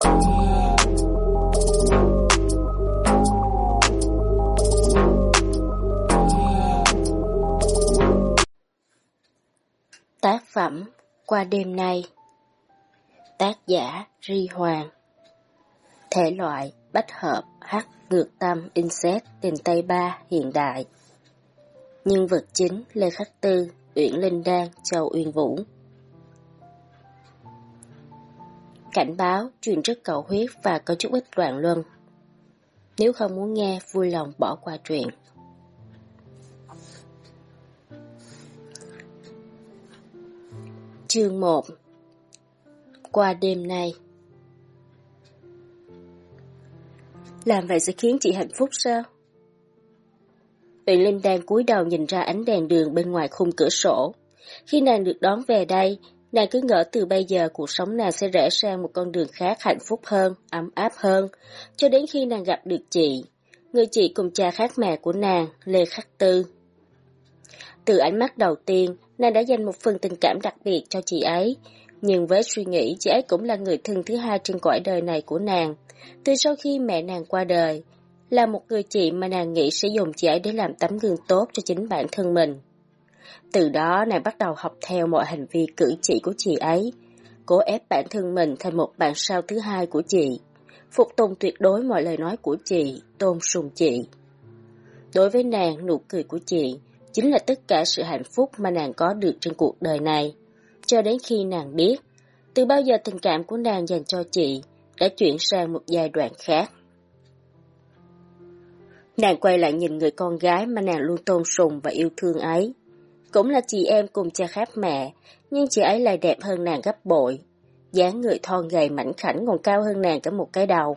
Tác phẩm Qua đêm nay. Tác giả Ri Hoàng. Thể loại Bách hợp hắc ngược tâm incest tình Tây Ba hiện đại. Nhân vật chính Lê Khắc Tư, Uyển Linh Đan, Châu Uyên Vũ. Cảnh báo truyền rất cầu huyết và có chút ít loạn luân Nếu không muốn nghe vui lòng bỏ qua truyện Chương 1 Qua đêm nay Làm vậy sẽ khiến chị hạnh phúc sao? Uyển Linh đang cúi đầu nhìn ra ánh đèn đường bên ngoài khung cửa sổ. Khi nàng được đón về đây, nàng cứ ngỡ từ bây giờ cuộc sống nàng sẽ rẽ sang một con đường khác hạnh phúc hơn, ấm áp hơn, cho đến khi nàng gặp được chị, người chị cùng cha khác mẹ của nàng, Lê Khắc Tư. Từ ánh mắt đầu tiên, nàng đã dành một phần tình cảm đặc biệt cho chị ấy. Nhưng với suy nghĩ chị ấy cũng là người thân thứ hai trên cõi đời này của nàng. Từ sau khi mẹ nàng qua đời, là một người chị mà nàng nghĩ sẽ dùng chị ấy để làm tấm gương tốt cho chính bản thân mình. Từ đó nàng bắt đầu học theo mọi hành vi cử chỉ của chị ấy, cố ép bản thân mình thành một bạn sao thứ hai của chị, phục tùng tuyệt đối mọi lời nói của chị, tôn sùng chị. Đối với nàng, nụ cười của chị chính là tất cả sự hạnh phúc mà nàng có được trên cuộc đời này. Cho đến khi nàng biết, từ bao giờ tình cảm của nàng dành cho chị đã chuyển sang một giai đoạn khác. Nàng quay lại nhìn người con gái mà nàng luôn tôn sùng và yêu thương ấy. Cũng là chị em cùng cha khác mẹ, nhưng chị ấy lại đẹp hơn nàng gấp bội. dáng người thon gầy mảnh khảnh còn cao hơn nàng cả một cái đầu.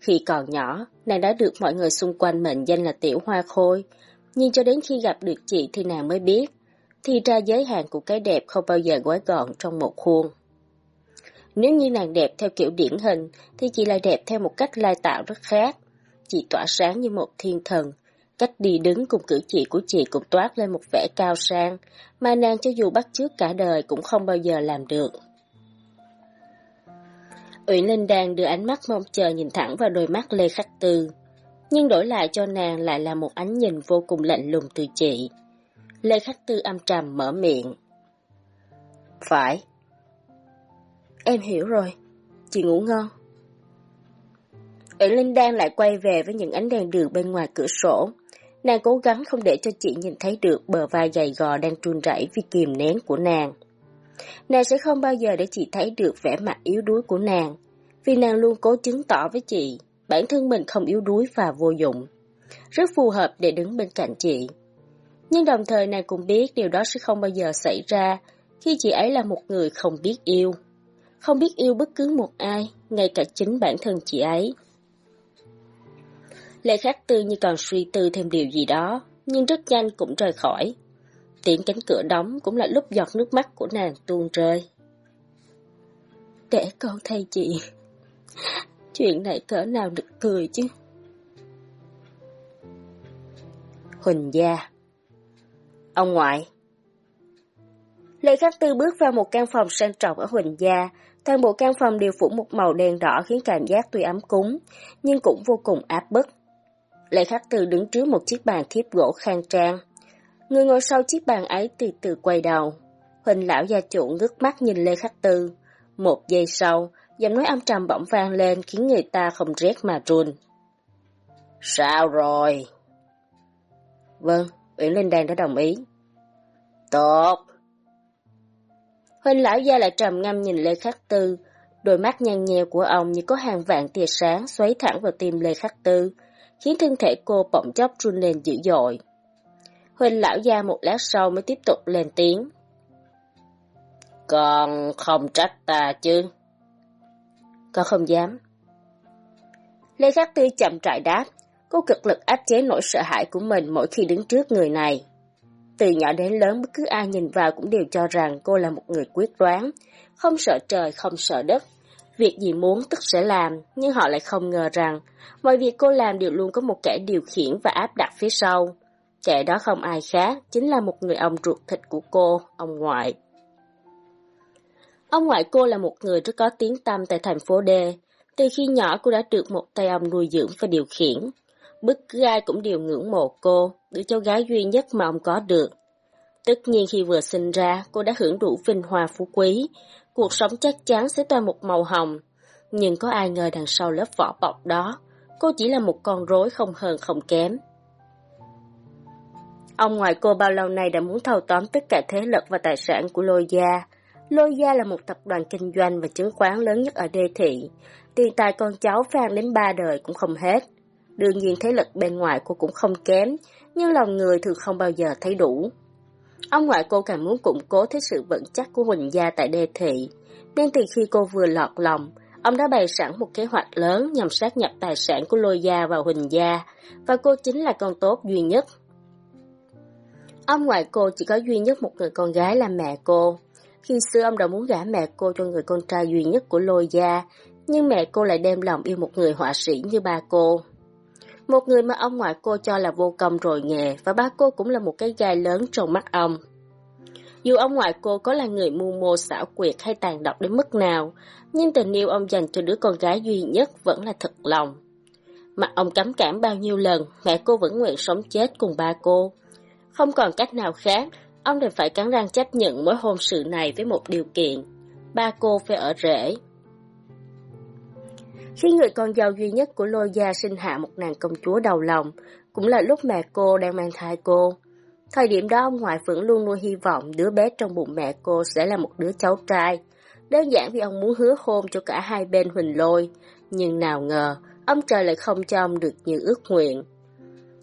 Khi còn nhỏ, nàng đã được mọi người xung quanh mệnh danh là tiểu hoa khôi, nhưng cho đến khi gặp được chị thì nàng mới biết, thì ra giới hạn của cái đẹp không bao giờ gói gọn trong một khuôn. Nếu như nàng đẹp theo kiểu điển hình, thì chị lại đẹp theo một cách lai tạo rất khác. Chị tỏa sáng như một thiên thần, cách đi đứng cùng cử chỉ của chị cũng toát lên một vẻ cao sang, mà nàng cho dù bắt chước cả đời cũng không bao giờ làm được. Uyển Linh đang đưa ánh mắt mong chờ nhìn thẳng vào đôi mắt Lê Khắc Tư nhưng đổi lại cho nàng lại là một ánh nhìn vô cùng lạnh lùng từ chị. Lê Khắc Tư âm trầm mở miệng. Phải. Em hiểu rồi, chị ngủ ngon. Uyển Linh đang lại quay về với những ánh đèn đường bên ngoài cửa sổ. Nàng cố gắng không để cho chị nhìn thấy được bờ vai gầy gò đang run rẩy vì kìm nén của nàng. Nàng sẽ không bao giờ để chị thấy được vẻ mặt yếu đuối của nàng, vì nàng luôn cố chứng tỏ với chị bản thân mình không yếu đuối và vô dụng. Rất phù hợp để đứng bên cạnh chị. Nhưng đồng thời nàng cũng biết điều đó sẽ không bao giờ xảy ra khi chị ấy là một người không biết yêu. Không biết yêu bất cứ một ai, ngay cả chính bản thân chị ấy. Lê khắc tư như còn suy tư thêm điều gì đó, nhưng rất nhanh cũng rời khỏi. Tiếng cánh cửa đóng cũng là lúc giọt nước mắt của nàng tuôn rơi. Để con thay chị. Chuyện này cỡ nào được cười chứ? Huỳnh gia Ông ngoại Lê Khắc Tư bước vào một căn phòng sang trọng ở Huỳnh gia. Toàn bộ căn phòng đều phủ một màu đen đỏ khiến cảm giác tuy ấm cúng, nhưng cũng vô cùng áp bức. Lê Khắc Tư đứng trước một chiếc bàn thiếp gỗ khang trang. Người ngồi sau chiếc bàn ấy từ từ quay đầu. Huỳnh lão gia chủ ngước mắt nhìn Lê Khắc Tư. Một giây sau, giọng nói âm trầm bỗng vang lên khiến người ta không rét mà run. Sao rồi? Vâng, Uyển Linh Đan đã đồng ý. Tốt. Huynh lão gia lại trầm ngâm nhìn Lê Khắc Tư, đôi mắt nhăn nheo của ông như có hàng vạn tia sáng xoáy thẳng vào tim Lê Khắc Tư, khiến thân thể cô bỗng chốc run lên dữ dội. Huynh lão gia một lát sau mới tiếp tục lên tiếng. Còn không trách ta chứ. Con không dám. Lê Khắc Tư chậm trại đáp, cô cực lực áp chế nỗi sợ hãi của mình mỗi khi đứng trước người này. Từ nhỏ đến lớn bất cứ ai nhìn vào cũng đều cho rằng cô là một người quyết đoán, không sợ trời, không sợ đất. Việc gì muốn tức sẽ làm, nhưng họ lại không ngờ rằng mọi việc cô làm đều luôn có một kẻ điều khiển và áp đặt phía sau. Kẻ đó không ai khác, chính là một người ông ruột thịt của cô, ông ngoại. Ông ngoại cô là một người rất có tiếng tăm tại thành phố D. Từ khi nhỏ cô đã được một tay ông nuôi dưỡng và điều khiển. Bất cứ ai cũng đều ngưỡng mộ cô, đứa cháu gái duy nhất mà ông có được. Tất nhiên khi vừa sinh ra, cô đã hưởng đủ vinh hoa phú quý. Cuộc sống chắc chắn sẽ toàn một màu hồng. Nhưng có ai ngờ đằng sau lớp vỏ bọc đó, cô chỉ là một con rối không hơn không kém. Ông ngoại cô bao lâu nay đã muốn thâu tóm tất cả thế lực và tài sản của Lôi Gia. Lôi Gia là một tập đoàn kinh doanh và chứng khoán lớn nhất ở đê thị. Tiền tài con cháu phan đến ba đời cũng không hết. Đương nhiên thế lực bên ngoài cô cũng không kém, nhưng lòng người thường không bao giờ thấy đủ. Ông ngoại cô càng muốn củng cố thế sự vững chắc của Huỳnh Gia tại đê thị, nên từ khi cô vừa lọt lòng, ông đã bày sẵn một kế hoạch lớn nhằm sát nhập tài sản của Lôi Gia vào Huỳnh Gia, và cô chính là con tốt duy nhất. Ông ngoại cô chỉ có duy nhất một người con gái là mẹ cô. Khi xưa ông đã muốn gả mẹ cô cho người con trai duy nhất của Lôi Gia, nhưng mẹ cô lại đem lòng yêu một người họa sĩ như ba cô. Một người mà ông ngoại cô cho là vô công rồi nghề và ba cô cũng là một cái gai lớn trong mắt ông. Dù ông ngoại cô có là người mưu mô xảo quyệt hay tàn độc đến mức nào, nhưng tình yêu ông dành cho đứa con gái duy nhất vẫn là thật lòng. Mặt ông cấm cảm bao nhiêu lần, mẹ cô vẫn nguyện sống chết cùng ba cô. Không còn cách nào khác, ông đành phải cắn răng chấp nhận mối hôn sự này với một điều kiện. Ba cô phải ở rễ. Khi người con dâu duy nhất của Lôi Gia sinh hạ một nàng công chúa đầu lòng, cũng là lúc mẹ cô đang mang thai cô. Thời điểm đó ông ngoại vẫn luôn nuôi hy vọng đứa bé trong bụng mẹ cô sẽ là một đứa cháu trai. Đơn giản vì ông muốn hứa hôn cho cả hai bên Huỳnh Lôi, nhưng nào ngờ, ông trời lại không cho ông được như ước nguyện.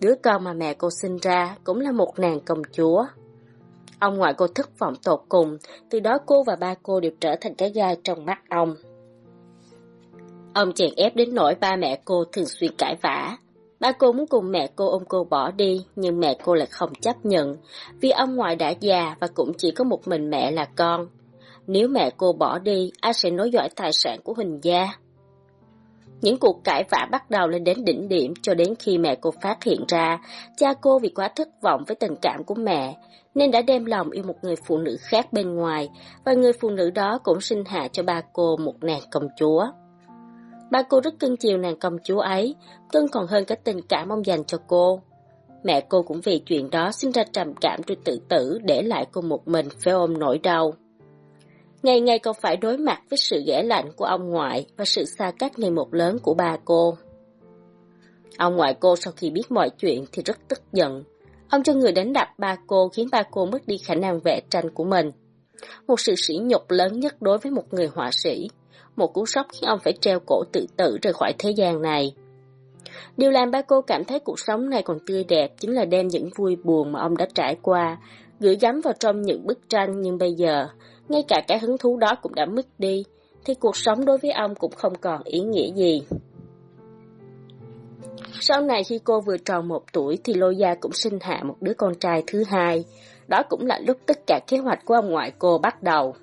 Đứa con mà mẹ cô sinh ra cũng là một nàng công chúa. Ông ngoại cô thất vọng tột cùng, từ đó cô và ba cô đều trở thành cái gai trong mắt ông. Ông chèn ép đến nỗi ba mẹ cô thường xuyên cãi vã. Ba cô muốn cùng mẹ cô ôm cô bỏ đi, nhưng mẹ cô lại không chấp nhận, vì ông ngoại đã già và cũng chỉ có một mình mẹ là con. Nếu mẹ cô bỏ đi, ai sẽ nối dõi tài sản của Huỳnh gia? Những cuộc cãi vã bắt đầu lên đến đỉnh điểm cho đến khi mẹ cô phát hiện ra cha cô vì quá thất vọng với tình cảm của mẹ, nên đã đem lòng yêu một người phụ nữ khác bên ngoài, và người phụ nữ đó cũng sinh hạ cho ba cô một nàng công chúa. Ba cô rất cưng chiều nàng công chúa ấy, cưng còn hơn cả tình cảm ông dành cho cô. Mẹ cô cũng vì chuyện đó sinh ra trầm cảm rồi tự tử để lại cô một mình phải ôm nỗi đau. Ngày ngày còn phải đối mặt với sự ghẻ lạnh của ông ngoại và sự xa cách ngày một lớn của ba cô. Ông ngoại cô sau khi biết mọi chuyện thì rất tức giận. Ông cho người đánh đập ba cô khiến ba cô mất đi khả năng vẽ tranh của mình. Một sự sỉ nhục lớn nhất đối với một người họa sĩ. Một cú sốc khiến ông phải treo cổ tự tử rời khỏi thế gian này. Điều làm ba cô cảm thấy cuộc sống này còn tươi đẹp chính là đem những vui buồn mà ông đã trải qua, gửi gắm vào trong những bức tranh nhưng bây giờ, ngay cả cái hứng thú đó cũng đã mất đi, thì cuộc sống đối với ông cũng không còn ý nghĩa gì. Sau này khi cô vừa tròn một tuổi thì Lô Gia cũng sinh hạ một đứa con trai thứ hai. Đó cũng là lúc tất cả kế hoạch của ông ngoại cô bắt đầu.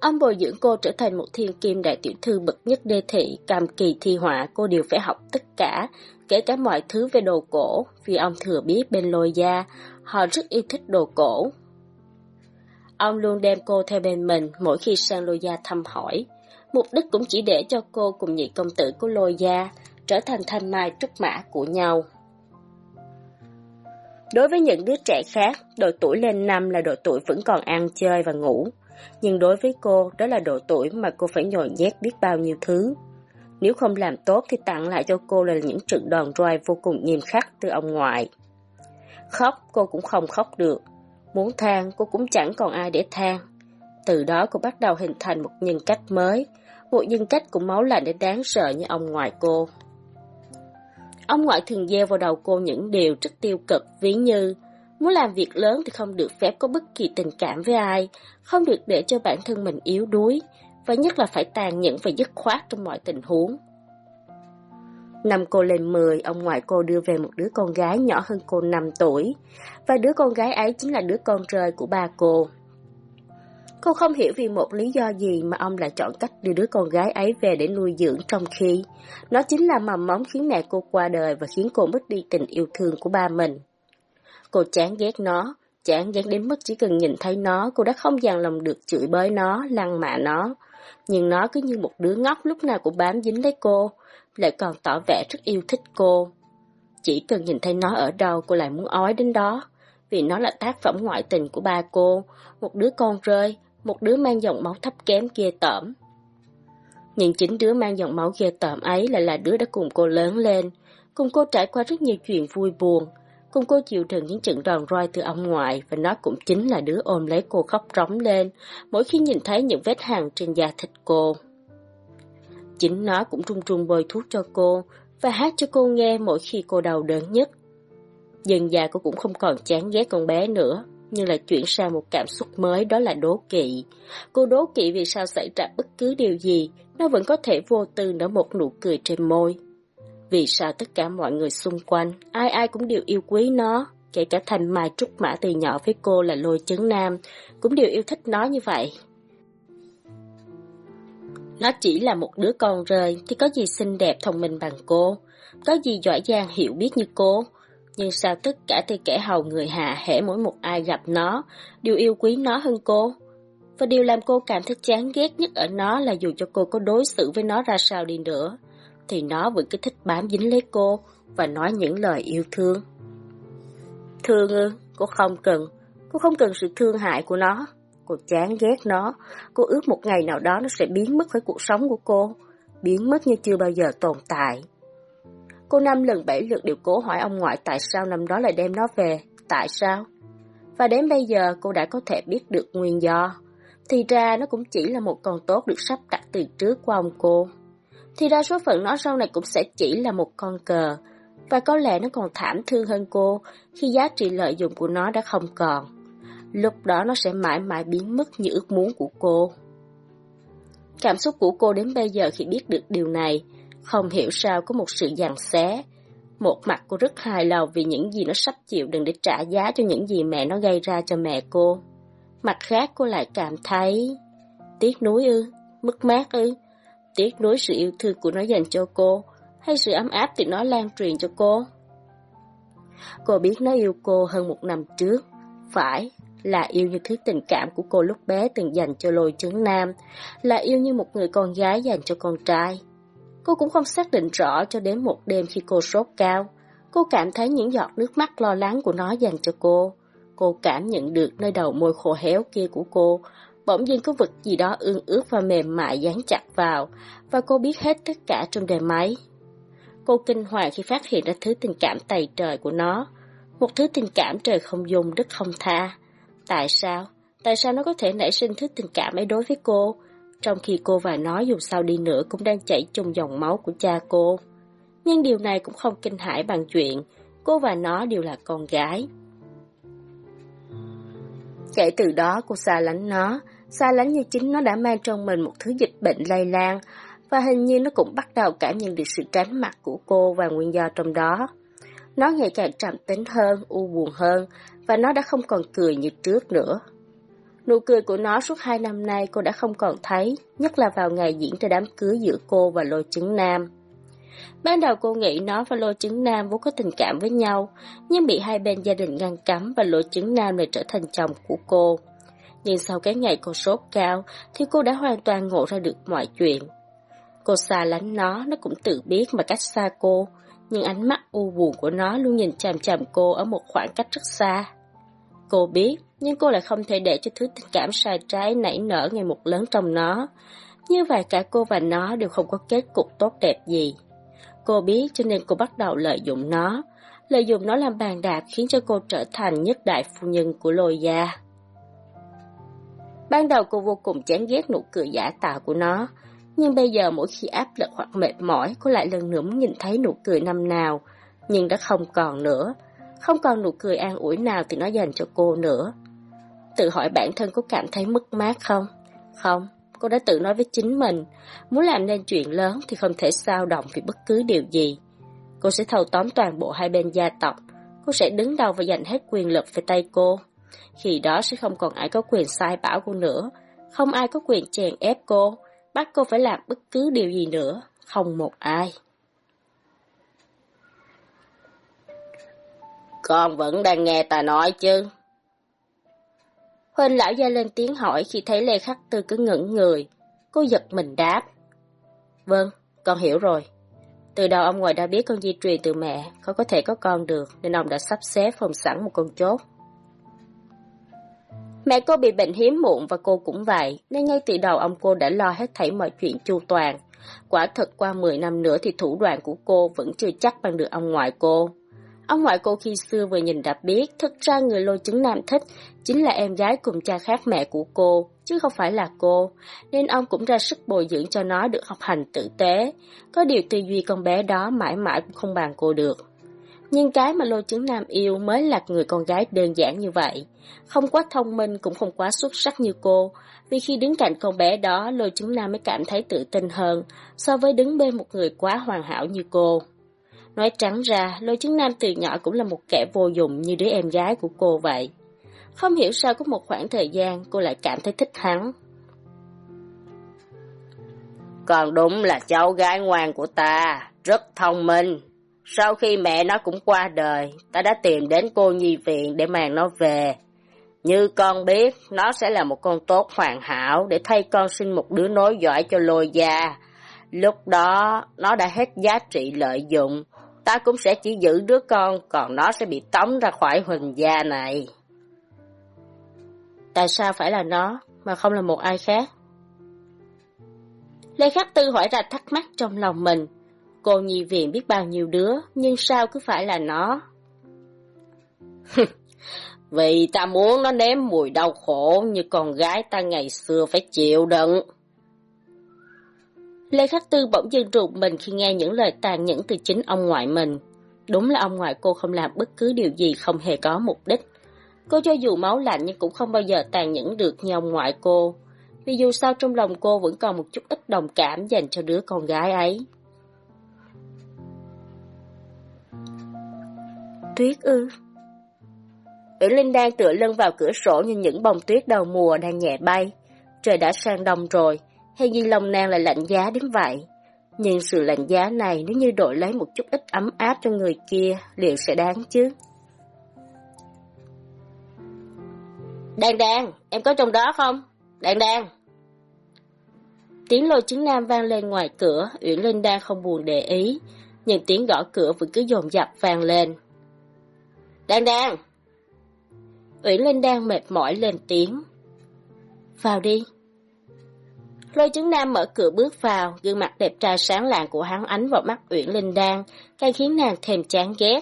Ông bồi dưỡng cô trở thành một thiên kim đại tiểu thư bậc nhất đê thị, cầm kỳ thi họa, cô đều phải học tất cả, kể cả mọi thứ về đồ cổ, vì ông thừa biết bên lôi gia, họ rất yêu thích đồ cổ. Ông luôn đem cô theo bên mình mỗi khi sang lôi gia thăm hỏi, mục đích cũng chỉ để cho cô cùng nhị công tử của lôi gia trở thành thanh mai trúc mã của nhau. Đối với những đứa trẻ khác, độ tuổi lên năm là độ tuổi vẫn còn ăn chơi và ngủ. Nhưng đối với cô, đó là độ tuổi mà cô phải nhồi nhét biết bao nhiêu thứ. Nếu không làm tốt thì tặng lại cho cô là những trận đòn roi vô cùng nghiêm khắc từ ông ngoại. Khóc cô cũng không khóc được. Muốn than cô cũng chẳng còn ai để than. Từ đó cô bắt đầu hình thành một nhân cách mới, một nhân cách cũng máu lạnh đến đáng sợ như ông ngoại cô. Ông ngoại thường gieo vào đầu cô những điều rất tiêu cực, ví như Muốn làm việc lớn thì không được phép có bất kỳ tình cảm với ai, không được để cho bản thân mình yếu đuối, và nhất là phải tàn nhẫn và dứt khoát trong mọi tình huống. Năm cô lên 10, ông ngoại cô đưa về một đứa con gái nhỏ hơn cô 5 tuổi, và đứa con gái ấy chính là đứa con rơi của ba cô. Cô không hiểu vì một lý do gì mà ông lại chọn cách đưa đứa con gái ấy về để nuôi dưỡng trong khi nó chính là mầm móng khiến mẹ cô qua đời và khiến cô mất đi tình yêu thương của ba mình. Cô chán ghét nó, chán ghét đến mức chỉ cần nhìn thấy nó, cô đã không dằn lòng được chửi bới nó, lăng mạ nó. Nhưng nó cứ như một đứa ngốc lúc nào cũng bám dính lấy cô, lại còn tỏ vẻ rất yêu thích cô. Chỉ cần nhìn thấy nó ở đâu cô lại muốn ói đến đó, vì nó là tác phẩm ngoại tình của ba cô, một đứa con rơi, một đứa mang dòng máu thấp kém ghê tởm. Nhưng chính đứa mang dòng máu ghê tởm ấy lại là đứa đã cùng cô lớn lên, cùng cô trải qua rất nhiều chuyện vui buồn, cùng cô chịu đựng những trận đòn roi từ ông ngoại và nó cũng chính là đứa ôm lấy cô khóc rống lên mỗi khi nhìn thấy những vết hằn trên da thịt cô. Chính nó cũng trung trung bôi thuốc cho cô và hát cho cô nghe mỗi khi cô đau đớn nhất. Dần già cô cũng không còn chán ghét con bé nữa, nhưng là chuyển sang một cảm xúc mới đó là đố kỵ. Cô đố kỵ vì sao xảy ra bất cứ điều gì, nó vẫn có thể vô tư nở một nụ cười trên môi. Vì sao tất cả mọi người xung quanh, ai ai cũng đều yêu quý nó, kể cả thành mai trúc mã từ nhỏ với cô là lôi chấn nam, cũng đều yêu thích nó như vậy. Nó chỉ là một đứa con rơi thì có gì xinh đẹp thông minh bằng cô, có gì giỏi giang hiểu biết như cô. Nhưng sao tất cả thì kẻ hầu người hạ hễ mỗi một ai gặp nó, đều yêu quý nó hơn cô. Và điều làm cô cảm thấy chán ghét nhất ở nó là dù cho cô có đối xử với nó ra sao đi nữa, thì nó vẫn cứ thích bám dính lấy cô và nói những lời yêu thương. Thương ư, cô không cần, cô không cần sự thương hại của nó. Cô chán ghét nó, cô ước một ngày nào đó nó sẽ biến mất khỏi cuộc sống của cô, biến mất như chưa bao giờ tồn tại. Cô năm lần bảy lượt đều cố hỏi ông ngoại tại sao năm đó lại đem nó về, tại sao? Và đến bây giờ cô đã có thể biết được nguyên do. Thì ra nó cũng chỉ là một con tốt được sắp đặt từ trước của ông cô thì ra số phận nó sau này cũng sẽ chỉ là một con cờ, và có lẽ nó còn thảm thương hơn cô khi giá trị lợi dụng của nó đã không còn. Lúc đó nó sẽ mãi mãi biến mất như ước muốn của cô. Cảm xúc của cô đến bây giờ khi biết được điều này, không hiểu sao có một sự giằng xé. Một mặt cô rất hài lòng vì những gì nó sắp chịu đừng để trả giá cho những gì mẹ nó gây ra cho mẹ cô. Mặt khác cô lại cảm thấy... Tiếc nuối ư? Mất mát ư? Tiếc nuối sự yêu thương của nó dành cho cô, hay sự ấm áp từ nó lan truyền cho cô. Cô biết nó yêu cô hơn một năm trước, phải là yêu như thứ tình cảm của cô lúc bé từng dành cho lôi trứng nam, là yêu như một người con gái dành cho con trai. Cô cũng không xác định rõ cho đến một đêm khi cô sốt cao, cô cảm thấy những giọt nước mắt lo lắng của nó dành cho cô. Cô cảm nhận được nơi đầu môi khô héo kia của cô bỗng nhiên có vật gì đó ương ướt và mềm mại dán chặt vào, và cô biết hết tất cả trong đề máy. Cô kinh hoàng khi phát hiện ra thứ tình cảm tày trời của nó, một thứ tình cảm trời không dùng đất không tha. Tại sao? Tại sao nó có thể nảy sinh thứ tình cảm ấy đối với cô, trong khi cô và nó dù sao đi nữa cũng đang chảy chung dòng máu của cha cô? Nhưng điều này cũng không kinh hãi bằng chuyện, cô và nó đều là con gái. Kể từ đó cô xa lánh nó, xa lánh như chính nó đã mang trong mình một thứ dịch bệnh lây lan, và hình như nó cũng bắt đầu cảm nhận được sự tránh mặt của cô và nguyên do trong đó. Nó ngày càng trầm tính hơn, u buồn hơn, và nó đã không còn cười như trước nữa. Nụ cười của nó suốt hai năm nay cô đã không còn thấy, nhất là vào ngày diễn ra đám cưới giữa cô và Lôi chứng Nam. Ban đầu cô nghĩ nó và Lôi chứng Nam vốn có tình cảm với nhau, nhưng bị hai bên gia đình ngăn cấm và Lôi chứng Nam lại trở thành chồng của cô nhưng sau cái ngày cô sốt cao thì cô đã hoàn toàn ngộ ra được mọi chuyện. Cô xa lánh nó, nó cũng tự biết mà cách xa cô, nhưng ánh mắt u buồn của nó luôn nhìn chằm chằm cô ở một khoảng cách rất xa. Cô biết, nhưng cô lại không thể để cho thứ tình cảm sai trái nảy nở ngày một lớn trong nó. Như vậy cả cô và nó đều không có kết cục tốt đẹp gì. Cô biết cho nên cô bắt đầu lợi dụng nó, lợi dụng nó làm bàn đạp khiến cho cô trở thành nhất đại phu nhân của lôi gia. Ban đầu cô vô cùng chán ghét nụ cười giả tạo của nó, nhưng bây giờ mỗi khi áp lực hoặc mệt mỏi, cô lại lần nữa muốn nhìn thấy nụ cười năm nào, nhưng đã không còn nữa. Không còn nụ cười an ủi nào thì nó dành cho cô nữa. Tự hỏi bản thân có cảm thấy mất mát không? Không, cô đã tự nói với chính mình, muốn làm nên chuyện lớn thì không thể sao động vì bất cứ điều gì. Cô sẽ thâu tóm toàn bộ hai bên gia tộc, cô sẽ đứng đầu và giành hết quyền lực về tay cô. Khi đó sẽ không còn ai có quyền sai bảo cô nữa, không ai có quyền chèn ép cô, bắt cô phải làm bất cứ điều gì nữa, không một ai. Con vẫn đang nghe ta nói chứ. Huỳnh lão gia lên tiếng hỏi khi thấy Lê Khắc Tư cứ ngẩn người. Cô giật mình đáp. Vâng, con hiểu rồi. Từ đầu ông ngoại đã biết con di truyền từ mẹ, khó có thể có con được, nên ông đã sắp xếp phòng sẵn một con chốt. Mẹ cô bị bệnh hiếm muộn và cô cũng vậy, nên ngay từ đầu ông cô đã lo hết thảy mọi chuyện chu toàn. Quả thật qua 10 năm nữa thì thủ đoạn của cô vẫn chưa chắc bằng được ông ngoại cô. Ông ngoại cô khi xưa vừa nhìn đã biết, thực ra người lôi chứng nam thích chính là em gái cùng cha khác mẹ của cô, chứ không phải là cô, nên ông cũng ra sức bồi dưỡng cho nó được học hành tử tế. Có điều tư duy con bé đó mãi mãi cũng không bằng cô được. Nhưng cái mà lôi chứng nam yêu mới là người con gái đơn giản như vậy. Không quá thông minh cũng không quá xuất sắc như cô, vì khi đứng cạnh con bé đó, lôi chứng nam mới cảm thấy tự tin hơn so với đứng bên một người quá hoàn hảo như cô. Nói trắng ra, lôi chứng nam từ nhỏ cũng là một kẻ vô dụng như đứa em gái của cô vậy. Không hiểu sao có một khoảng thời gian cô lại cảm thấy thích hắn. Còn đúng là cháu gái ngoan của ta, rất thông minh. Sau khi mẹ nó cũng qua đời, ta đã tìm đến cô nhi viện để mang nó về. Như con biết, nó sẽ là một con tốt hoàn hảo để thay con sinh một đứa nối giỏi cho lôi gia. Lúc đó, nó đã hết giá trị lợi dụng. Ta cũng sẽ chỉ giữ đứa con, còn nó sẽ bị tống ra khỏi huỳnh gia này. Tại sao phải là nó, mà không là một ai khác? Lê Khắc Tư hỏi ra thắc mắc trong lòng mình. Cô nhi viện biết bao nhiêu đứa, nhưng sao cứ phải là nó? Vì ta muốn nó nếm mùi đau khổ như con gái ta ngày xưa phải chịu đựng. Lê Khắc Tư bỗng dưng rụt mình khi nghe những lời tàn nhẫn từ chính ông ngoại mình. Đúng là ông ngoại cô không làm bất cứ điều gì không hề có mục đích. Cô cho dù máu lạnh nhưng cũng không bao giờ tàn nhẫn được như ông ngoại cô. Vì dù sao trong lòng cô vẫn còn một chút ít đồng cảm dành cho đứa con gái ấy. Tuyết ư? Uyển Linh đang tựa lưng vào cửa sổ như những bông tuyết đầu mùa đang nhẹ bay. Trời đã sang đông rồi, hay như lòng nàng lại lạnh giá đến vậy. Nhưng sự lạnh giá này nếu như đổi lấy một chút ít ấm áp cho người kia, liệu sẽ đáng chứ? Đan Đan, em có trong đó không? Đan Đan. Tiếng lôi chứng nam vang lên ngoài cửa, Uyển Linh đang không buồn để ý, nhưng tiếng gõ cửa vẫn cứ dồn dập vang lên. Đan Đan! Uyển Linh đang mệt mỏi lên tiếng. Vào đi. Lôi chứng nam mở cửa bước vào, gương mặt đẹp trai sáng lạng của hắn ánh vào mắt Uyển Linh Đan, càng khiến nàng thêm chán ghét.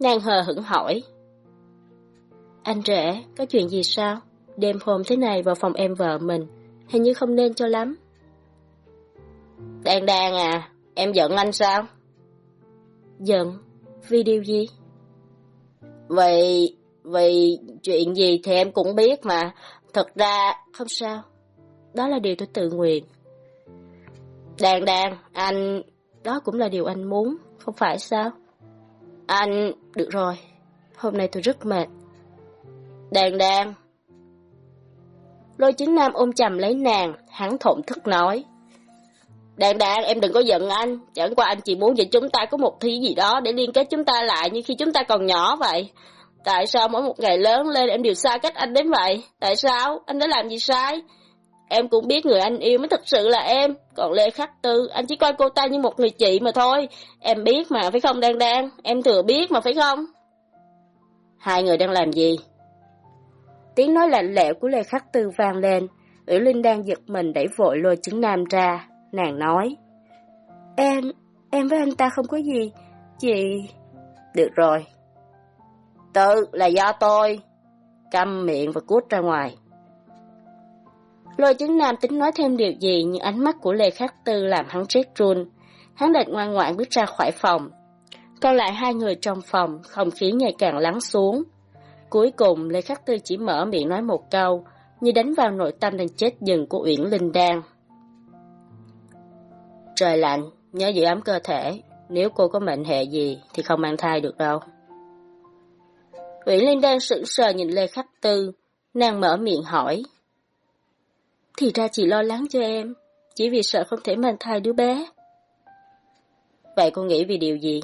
Nàng hờ hững hỏi. Anh rể, có chuyện gì sao? Đêm hôm thế này vào phòng em vợ mình, hình như không nên cho lắm. Đan Đan à, em giận anh sao? Giận? Vì điều gì? Vì... vì chuyện gì thì em cũng biết mà, thật ra... Không sao, đó là điều tôi tự nguyện. Đàn đàn, anh... Đó cũng là điều anh muốn, không phải sao? Anh... Được rồi, hôm nay tôi rất mệt. Đàn đàn. Lôi chính nam ôm chầm lấy nàng, hắn thổn thức nói. Đàn đàn em đừng có giận anh, chẳng qua anh chỉ muốn cho chúng ta có một thứ gì đó để liên kết chúng ta lại như khi chúng ta còn nhỏ vậy. Tại sao mỗi một ngày lớn lên em đều xa cách anh đến vậy? Tại sao? Anh đã làm gì sai? Em cũng biết người anh yêu mới thực sự là em. Còn Lê Khắc Tư, anh chỉ coi cô ta như một người chị mà thôi. Em biết mà, phải không Đan Đan? Em thừa biết mà, phải không? Hai người đang làm gì? Tiếng nói lạnh lẽo của Lê Khắc Tư vang lên. Uyển Linh đang giật mình đẩy vội lôi chứng nam ra. Nàng nói. Em, em với anh ta không có gì. Chị... Được rồi. Tự là do tôi. Câm miệng và cút ra ngoài. Lôi chứng nam tính nói thêm điều gì nhưng ánh mắt của Lê Khắc Tư làm hắn chết run. Hắn đành ngoan ngoãn bước ra khỏi phòng. Còn lại hai người trong phòng, không khí ngày càng lắng xuống. Cuối cùng, Lê Khắc Tư chỉ mở miệng nói một câu, như đánh vào nội tâm đang chết dừng của Uyển Linh Đan. Trời lạnh, nhớ giữ ấm cơ thể, nếu cô có mệnh hệ gì thì không mang thai được đâu. Uyển Linh đang sững sờ nhìn Lê Khắc Tư, nàng mở miệng hỏi. Thì ra chị lo lắng cho em, chỉ vì sợ không thể mang thai đứa bé. Vậy cô nghĩ vì điều gì?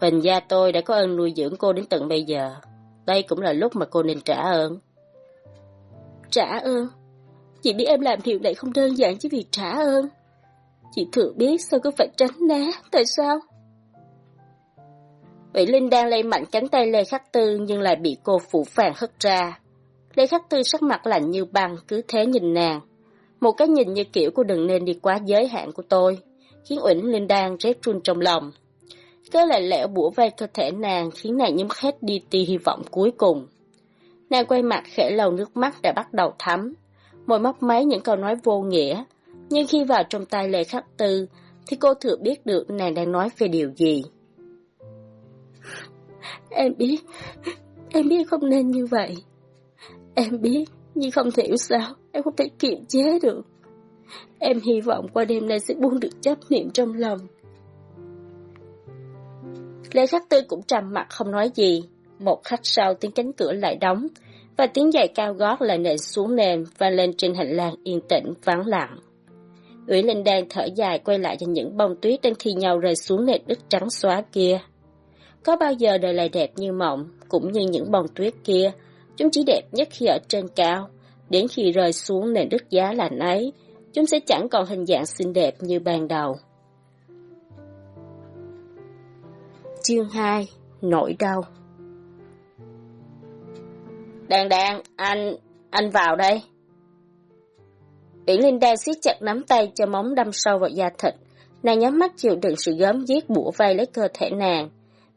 Huỳnh gia tôi đã có ơn nuôi dưỡng cô đến tận bây giờ. Đây cũng là lúc mà cô nên trả ơn. trả ơn. Chị biết em làm điều này không đơn giản chỉ vì trả ơn. Chị thừa biết sao cứ phải tránh né, tại sao? Vĩ Linh đang lay mạnh cánh tay Lê Khắc Tư nhưng lại bị cô phủ phàng hất ra. Lê Khắc Tư sắc mặt lạnh như băng, cứ thế nhìn nàng. Một cái nhìn như kiểu cô đừng nên đi quá giới hạn của tôi, khiến Uyển Linh đang rét run trong lòng. Cái lạnh lẽo bủa vai cơ thể nàng khiến nàng nhấm hết đi tia hy vọng cuối cùng. Nàng quay mặt khẽ lầu nước mắt đã bắt đầu thấm, môi móc máy những câu nói vô nghĩa. Nhưng khi vào trong tay Lê Khắc Tư, thì cô thừa biết được nàng đang nói về điều gì. Em biết, em biết không nên như vậy. Em biết, nhưng không hiểu sao, em không thể kiềm chế được. Em hy vọng qua đêm nay sẽ buông được chấp niệm trong lòng. Lê Khắc Tư cũng trầm mặt không nói gì. Một khắc sau tiếng cánh cửa lại đóng, và tiếng giày cao gót lại nện xuống nền và lên trên hành lang yên tĩnh, vắng lặng. Ủy Linh đang thở dài quay lại cho những bông tuyết đang thi nhau rơi xuống nền đất trắng xóa kia. Có bao giờ đời lại đẹp như mộng, cũng như những bông tuyết kia, chúng chỉ đẹp nhất khi ở trên cao, đến khi rơi xuống nền đất giá lạnh ấy, chúng sẽ chẳng còn hình dạng xinh đẹp như ban đầu. Chương 2 Nỗi đau Đàn đàn, anh, anh vào đây. Uyển Linh đang siết chặt nắm tay cho móng đâm sâu vào da thịt. Nàng nhắm mắt chịu đựng sự gớm giết bủa vây lấy cơ thể nàng.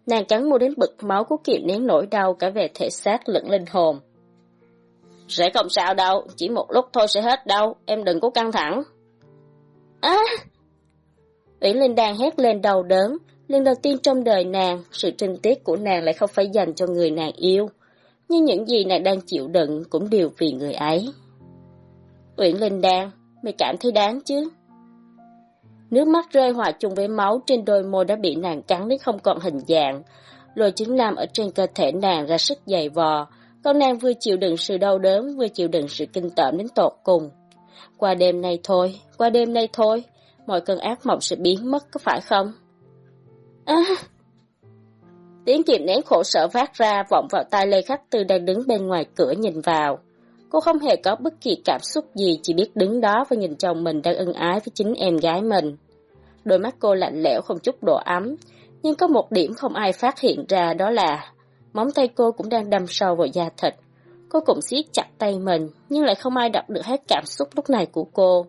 Nàng cắn mua đến bực máu của kiệm nén nỗi đau cả về thể xác lẫn linh hồn. Sẽ không sao đâu, chỉ một lúc thôi sẽ hết đâu, em đừng có căng thẳng. À! Uyển Linh đang hét lên đau đớn, lần đầu tiên trong đời nàng, sự trinh tiết của nàng lại không phải dành cho người nàng yêu. Nhưng những gì nàng đang chịu đựng cũng đều vì người ấy. Uyển Linh đang, mày cảm thấy đáng chứ? Nước mắt rơi hòa chung với máu trên đôi môi đã bị nàng cắn đến không còn hình dạng. Lồi trứng nam ở trên cơ thể nàng ra sức dày vò, con nàng vừa chịu đựng sự đau đớn, vừa chịu đựng sự kinh tởm đến tột cùng. Qua đêm nay thôi, qua đêm nay thôi, mọi cơn ác mộng sẽ biến mất, có phải không? À! Tiếng kìm nén khổ sở phát ra vọng vào tai Lê Khắc Tư đang đứng bên ngoài cửa nhìn vào. Cô không hề có bất kỳ cảm xúc gì, chỉ biết đứng đó và nhìn chồng mình đang ân ái với chính em gái mình. Đôi mắt cô lạnh lẽo không chút độ ấm, nhưng có một điểm không ai phát hiện ra đó là móng tay cô cũng đang đâm sâu vào da thịt. Cô cũng siết chặt tay mình, nhưng lại không ai đọc được hết cảm xúc lúc này của cô.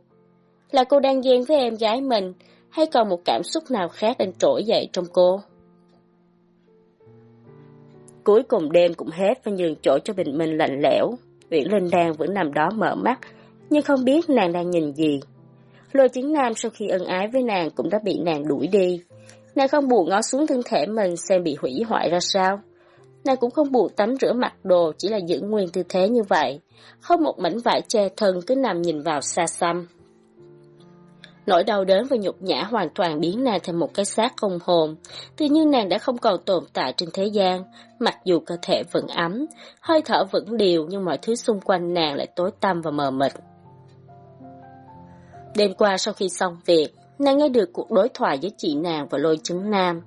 Là cô đang ghen với em gái mình, hay còn một cảm xúc nào khác đang trỗi dậy trong cô? Cuối cùng đêm cũng hết và nhường chỗ cho bình minh lạnh lẽo. Uyển Linh đang vẫn nằm đó mở mắt, nhưng không biết nàng đang nhìn gì. Lôi chính nam sau khi ân ái với nàng cũng đã bị nàng đuổi đi. Nàng không buồn ngó xuống thân thể mình xem bị hủy hoại ra sao. Nàng cũng không buồn tắm rửa mặt đồ, chỉ là giữ nguyên tư thế như vậy. Không một mảnh vải che thân cứ nằm nhìn vào xa xăm. Nỗi đau đớn và nhục nhã hoàn toàn biến nàng thành một cái xác không hồn. Tự như nàng đã không còn tồn tại trên thế gian, mặc dù cơ thể vẫn ấm, hơi thở vẫn đều nhưng mọi thứ xung quanh nàng lại tối tăm và mờ mịt. Đêm qua sau khi xong việc, nàng nghe được cuộc đối thoại giữa chị nàng và lôi chứng nam.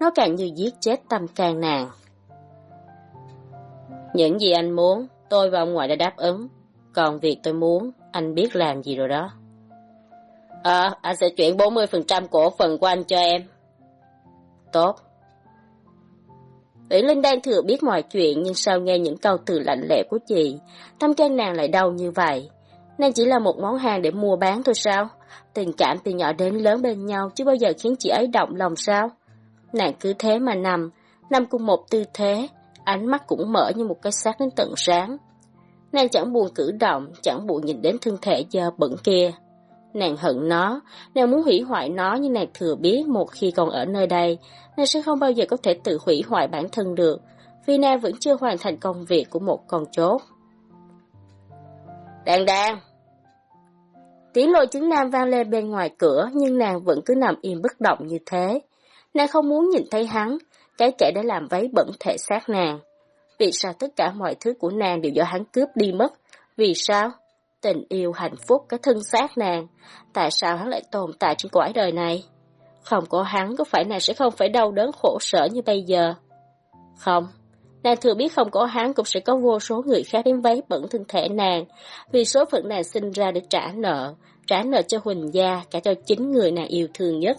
Nó càng như giết chết tâm can nàng. Những gì anh muốn, tôi và ông ngoại đã đáp ứng. Còn việc tôi muốn, anh biết làm gì rồi đó. Ờ, anh sẽ chuyển 40% cổ phần của anh cho em. Tốt. Uyển Linh đang thừa biết mọi chuyện nhưng sao nghe những câu từ lạnh lẽo của chị, tâm can nàng lại đau như vậy. Nàng chỉ là một món hàng để mua bán thôi sao? Tình cảm từ nhỏ đến lớn bên nhau chứ bao giờ khiến chị ấy động lòng sao? Nàng cứ thế mà nằm, nằm cùng một tư thế, ánh mắt cũng mở như một cái xác đến tận sáng. Nàng chẳng buồn cử động, chẳng buồn nhìn đến thân thể giờ bẩn kia. Nàng hận nó, nàng muốn hủy hoại nó nhưng nàng thừa biết một khi còn ở nơi đây, nàng sẽ không bao giờ có thể tự hủy hoại bản thân được, vì nàng vẫn chưa hoàn thành công việc của một con chốt. Đàn đàn! Tiếng lôi chứng nam vang lên bên ngoài cửa nhưng nàng vẫn cứ nằm im bất động như thế. Nàng không muốn nhìn thấy hắn, cái kẻ đã làm váy bẩn thể xác nàng. Vì sao tất cả mọi thứ của nàng đều do hắn cướp đi mất? Vì sao? Tình yêu hạnh phúc cái thân xác nàng. Tại sao hắn lại tồn tại trên cõi đời này? Không có hắn có phải nàng sẽ không phải đau đớn khổ sở như bây giờ? Không, Nàng thừa biết không có hắn cũng sẽ có vô số người khác đến váy bẩn thân thể nàng, vì số phận nàng sinh ra để trả nợ, trả nợ cho Huỳnh gia, cả cho chính người nàng yêu thương nhất.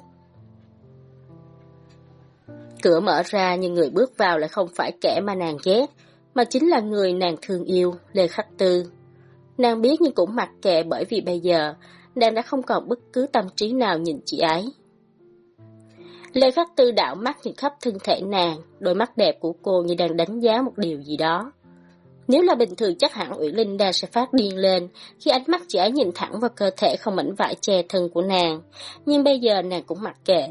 Cửa mở ra nhưng người bước vào lại không phải kẻ mà nàng ghét, mà chính là người nàng thương yêu, Lê Khắc Tư. Nàng biết nhưng cũng mặc kệ bởi vì bây giờ, nàng đã không còn bất cứ tâm trí nào nhìn chị ấy. Lê Khắc Tư đảo mắt nhìn khắp thân thể nàng, đôi mắt đẹp của cô như đang đánh giá một điều gì đó. Nếu là bình thường chắc hẳn Uyển Linh Đa sẽ phát điên lên khi ánh mắt chị ấy nhìn thẳng vào cơ thể không mảnh vải che thân của nàng, nhưng bây giờ nàng cũng mặc kệ.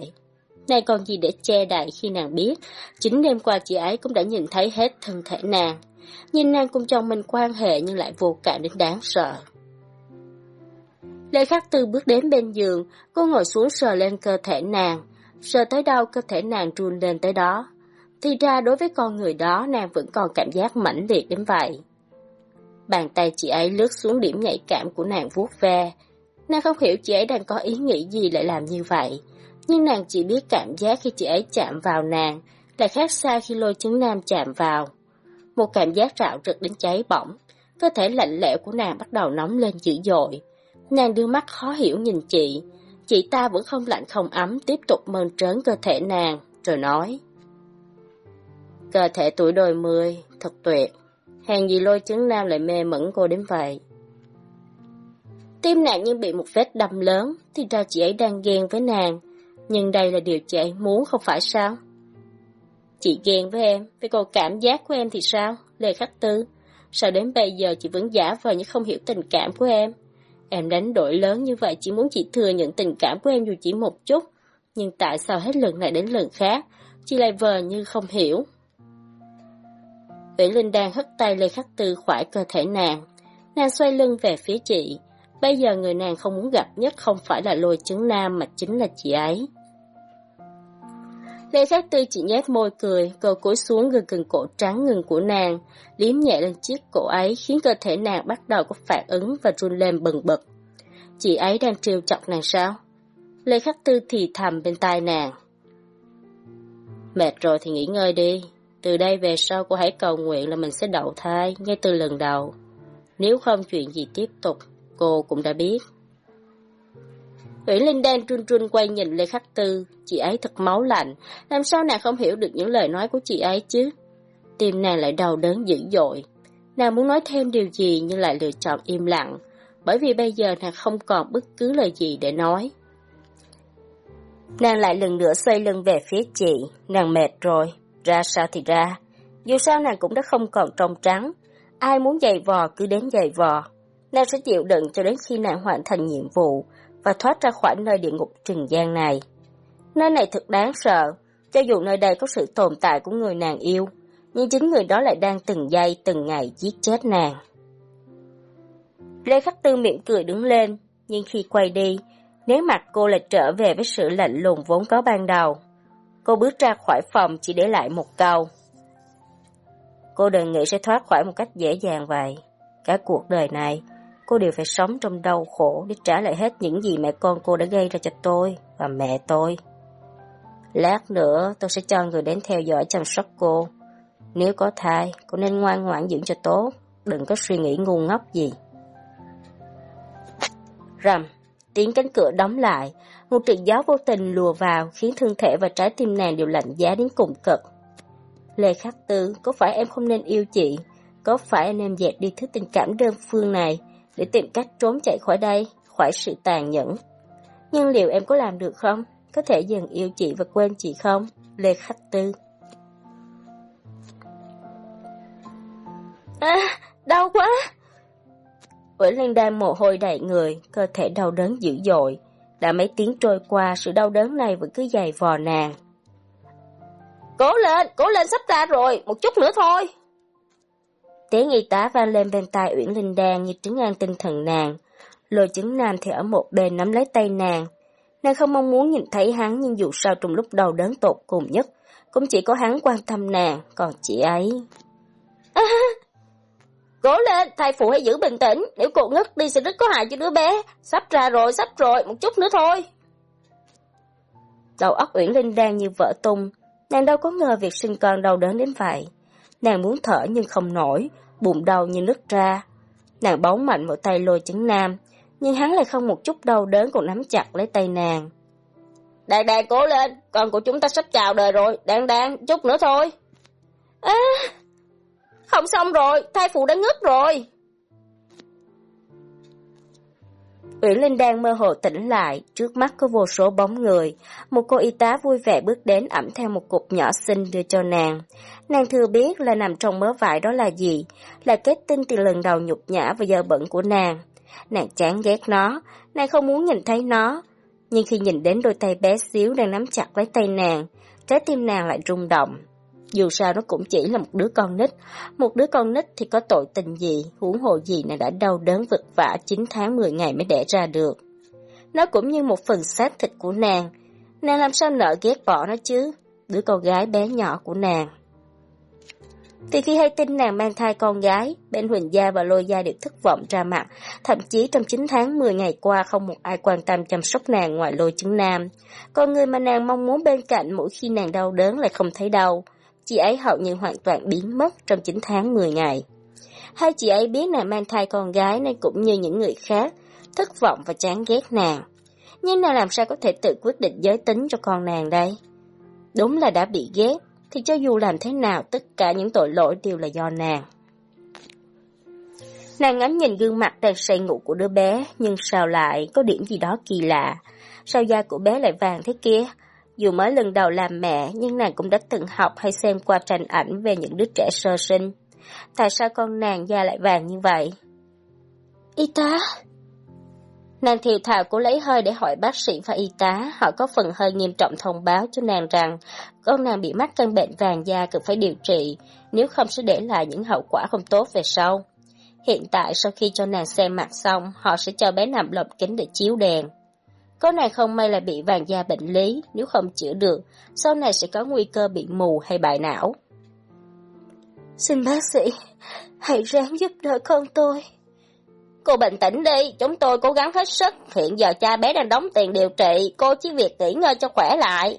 Này còn gì để che đậy khi nàng biết, chính đêm qua chị ấy cũng đã nhìn thấy hết thân thể nàng. Nhìn nàng cùng chồng mình quan hệ nhưng lại vô cảm đến đáng sợ. Lê Khắc Tư bước đến bên giường, cô ngồi xuống sờ lên cơ thể nàng, sờ tới đâu cơ thể nàng run lên tới đó. Thì ra đối với con người đó nàng vẫn còn cảm giác mãnh liệt đến vậy. Bàn tay chị ấy lướt xuống điểm nhạy cảm của nàng vuốt ve. Nàng không hiểu chị ấy đang có ý nghĩ gì lại làm như vậy. Nhưng nàng chỉ biết cảm giác khi chị ấy chạm vào nàng, lại khác xa khi lôi chứng nam chạm vào. Một cảm giác rạo rực đến cháy bỏng, cơ thể lạnh lẽo của nàng bắt đầu nóng lên dữ dội. Nàng đưa mắt khó hiểu nhìn chị, chị ta vẫn không lạnh không ấm tiếp tục mơn trớn cơ thể nàng, rồi nói. Cơ thể tuổi đôi mươi, thật tuyệt. Hàng gì lôi chứng nam lại mê mẩn cô đến vậy. Tim nàng như bị một vết đâm lớn, thì ra chị ấy đang ghen với nàng. Nhưng đây là điều chị ấy muốn không phải sao? Chị ghen với em, với cô cảm giác của em thì sao? Lê Khắc Tư, sao đến bây giờ chị vẫn giả vờ như không hiểu tình cảm của em? Em đánh đổi lớn như vậy chỉ muốn chị thừa nhận tình cảm của em dù chỉ một chút. Nhưng tại sao hết lần này đến lần khác, chị lại vờ như không hiểu? Uyển Linh đang hất tay Lê Khắc Tư khỏi cơ thể nàng. Nàng xoay lưng về phía chị. Bây giờ người nàng không muốn gặp nhất không phải là lôi chứng nam mà chính là chị ấy. Lê Khắc Tư chỉ nhét môi cười, cô cúi xuống gần gần cổ trắng ngừng của nàng, liếm nhẹ lên chiếc cổ ấy khiến cơ thể nàng bắt đầu có phản ứng và run lên bừng bực. Chị ấy đang trêu chọc nàng sao? Lê Khắc Tư thì thầm bên tai nàng. Mệt rồi thì nghỉ ngơi đi, từ đây về sau cô hãy cầu nguyện là mình sẽ đậu thai ngay từ lần đầu. Nếu không chuyện gì tiếp tục, cô cũng đã biết. Uyển Linh đang trun trun quay nhìn Lê Khắc Tư, chị ấy thật máu lạnh, làm sao nàng không hiểu được những lời nói của chị ấy chứ? Tim nàng lại đau đớn dữ dội. Nàng muốn nói thêm điều gì nhưng lại lựa chọn im lặng, bởi vì bây giờ nàng không còn bất cứ lời gì để nói. Nàng lại lần nữa xoay lưng về phía chị, nàng mệt rồi, ra sao thì ra. Dù sao nàng cũng đã không còn trong trắng, ai muốn giày vò cứ đến giày vò. Nàng sẽ chịu đựng cho đến khi nàng hoàn thành nhiệm vụ, và thoát ra khỏi nơi địa ngục trần gian này. Nơi này thật đáng sợ, cho dù nơi đây có sự tồn tại của người nàng yêu, nhưng chính người đó lại đang từng giây từng ngày giết chết nàng. Lê Khắc Tư miệng cười đứng lên, nhưng khi quay đi, nếu mặt cô lại trở về với sự lạnh lùng vốn có ban đầu. Cô bước ra khỏi phòng chỉ để lại một câu. Cô đừng nghĩ sẽ thoát khỏi một cách dễ dàng vậy. Cả cuộc đời này, cô đều phải sống trong đau khổ để trả lại hết những gì mẹ con cô đã gây ra cho tôi và mẹ tôi. Lát nữa tôi sẽ cho người đến theo dõi chăm sóc cô. Nếu có thai, cô nên ngoan ngoãn dưỡng cho tốt, đừng có suy nghĩ ngu ngốc gì. Rầm, tiếng cánh cửa đóng lại, một trận gió vô tình lùa vào khiến thân thể và trái tim nàng đều lạnh giá đến cùng cực. Lê Khắc Tư, có phải em không nên yêu chị? Có phải anh em dẹp đi thứ tình cảm đơn phương này để tìm cách trốn chạy khỏi đây, khỏi sự tàn nhẫn. Nhưng liệu em có làm được không? Có thể dần yêu chị và quên chị không? Lê Khách Tư À, đau quá! Uyển Liên đang mồ hôi đầy người, cơ thể đau đớn dữ dội. Đã mấy tiếng trôi qua, sự đau đớn này vẫn cứ dày vò nàng. Cố lên, cố lên sắp ra rồi, một chút nữa thôi. Tiếng y tá vang lên bên tai Uyển Linh Đan như trứng an tinh thần nàng. Lôi chứng nam thì ở một bên nắm lấy tay nàng. Nàng không mong muốn nhìn thấy hắn nhưng dù sao trong lúc đầu đớn tột cùng nhất, cũng chỉ có hắn quan tâm nàng, còn chị ấy... À, cố lên, thai phụ hãy giữ bình tĩnh, nếu cô ngất đi sẽ rất có hại cho đứa bé. Sắp ra rồi, sắp rồi, một chút nữa thôi. Đầu óc Uyển Linh đang như vỡ tung, nàng đâu có ngờ việc sinh con đau đớn đến vậy. Nàng muốn thở nhưng không nổi, bụng đau như nứt ra. Nàng bóng mạnh một tay lôi chứng nam, nhưng hắn lại không một chút đau đớn còn nắm chặt lấy tay nàng. Đàn đàn cố lên, con của chúng ta sắp chào đời rồi, đàn đàn, chút nữa thôi. À, không xong rồi, thai phụ đã ngất rồi. Uyển Linh đang mơ hồ tỉnh lại, trước mắt có vô số bóng người. Một cô y tá vui vẻ bước đến ẩm theo một cục nhỏ xinh đưa cho nàng. Nàng thừa biết là nằm trong mớ vải đó là gì, là kết tinh từ lần đầu nhục nhã và dơ bẩn của nàng. Nàng chán ghét nó, nàng không muốn nhìn thấy nó. Nhưng khi nhìn đến đôi tay bé xíu đang nắm chặt lấy tay nàng, trái tim nàng lại rung động. Dù sao nó cũng chỉ là một đứa con nít, một đứa con nít thì có tội tình gì, huống hồ gì này đã đau đớn vật vả 9 tháng 10 ngày mới đẻ ra được. Nó cũng như một phần xác thịt của nàng, nàng làm sao nợ ghét bỏ nó chứ, đứa con gái bé nhỏ của nàng. Từ khi hay tin nàng mang thai con gái, bên Huỳnh Gia và Lôi Gia đều thất vọng ra mặt, thậm chí trong 9 tháng 10 ngày qua không một ai quan tâm chăm sóc nàng ngoài Lôi Chứng Nam. Còn người mà nàng mong muốn bên cạnh mỗi khi nàng đau đớn lại không thấy đau, chị ấy hầu như hoàn toàn biến mất trong 9 tháng 10 ngày. Hai chị ấy biết nàng mang thai con gái nên cũng như những người khác, thất vọng và chán ghét nàng. Nhưng nàng làm sao có thể tự quyết định giới tính cho con nàng đây? Đúng là đã bị ghét, thì cho dù làm thế nào tất cả những tội lỗi đều là do nàng. Nàng ngắm nhìn gương mặt đang say ngủ của đứa bé, nhưng sao lại có điểm gì đó kỳ lạ. Sao da của bé lại vàng thế kia? Dù mới lần đầu làm mẹ, nhưng nàng cũng đã từng học hay xem qua tranh ảnh về những đứa trẻ sơ sinh. Tại sao con nàng da lại vàng như vậy? Y tá! Nàng thiều thào cố lấy hơi để hỏi bác sĩ và y tá, họ có phần hơi nghiêm trọng thông báo cho nàng rằng con nàng bị mắc căn bệnh vàng da cần phải điều trị, nếu không sẽ để lại những hậu quả không tốt về sau. Hiện tại sau khi cho nàng xem mặt xong, họ sẽ cho bé nằm lồng kính để chiếu đèn. Con này không may là bị vàng da bệnh lý, nếu không chữa được, sau này sẽ có nguy cơ bị mù hay bại não. Xin bác sĩ, hãy ráng giúp đỡ con tôi. Cô bình tĩnh đi, chúng tôi cố gắng hết sức. Hiện giờ cha bé đang đóng tiền điều trị, cô chỉ việc nghỉ ngơi cho khỏe lại.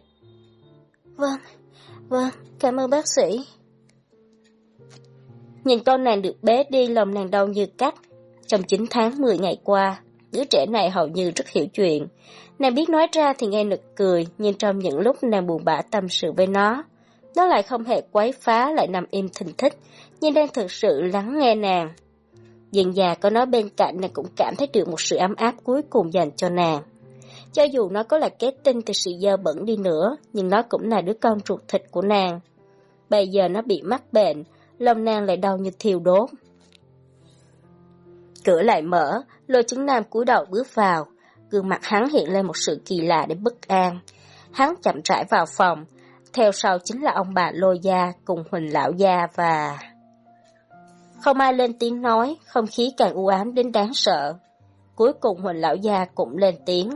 Vâng, vâng, cảm ơn bác sĩ. Nhìn con nàng được bế đi lòng nàng đau như cắt. Trong 9 tháng 10 ngày qua, đứa trẻ này hầu như rất hiểu chuyện. Nàng biết nói ra thì nghe nực cười, nhưng trong những lúc nàng buồn bã tâm sự với nó, nó lại không hề quấy phá lại nằm im thình thích, nhưng đang thực sự lắng nghe nàng. Dần già có nó bên cạnh nàng cũng cảm thấy được một sự ấm áp cuối cùng dành cho nàng. Cho dù nó có là kết tinh từ sự dơ bẩn đi nữa, nhưng nó cũng là đứa con ruột thịt của nàng. Bây giờ nó bị mắc bệnh, lòng nàng lại đau như thiêu đốt. Cửa lại mở, lôi chứng nam cúi đầu bước vào. Gương mặt hắn hiện lên một sự kỳ lạ để bất an. Hắn chậm rãi vào phòng, theo sau chính là ông bà lôi gia cùng huỳnh lão gia và... Không ai lên tiếng nói, không khí càng u ám đến đáng sợ. Cuối cùng Huỳnh Lão Gia cũng lên tiếng.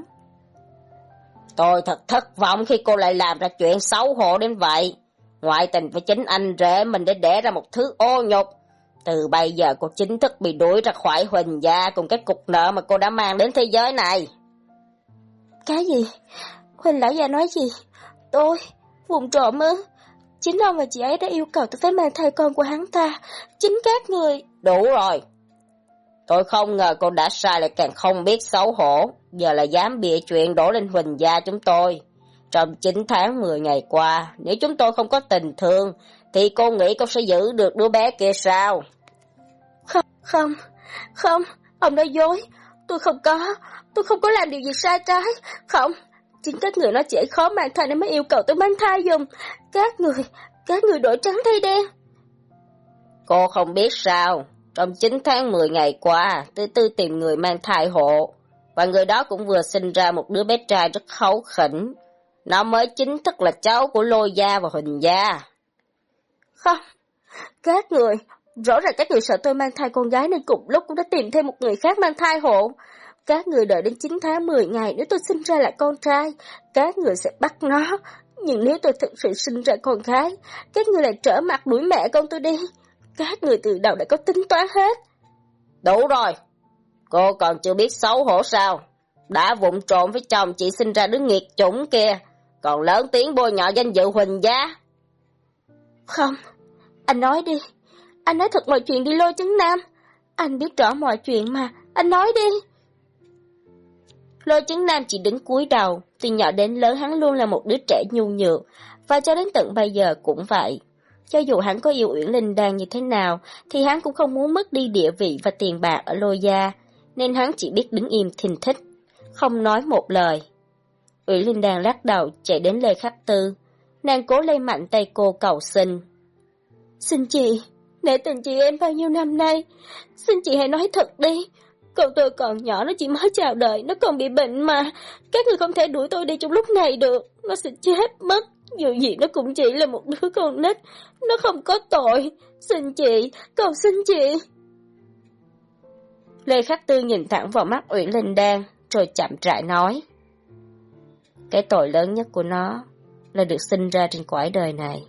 Tôi thật thất vọng khi cô lại làm ra chuyện xấu hổ đến vậy. Ngoại tình với chính anh rể mình để đẻ ra một thứ ô nhục. Từ bây giờ cô chính thức bị đuổi ra khỏi Huỳnh Gia cùng cái cục nợ mà cô đã mang đến thế giới này. Cái gì? Huỳnh Lão Gia nói gì? Tôi, vùng trộm ư? Chính ông và chị ấy đã yêu cầu tôi phải mang thai con của hắn ta. Chính các người... Đủ rồi. Tôi không ngờ cô đã sai lại càng không biết xấu hổ. Giờ là dám bịa chuyện đổ lên Huỳnh gia chúng tôi. Trong 9 tháng 10 ngày qua, nếu chúng tôi không có tình thương, thì cô nghĩ cô sẽ giữ được đứa bé kia sao? Không, không, không, ông nói dối. Tôi không có, tôi không có làm điều gì sai trái. Không, Chính các người nói trẻ khó mang thai nên mới yêu cầu tôi mang thai dùng. Các người, các người đổi trắng thay đen. Cô không biết sao, trong 9 tháng 10 ngày qua, tư tư tìm người mang thai hộ, và người đó cũng vừa sinh ra một đứa bé trai rất khấu khỉnh. Nó mới chính thức là cháu của Lôi Gia và Huỳnh Gia. Không, các người, rõ ràng các người sợ tôi mang thai con gái nên cùng lúc cũng đã tìm thêm một người khác mang thai hộ. Các người đợi đến 9 tháng 10 ngày nếu tôi sinh ra lại con trai, các người sẽ bắt nó. Nhưng nếu tôi thực sự sinh ra con gái, các người lại trở mặt đuổi mẹ con tôi đi. Các người từ đầu đã có tính toán hết. Đủ rồi. Cô còn chưa biết xấu hổ sao? Đã vụng trộm với chồng chị sinh ra đứa nghiệt chủng kia, còn lớn tiếng bôi nhọ danh dự Huỳnh Giá. Không, anh nói đi, anh nói thật mọi chuyện đi lôi chứng nam. Anh biết rõ mọi chuyện mà, anh nói đi. Lôi chứng nam chỉ đứng cúi đầu, từ nhỏ đến lớn hắn luôn là một đứa trẻ nhu nhược, và cho đến tận bây giờ cũng vậy. Cho dù hắn có yêu Uyển Linh Đan như thế nào, thì hắn cũng không muốn mất đi địa vị và tiền bạc ở lôi gia, nên hắn chỉ biết đứng im thình thích, không nói một lời. Uyển Linh Đan lắc đầu chạy đến Lê Khắc Tư, nàng cố lây mạnh tay cô cầu xin. Xin chị, nể tình chị em bao nhiêu năm nay, xin chị hãy nói thật đi. Cậu tôi còn nhỏ nó chỉ mới chào đời, nó còn bị bệnh mà. Các người không thể đuổi tôi đi trong lúc này được, nó sẽ chết mất. Dù gì nó cũng chỉ là một đứa con nít, nó không có tội. Xin chị, cầu xin chị. Lê Khắc Tư nhìn thẳng vào mắt Uyển Linh Đan, rồi chậm rãi nói. Cái tội lớn nhất của nó là được sinh ra trên cõi đời này.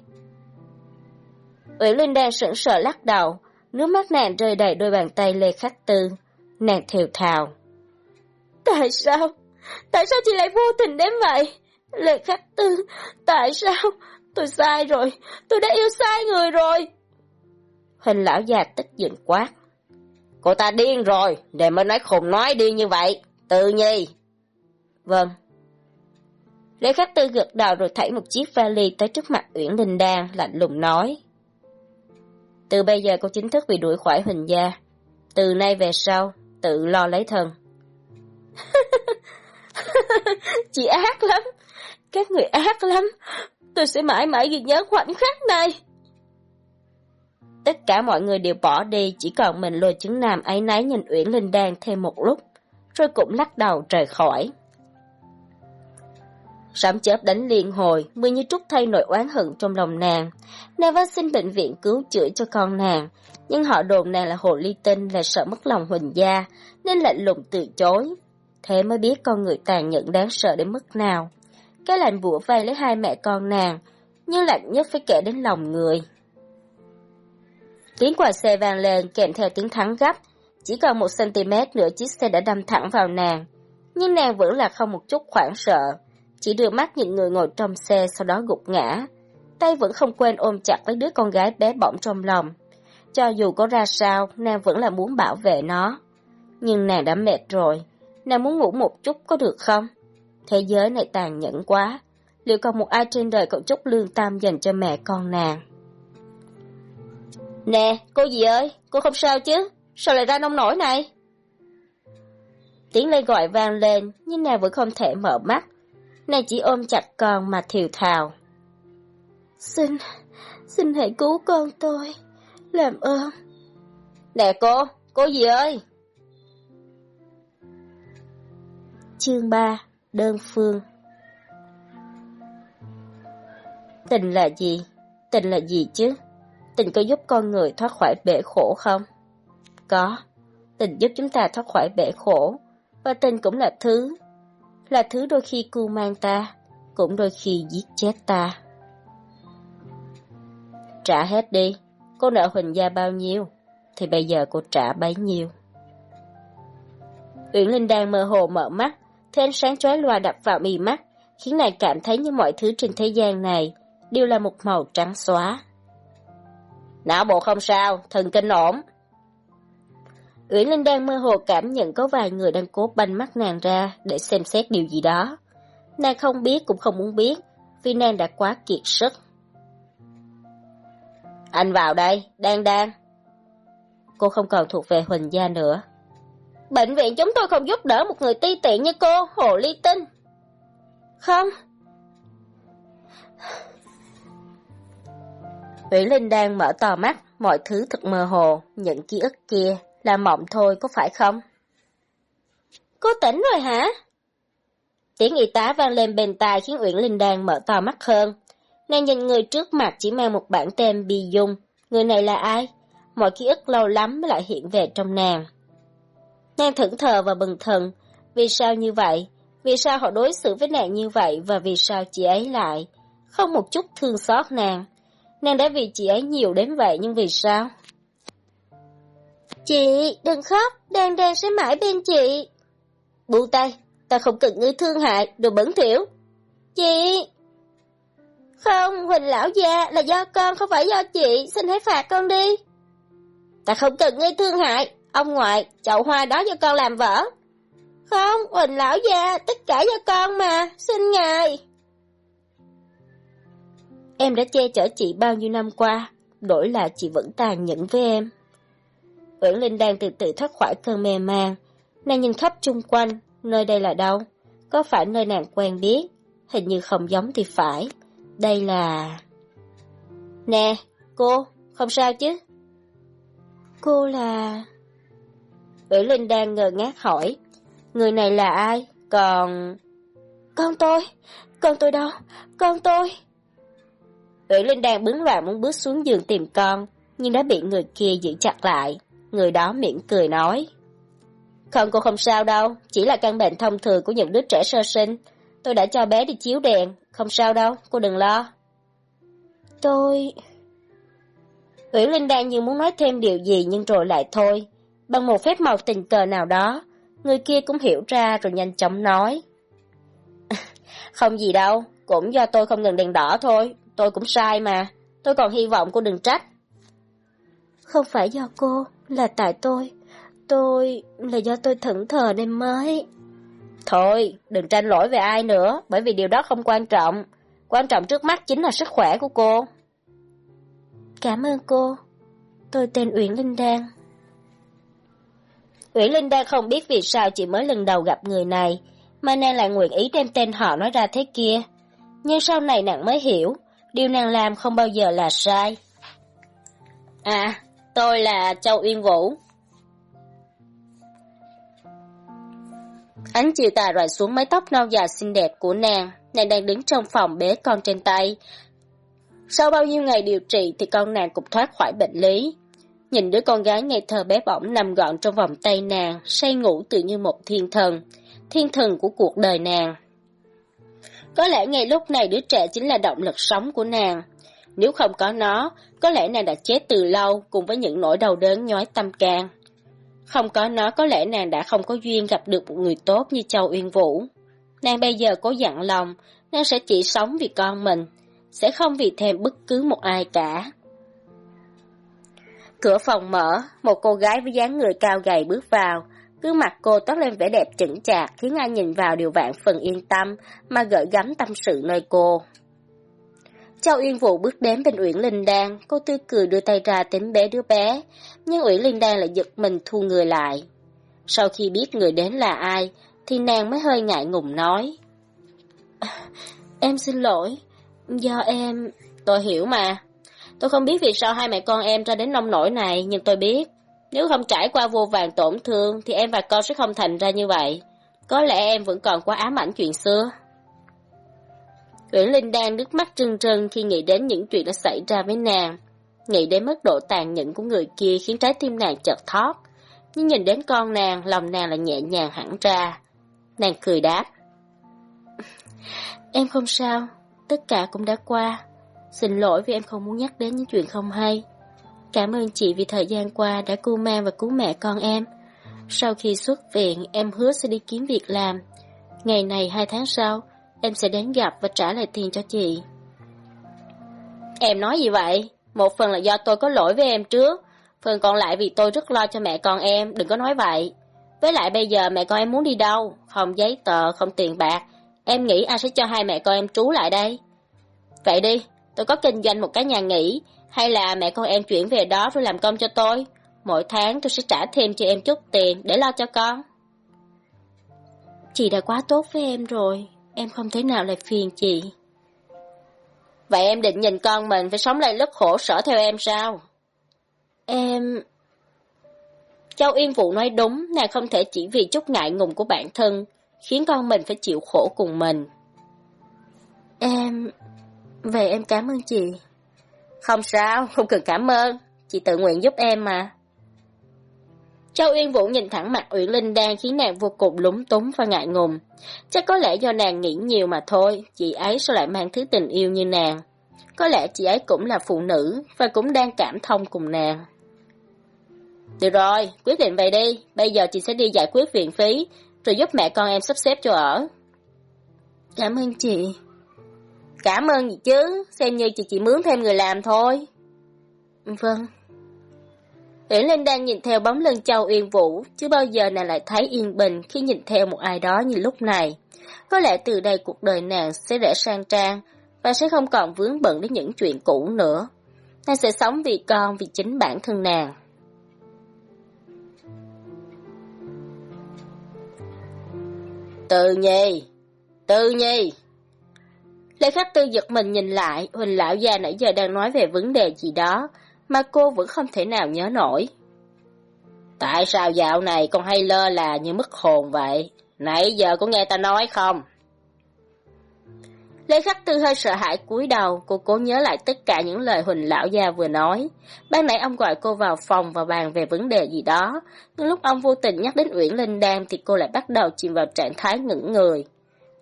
Uyển Linh Đan sững sờ lắc đầu, nước mắt nàng rơi đầy đôi bàn tay Lê Khắc Tư. Nàng thều thào. Tại sao? Tại sao chị lại vô tình đến vậy? Lê Khắc Tư, tại sao? Tôi sai rồi, tôi đã yêu sai người rồi. Hình lão già tức giận quát. Cô ta điên rồi, để mới nói khùng nói đi như vậy. Tự nhi. Vâng. Lê Khắc Tư gật đầu rồi thảy một chiếc vali tới trước mặt Uyển Linh Đan, lạnh lùng nói. Từ bây giờ cô chính thức bị đuổi khỏi Huỳnh gia. Từ nay về sau, tự lo lấy thân. Chị ác lắm, các người ác lắm, tôi sẽ mãi mãi ghi nhớ khoảnh khắc này. Tất cả mọi người đều bỏ đi, chỉ còn mình lôi chứng nam ấy náy nhìn Uyển Linh Đan thêm một lúc, rồi cũng lắc đầu rời khỏi. Sấm chớp đánh liên hồi, mưa như trút thay nỗi oán hận trong lòng nàng. Nàng vẫn xin bệnh viện cứu chữa cho con nàng, nhưng họ đồn nàng là hồ ly tinh là sợ mất lòng Huỳnh gia, nên lạnh lùng từ chối. Thế mới biết con người tàn nhẫn đáng sợ đến mức nào. Cái lạnh bủa vây lấy hai mẹ con nàng, nhưng lạnh nhất phải kể đến lòng người. Tiếng quả xe vang lên kèm theo tiếng thắng gấp, chỉ còn một cm nữa chiếc xe đã đâm thẳng vào nàng. Nhưng nàng vẫn là không một chút hoảng sợ, chỉ đưa mắt nhìn người ngồi trong xe sau đó gục ngã. Tay vẫn không quên ôm chặt lấy đứa con gái bé bỏng trong lòng. Cho dù có ra sao, nàng vẫn là muốn bảo vệ nó. Nhưng nàng đã mệt rồi, nàng muốn ngủ một chút có được không? Thế giới này tàn nhẫn quá, liệu còn một ai trên đời cậu chút lương tâm dành cho mẹ con nàng? Nè, cô gì ơi, cô không sao chứ? Sao lại ra nông nổi này? Tiếng lê gọi vang lên, nhưng nàng vẫn không thể mở mắt. Nàng chỉ ôm chặt con mà thiều thào. Xin, xin hãy cứu con tôi, làm ơn. Nè cô, cô gì ơi? Chương 3 Đơn phương Tình là gì? Tình là gì chứ? Tình có giúp con người thoát khỏi bể khổ không? Có. Tình giúp chúng ta thoát khỏi bể khổ. Và tình cũng là thứ. Là thứ đôi khi cưu mang ta, cũng đôi khi giết chết ta. Trả hết đi. Cô nợ Huỳnh Gia bao nhiêu? Thì bây giờ cô trả bấy nhiêu. Uyển Linh đang mơ hồ mở mắt, thế ánh sáng chói loa đập vào mì mắt, khiến nàng cảm thấy như mọi thứ trên thế gian này đều là một màu trắng xóa. Não bộ không sao, thần kinh ổn. Uyển Linh đang mơ hồ cảm nhận có vài người đang cố banh mắt nàng ra để xem xét điều gì đó. Nàng không biết cũng không muốn biết, vì nàng đã quá kiệt sức. Anh vào đây, đang đang. Cô không còn thuộc về Huỳnh Gia nữa. Bệnh viện chúng tôi không giúp đỡ một người ti tiện như cô, Hồ Ly Tinh. Không. Uyển Linh đang mở to mắt, mọi thứ thật mơ hồ, những ký ức kia là mộng thôi có phải không? Cô tỉnh rồi hả? Tiếng y tá vang lên bên tai khiến Uyển Linh đang mở to mắt hơn. Nàng nhìn người trước mặt chỉ mang một bản tem bi dung. Người này là ai? Mọi ký ức lâu lắm mới lại hiện về trong nàng. Nàng thẫn thờ và bừng thần. Vì sao như vậy? Vì sao họ đối xử với nàng như vậy và vì sao chị ấy lại? Không một chút thương xót nàng. Nàng đã vì chị ấy nhiều đến vậy nhưng vì sao? Chị, đừng khóc, Đan Đan sẽ mãi bên chị. Buông tay, ta không cần ngươi thương hại, đồ bẩn thỉu. Chị! Không, Huỳnh lão gia là do con, không phải do chị, xin hãy phạt con đi. Ta không cần ngươi thương hại, ông ngoại, chậu hoa đó cho con làm vỡ. Không, Huỳnh lão gia, tất cả do con mà, xin ngài. Em đã che chở chị bao nhiêu năm qua, đổi là chị vẫn tàn nhẫn với em. Uyển Linh đang từ từ thoát khỏi cơn mê man, nàng nhìn khắp chung quanh, nơi đây là đâu? Có phải nơi nàng quen biết? Hình như không giống thì phải. Đây là... Nè, cô, không sao chứ? Cô là... Uyển Linh đang ngờ ngác hỏi. Người này là ai? Còn... Con tôi! Con tôi đâu? Con tôi! Uyển Linh đang bướng loạn muốn bước xuống giường tìm con, nhưng đã bị người kia giữ chặt lại. Người đó mỉm cười nói. Không cô không sao đâu, chỉ là căn bệnh thông thường của những đứa trẻ sơ sinh. Tôi đã cho bé đi chiếu đèn, không sao đâu, cô đừng lo. Tôi... Uyển Linh đang như muốn nói thêm điều gì nhưng rồi lại thôi. Bằng một phép màu tình cờ nào đó, người kia cũng hiểu ra rồi nhanh chóng nói. không gì đâu, cũng do tôi không ngừng đèn đỏ thôi, tôi cũng sai mà, tôi còn hy vọng cô đừng trách. Không phải do cô, là tại tôi. Tôi... là do tôi thẫn thờ nên mới... Thôi, đừng tranh lỗi về ai nữa, bởi vì điều đó không quan trọng. Quan trọng trước mắt chính là sức khỏe của cô. Cảm ơn cô. Tôi tên Uyển Linh Đan. Uyển Linh Đan không biết vì sao chỉ mới lần đầu gặp người này, mà nàng lại nguyện ý đem tên họ nói ra thế kia. Nhưng sau này nàng mới hiểu, điều nàng làm không bao giờ là sai. À, tôi là Châu Uyên Vũ. Ánh chiều tà rọi xuống mái tóc nâu già xinh đẹp của nàng, nàng đang đứng trong phòng bế con trên tay. Sau bao nhiêu ngày điều trị thì con nàng cũng thoát khỏi bệnh lý. Nhìn đứa con gái ngây thơ bé bỏng nằm gọn trong vòng tay nàng, say ngủ tự như một thiên thần, thiên thần của cuộc đời nàng. Có lẽ ngay lúc này đứa trẻ chính là động lực sống của nàng. Nếu không có nó, có lẽ nàng đã chết từ lâu cùng với những nỗi đau đớn nhói tâm can. Không có nó có lẽ nàng đã không có duyên gặp được một người tốt như Châu Uyên Vũ. Nàng bây giờ cố dặn lòng, nàng sẽ chỉ sống vì con mình, sẽ không vì thèm bất cứ một ai cả. Cửa phòng mở, một cô gái với dáng người cao gầy bước vào, gương mặt cô toát lên vẻ đẹp chững chạc khiến ai nhìn vào điều vạn phần yên tâm mà gợi gắm tâm sự nơi cô. Châu Uyên Vũ bước đến bên Uyển Linh Đan, cô tươi cười đưa tay ra tính bé đứa bé, nhưng Uyển Linh Đan lại giật mình thu người lại. Sau khi biết người đến là ai, thì nàng mới hơi ngại ngùng nói. Em xin lỗi, do em... Tôi hiểu mà. Tôi không biết vì sao hai mẹ con em ra đến nông nổi này, nhưng tôi biết. Nếu không trải qua vô vàng tổn thương, thì em và con sẽ không thành ra như vậy. Có lẽ em vẫn còn quá ám ảnh chuyện xưa. Uyển Linh đang nước mắt trưng trưng khi nghĩ đến những chuyện đã xảy ra với nàng. Nghĩ đến mức độ tàn nhẫn của người kia khiến trái tim nàng chợt thót. Nhưng nhìn đến con nàng, lòng nàng lại nhẹ nhàng hẳn ra. Nàng cười đáp. Em không sao, tất cả cũng đã qua. Xin lỗi vì em không muốn nhắc đến những chuyện không hay. Cảm ơn chị vì thời gian qua đã cứu mang và cứu mẹ con em. Sau khi xuất viện, em hứa sẽ đi kiếm việc làm. Ngày này hai tháng sau, em sẽ đến gặp và trả lại tiền cho chị. Em nói gì vậy? Một phần là do tôi có lỗi với em trước, phần còn lại vì tôi rất lo cho mẹ con em, đừng có nói vậy. Với lại bây giờ mẹ con em muốn đi đâu? Không giấy tờ, không tiền bạc. Em nghĩ ai sẽ cho hai mẹ con em trú lại đây? Vậy đi, tôi có kinh doanh một cái nhà nghỉ, hay là mẹ con em chuyển về đó rồi làm công cho tôi? Mỗi tháng tôi sẽ trả thêm cho em chút tiền để lo cho con. Chị đã quá tốt với em rồi, em không thể nào lại phiền chị. Vậy em định nhìn con mình phải sống lại lớp khổ sở theo em sao? Em... Châu Yên Vũ nói đúng, nàng không thể chỉ vì chút ngại ngùng của bản thân, khiến con mình phải chịu khổ cùng mình. Em... Vậy em cảm ơn chị. Không sao, không cần cảm ơn, chị tự nguyện giúp em mà. Châu Uyên Vũ nhìn thẳng mặt Uyển Linh đang khiến nàng vô cùng lúng túng và ngại ngùng. Chắc có lẽ do nàng nghĩ nhiều mà thôi, chị ấy sao lại mang thứ tình yêu như nàng. Có lẽ chị ấy cũng là phụ nữ và cũng đang cảm thông cùng nàng. Được rồi, quyết định vậy đi, bây giờ chị sẽ đi giải quyết viện phí, rồi giúp mẹ con em sắp xếp cho ở. Cảm ơn chị. Cảm ơn gì chứ, xem như chị chỉ mướn thêm người làm thôi. Vâng. Uyển Linh đang nhìn theo bóng lưng Châu Uyên Vũ, chứ bao giờ nàng lại thấy yên bình khi nhìn theo một ai đó như lúc này. Có lẽ từ đây cuộc đời nàng sẽ rẽ sang trang, và sẽ không còn vướng bận đến những chuyện cũ nữa. Nàng sẽ sống vì con, vì chính bản thân nàng. Từ nhi, từ nhi. Lê Khắc Tư giật mình nhìn lại, Huỳnh lão già nãy giờ đang nói về vấn đề gì đó, mà cô vẫn không thể nào nhớ nổi. Tại sao dạo này con hay lơ là như mất hồn vậy? Nãy giờ có nghe ta nói không? Lê Khắc Tư hơi sợ hãi cúi đầu, cô cố nhớ lại tất cả những lời Huỳnh lão gia vừa nói. Ban nãy ông gọi cô vào phòng và bàn về vấn đề gì đó, nhưng lúc ông vô tình nhắc đến Uyển Linh Đan thì cô lại bắt đầu chìm vào trạng thái ngẩn người.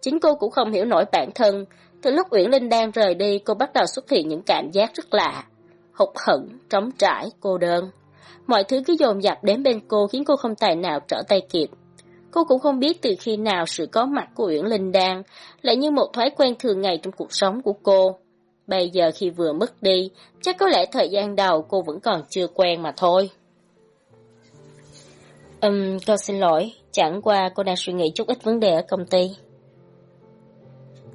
Chính cô cũng không hiểu nổi bản thân, từ lúc Uyển Linh Đan rời đi cô bắt đầu xuất hiện những cảm giác rất lạ. Hụt hẫng, trống trải, cô đơn. Mọi thứ cứ dồn dập đến bên cô khiến cô không tài nào trở tay kịp. Cô cũng không biết từ khi nào sự có mặt của Uyển Linh Đan lại như một thói quen thường ngày trong cuộc sống của cô. Bây giờ khi vừa mất đi, chắc có lẽ thời gian đầu cô vẫn còn chưa quen mà thôi. Ừm, um, con xin lỗi, chẳng qua cô đang suy nghĩ chút ít vấn đề ở công ty.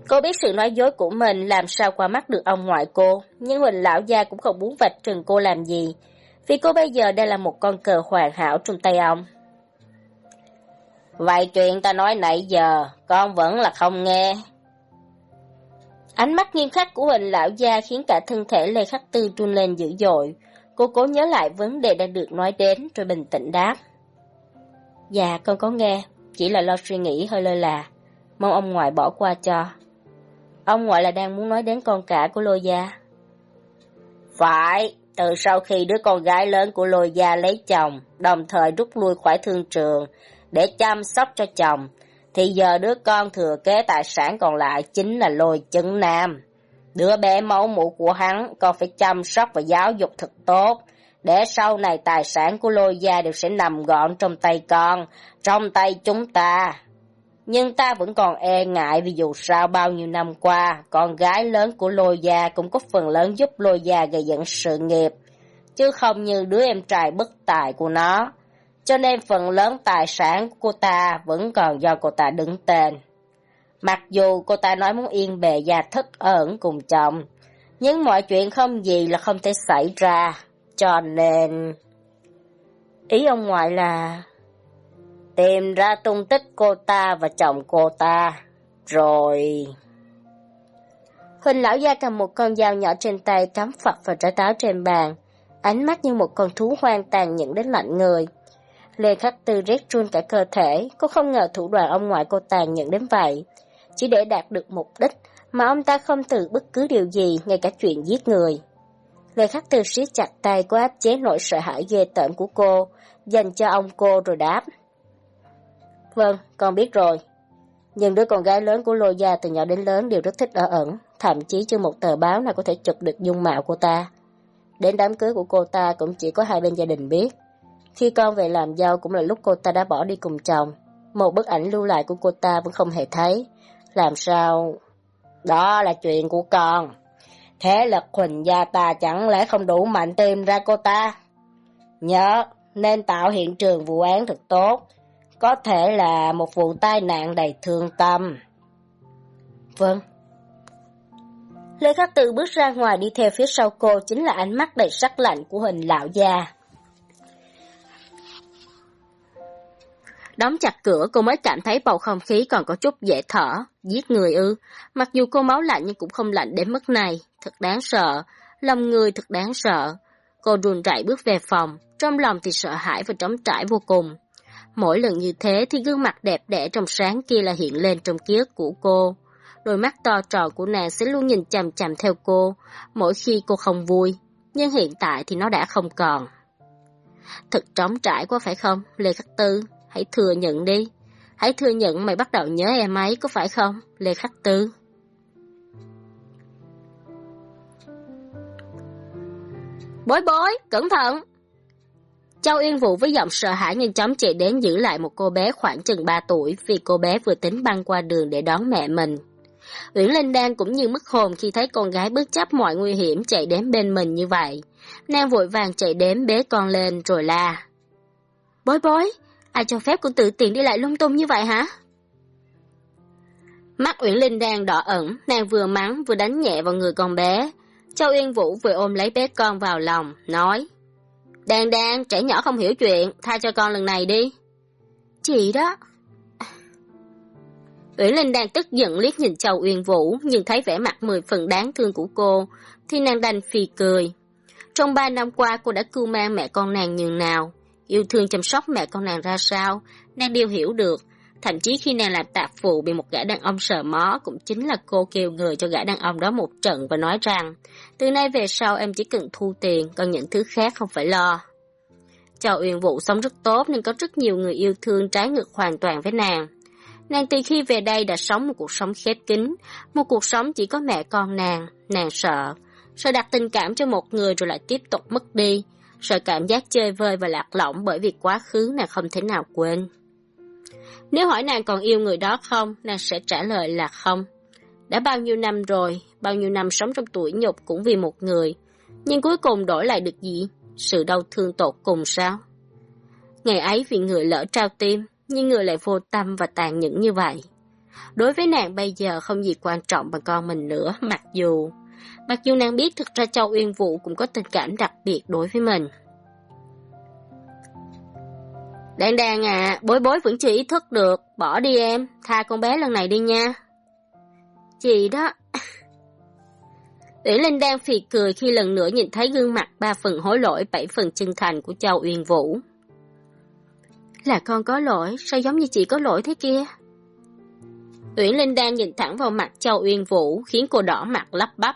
Cô biết sự nói dối của mình làm sao qua mắt được ông ngoại cô, nhưng Huỳnh lão gia cũng không muốn vạch trừng cô làm gì, vì cô bây giờ đây là một con cờ hoàn hảo trong tay ông. Vậy chuyện ta nói nãy giờ, con vẫn là không nghe. Ánh mắt nghiêm khắc của Huỳnh lão gia khiến cả thân thể Lê Khắc Tư run lên dữ dội. Cô cố nhớ lại vấn đề đang được nói đến rồi bình tĩnh đáp. Dạ, con có nghe, chỉ là lo suy nghĩ hơi lơ là. Mong ông ngoại bỏ qua cho. Ông ngoại là đang muốn nói đến con cả của Lô Gia. Phải, từ sau khi đứa con gái lớn của Lô Gia lấy chồng, đồng thời rút lui khỏi thương trường, để chăm sóc cho chồng, thì giờ đứa con thừa kế tài sản còn lại chính là lôi Chấn nam. Đứa bé máu mũ của hắn còn phải chăm sóc và giáo dục thật tốt, để sau này tài sản của lôi gia đều sẽ nằm gọn trong tay con, trong tay chúng ta. Nhưng ta vẫn còn e ngại vì dù sao bao nhiêu năm qua, con gái lớn của lôi gia cũng có phần lớn giúp lôi gia gây dựng sự nghiệp, chứ không như đứa em trai bất tài của nó cho nên phần lớn tài sản của cô ta vẫn còn do cô ta đứng tên. Mặc dù cô ta nói muốn yên bề gia thức ẩn cùng chồng, nhưng mọi chuyện không gì là không thể xảy ra, cho nên... Ý ông ngoại là... Tìm ra tung tích cô ta và chồng cô ta, rồi... Huỳnh lão gia cầm một con dao nhỏ trên tay cắm phật vào trái táo trên bàn, ánh mắt như một con thú hoang tàn nhẫn đến lạnh người. Lê Khắc Tư rét run cả cơ thể, cô không ngờ thủ đoạn ông ngoại cô tàn nhẫn đến vậy. Chỉ để đạt được mục đích mà ông ta không từ bất cứ điều gì, ngay cả chuyện giết người. Lê Khắc Tư siết chặt tay của áp chế nỗi sợ hãi ghê tởm của cô, dành cho ông cô rồi đáp. Vâng, con biết rồi. Nhưng đứa con gái lớn của Lô Gia từ nhỏ đến lớn đều rất thích ở ẩn, thậm chí chưa một tờ báo nào có thể chụp được dung mạo của ta. Đến đám cưới của cô ta cũng chỉ có hai bên gia đình biết. Khi con về làm dâu cũng là lúc cô ta đã bỏ đi cùng chồng. Một bức ảnh lưu lại của cô ta vẫn không hề thấy. Làm sao... Đó là chuyện của con. Thế lực Huỳnh gia ta chẳng lẽ không đủ mạnh tìm ra cô ta? Nhớ, nên tạo hiện trường vụ án thật tốt. Có thể là một vụ tai nạn đầy thương tâm. Vâng. Lê Khắc Từ bước ra ngoài đi theo phía sau cô, chính là ánh mắt đầy sắc lạnh của hình lão gia. Đóng chặt cửa, cô mới cảm thấy bầu không khí còn có chút dễ thở. Giết người ư. Mặc dù cô máu lạnh nhưng cũng không lạnh đến mức này. Thật đáng sợ. Lòng người thật đáng sợ. Cô run rẩy bước về phòng. Trong lòng thì sợ hãi và trống trải vô cùng. Mỗi lần như thế thì gương mặt đẹp đẽ trong sáng kia là hiện lên trong ký ức của cô. Đôi mắt to tròn của nàng sẽ luôn nhìn chằm chằm theo cô, mỗi khi cô không vui. Nhưng hiện tại thì nó đã không còn. Thật trống trải quá phải không, Lê Khắc Tư? Hãy thừa nhận đi. Hãy thừa nhận mày bắt đầu nhớ em ấy, có phải không, Lê Khắc Tư? Bối bối, cẩn thận! Châu Yên Vũ với giọng sợ hãi nhanh chóng chạy đến giữ lại một cô bé khoảng chừng 3 tuổi vì cô bé vừa tính băng qua đường để đón mẹ mình. Uyển Linh Đan cũng như mất hồn khi thấy con gái bất chấp mọi nguy hiểm chạy đến bên mình như vậy. Nàng vội vàng chạy đến bế con lên rồi la. Bối bối, ai cho phép con tự tiện đi lại lung tung như vậy hả? Mắt Uyển Linh đang đỏ ẩn, nàng vừa mắng vừa đánh nhẹ vào người con bé. Châu Yên Vũ vừa ôm lấy bé con vào lòng, nói. Đan đan, trẻ nhỏ không hiểu chuyện, tha cho con lần này đi. Chị đó. Uyển Linh đang tức giận liếc nhìn Châu Uyên Vũ, nhưng thấy vẻ mặt mười phần đáng thương của cô, thì nàng đành phì cười. Trong ba năm qua cô đã cưu mang mẹ con nàng nhường nào, yêu thương chăm sóc mẹ con nàng ra sao, nàng đều hiểu được. Thậm chí khi nàng làm tạp phụ bị một gã đàn ông sờ mó cũng chính là cô kêu người cho gã đàn ông đó một trận và nói rằng từ nay về sau em chỉ cần thu tiền, còn những thứ khác không phải lo. Chào Uyên Vũ sống rất tốt nên có rất nhiều người yêu thương trái ngược hoàn toàn với nàng. Nàng từ khi về đây đã sống một cuộc sống khép kín, một cuộc sống chỉ có mẹ con nàng, nàng sợ. Sợ đặt tình cảm cho một người rồi lại tiếp tục mất đi, sợ cảm giác chơi vơi và lạc lõng bởi vì quá khứ nàng không thể nào quên. Nếu hỏi nàng còn yêu người đó không, nàng sẽ trả lời là không. Đã bao nhiêu năm rồi, bao nhiêu năm sống trong tuổi nhục cũng vì một người, nhưng cuối cùng đổi lại được gì? Sự đau thương tột cùng sao? Ngày ấy vì người lỡ trao tim, nhưng người lại vô tâm và tàn nhẫn như vậy. Đối với nàng bây giờ không gì quan trọng bằng con mình nữa, mặc dù... Mặc dù nàng biết thực ra Châu Uyên Vũ cũng có tình cảm đặc biệt đối với mình. Đan đan à, bối bối vẫn chưa ý thức được, bỏ đi em, tha con bé lần này đi nha. Chị đó. Uyển Linh đang phì cười khi lần nữa nhìn thấy gương mặt ba phần hối lỗi bảy phần chân thành của Châu Uyên Vũ. Là con có lỗi, sao giống như chị có lỗi thế kia? Uyển Linh đang nhìn thẳng vào mặt Châu Uyên Vũ khiến cô đỏ mặt lắp bắp.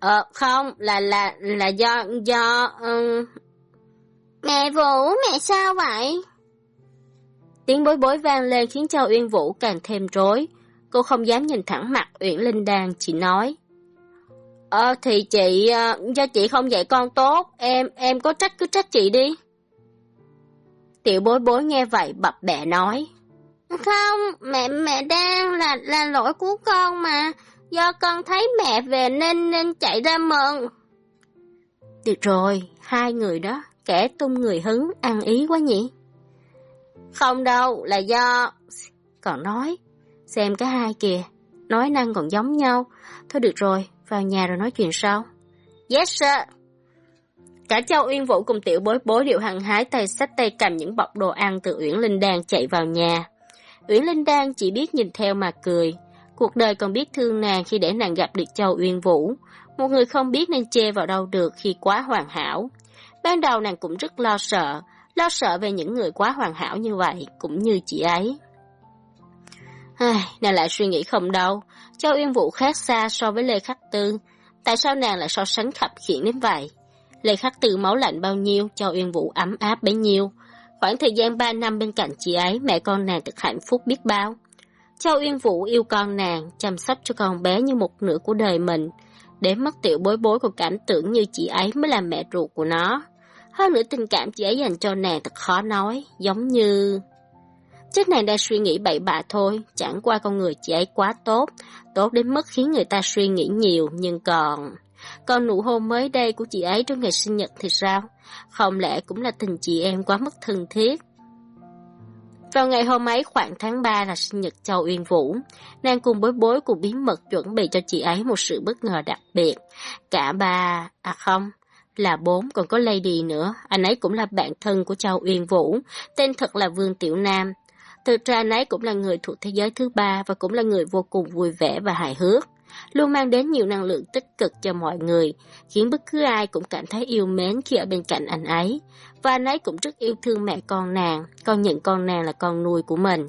Ờ, không, là là là do do um... Mẹ Vũ, mẹ sao vậy? Tiếng bối bối vang lên khiến Châu Uyên Vũ càng thêm rối. Cô không dám nhìn thẳng mặt Uyển Linh Đan, chỉ nói. Ờ, thì chị, uh, do chị không dạy con tốt, em, em có trách cứ trách chị đi. Tiểu bối bối nghe vậy bập bẹ nói. Không, mẹ mẹ đang là là lỗi của con mà. Do con thấy mẹ về nên nên chạy ra mừng. Được rồi, hai người đó, kẻ tung người hứng, ăn ý quá nhỉ? Không đâu, là do... Còn nói, xem cái hai kìa, nói năng còn giống nhau. Thôi được rồi, vào nhà rồi nói chuyện sau. Yes sir. Cả Châu Uyên Vũ cùng tiểu bối bối đều hăng hái tay sách tay cầm những bọc đồ ăn từ Uyển Linh Đan chạy vào nhà. Uyển Linh Đan chỉ biết nhìn theo mà cười. Cuộc đời còn biết thương nàng khi để nàng gặp được Châu Uyên Vũ. Một người không biết nên chê vào đâu được khi quá hoàn hảo. Ban đầu nàng cũng rất lo sợ, lo sợ về những người quá hoàn hảo như vậy, cũng như chị ấy. Ai, nàng lại suy nghĩ không đâu, Châu Uyên Vũ khác xa so với Lê Khắc Tư. Tại sao nàng lại so sánh khập khiển đến vậy? Lê Khắc Tư máu lạnh bao nhiêu, Châu Uyên Vũ ấm áp bấy nhiêu. Khoảng thời gian 3 năm bên cạnh chị ấy, mẹ con nàng thật hạnh phúc biết bao. Châu Uyên Vũ yêu con nàng, chăm sóc cho con bé như một nửa của đời mình. Để mất tiểu bối bối còn cảm tưởng như chị ấy mới là mẹ ruột của nó. Hơn nữa tình cảm chị ấy dành cho nàng thật khó nói, giống như... Chắc nàng đang suy nghĩ bậy bạ thôi, chẳng qua con người chị ấy quá tốt, tốt đến mức khiến người ta suy nghĩ nhiều, nhưng còn... Còn nụ hôn mới đây của chị ấy trong ngày sinh nhật thì sao? Không lẽ cũng là tình chị em quá mức thân thiết? Vào ngày hôm ấy khoảng tháng 3 là sinh nhật Châu Uyên Vũ, nàng cùng bối bối cùng bí mật chuẩn bị cho chị ấy một sự bất ngờ đặc biệt. Cả ba, à không, là bốn, còn có Lady nữa, anh ấy cũng là bạn thân của Châu Uyên Vũ, tên thật là Vương Tiểu Nam. Thực ra anh ấy cũng là người thuộc thế giới thứ ba và cũng là người vô cùng vui vẻ và hài hước luôn mang đến nhiều năng lượng tích cực cho mọi người, khiến bất cứ ai cũng cảm thấy yêu mến khi ở bên cạnh anh ấy. Và anh ấy cũng rất yêu thương mẹ con nàng, con nhận con nàng là con nuôi của mình.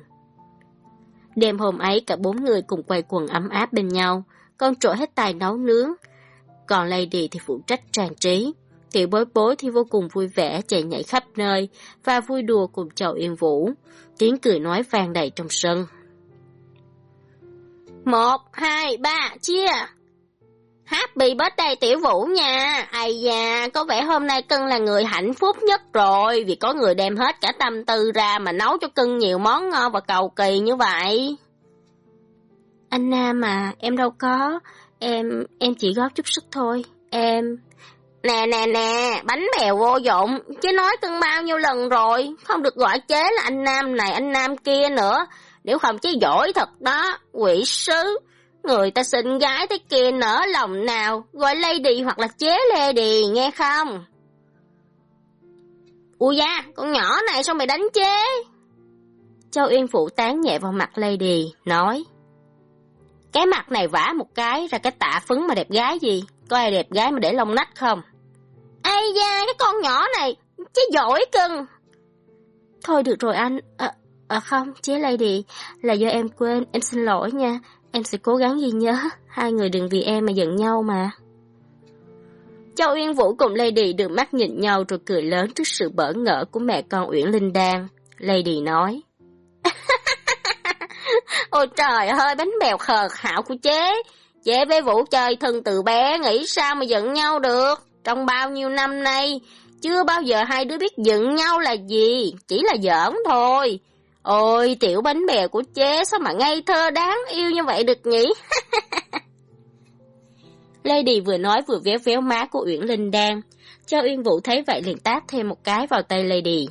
Đêm hôm ấy cả bốn người cùng quay quần ấm áp bên nhau, con trội hết tài nấu nướng. Còn Lady thì phụ trách trang trí. Tiểu bối bối thì vô cùng vui vẻ chạy nhảy khắp nơi và vui đùa cùng chầu yên vũ. Tiếng cười nói vang đầy trong sân. Một, hai, ba, chia. Happy birthday tiểu vũ nha. Ây da, có vẻ hôm nay cưng là người hạnh phúc nhất rồi. Vì có người đem hết cả tâm tư ra mà nấu cho cưng nhiều món ngon và cầu kỳ như vậy. Anh Nam mà, em đâu có, em, em chỉ góp chút sức thôi, em... Nè nè nè, bánh bèo vô dụng, chứ nói từng bao nhiêu lần rồi, không được gọi chế là anh Nam này, anh Nam kia nữa, nếu không chứ giỏi thật đó, quỷ sứ. Người ta xinh gái thế kia nở lòng nào, gọi lady hoặc là chế lady, nghe không? Ui da, con nhỏ này sao mày đánh chế? Châu Uyên Phụ tán nhẹ vào mặt lady, nói. Cái mặt này vả một cái ra cái tạ phấn mà đẹp gái gì, có ai đẹp gái mà để lông nách không? Ây da, cái con nhỏ này, chế giỏi cưng. Thôi được rồi anh, à, à không, chế lady, là do em quên, em xin lỗi nha, em sẽ cố gắng ghi nhớ, hai người đừng vì em mà giận nhau mà. Châu Uyên Vũ cùng Lady được mắt nhìn nhau rồi cười lớn trước sự bỡ ngỡ của mẹ con Uyển Linh Đan. Lady nói. Ôi trời ơi, bánh bèo khờ khảo của chế. Chế với Vũ chơi thân từ bé, nghĩ sao mà giận nhau được. Trong bao nhiêu năm nay, chưa bao giờ hai đứa biết giận nhau là gì, chỉ là giỡn thôi. Ôi, tiểu bánh bèo của chế sao mà ngây thơ đáng yêu như vậy được nhỉ? Lady vừa nói vừa véo véo má của Uyển Linh Đan. Cho Uyên Vũ thấy vậy liền tát thêm một cái vào tay Lady.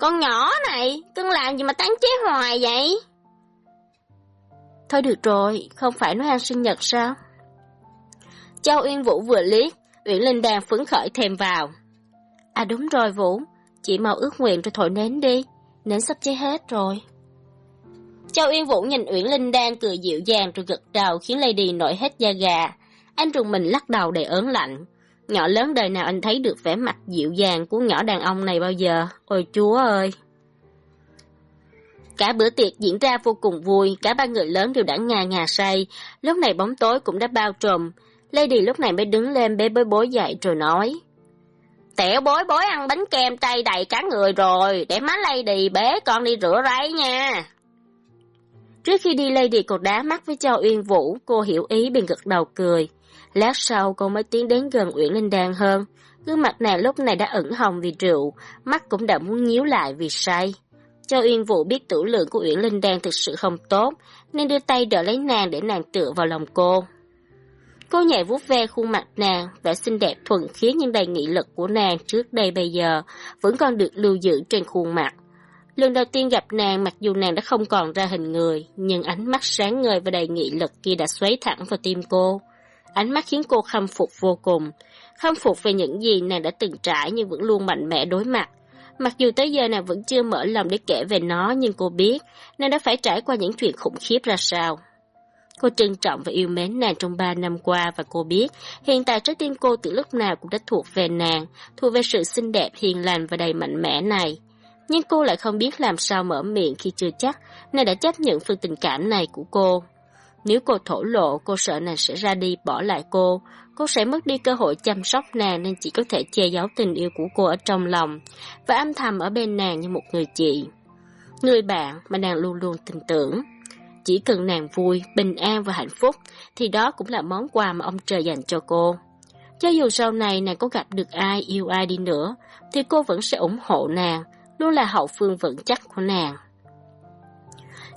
Con nhỏ này, cưng làm gì mà tán chế hoài vậy? Thôi được rồi, không phải nói ăn sinh nhật sao? Châu Uyên Vũ vừa liếc, Uyển Linh Đan phấn khởi thèm vào. À đúng rồi Vũ, chị mau ước nguyện rồi thổi nến đi, nến sắp cháy hết rồi. Châu Uyên Vũ nhìn Uyển Linh đang cười dịu dàng rồi gật đầu khiến Lady nổi hết da gà. Anh rùng mình lắc đầu để ớn lạnh. Nhỏ lớn đời nào anh thấy được vẻ mặt dịu dàng của nhỏ đàn ông này bao giờ. Ôi chúa ơi! Cả bữa tiệc diễn ra vô cùng vui, cả ba người lớn đều đã ngà ngà say. Lúc này bóng tối cũng đã bao trùm. Lady lúc này mới đứng lên bế bối bối dậy rồi nói. Tẹo bối bối ăn bánh kem tay đầy cả người rồi, để má Lady bế con đi rửa ráy nha. Trước khi đi Lady còn đá mắt với Châu Uyên Vũ, cô hiểu ý bèn gật đầu cười. Lát sau cô mới tiến đến gần Uyển Linh Đan hơn. Gương mặt nàng lúc này đã ửng hồng vì rượu, mắt cũng đã muốn nhíu lại vì say. Châu Uyên Vũ biết tử lượng của Uyển Linh đang thực sự không tốt, nên đưa tay đỡ lấy nàng để nàng tựa vào lòng cô. Cô nhảy vuốt ve khuôn mặt nàng, vẻ xinh đẹp thuần khiết nhưng đầy nghị lực của nàng trước đây bây giờ, vẫn còn được lưu giữ trên khuôn mặt. Lần đầu tiên gặp nàng mặc dù nàng đã không còn ra hình người, nhưng ánh mắt sáng ngời và đầy nghị lực kia đã xoáy thẳng vào tim cô. Ánh mắt khiến cô khâm phục vô cùng. Khâm phục về những gì nàng đã từng trải nhưng vẫn luôn mạnh mẽ đối mặt. Mặc dù tới giờ nàng vẫn chưa mở lòng để kể về nó, nhưng cô biết nàng đã phải trải qua những chuyện khủng khiếp ra sao. Cô trân trọng và yêu mến nàng trong ba năm qua và cô biết hiện tại trái tim cô từ lúc nào cũng đã thuộc về nàng, thuộc về sự xinh đẹp, hiền lành và đầy mạnh mẽ này nhưng cô lại không biết làm sao mở miệng khi chưa chắc nàng đã chấp nhận phương tình cảm này của cô. Nếu cô thổ lộ, cô sợ nàng sẽ ra đi bỏ lại cô, cô sẽ mất đi cơ hội chăm sóc nàng nên chỉ có thể che giấu tình yêu của cô ở trong lòng và âm thầm ở bên nàng như một người chị. Người bạn mà nàng luôn luôn tin tưởng. Chỉ cần nàng vui, bình an và hạnh phúc thì đó cũng là món quà mà ông trời dành cho cô. Cho dù sau này nàng có gặp được ai, yêu ai đi nữa, thì cô vẫn sẽ ủng hộ nàng, luôn là hậu phương vững chắc của nàng.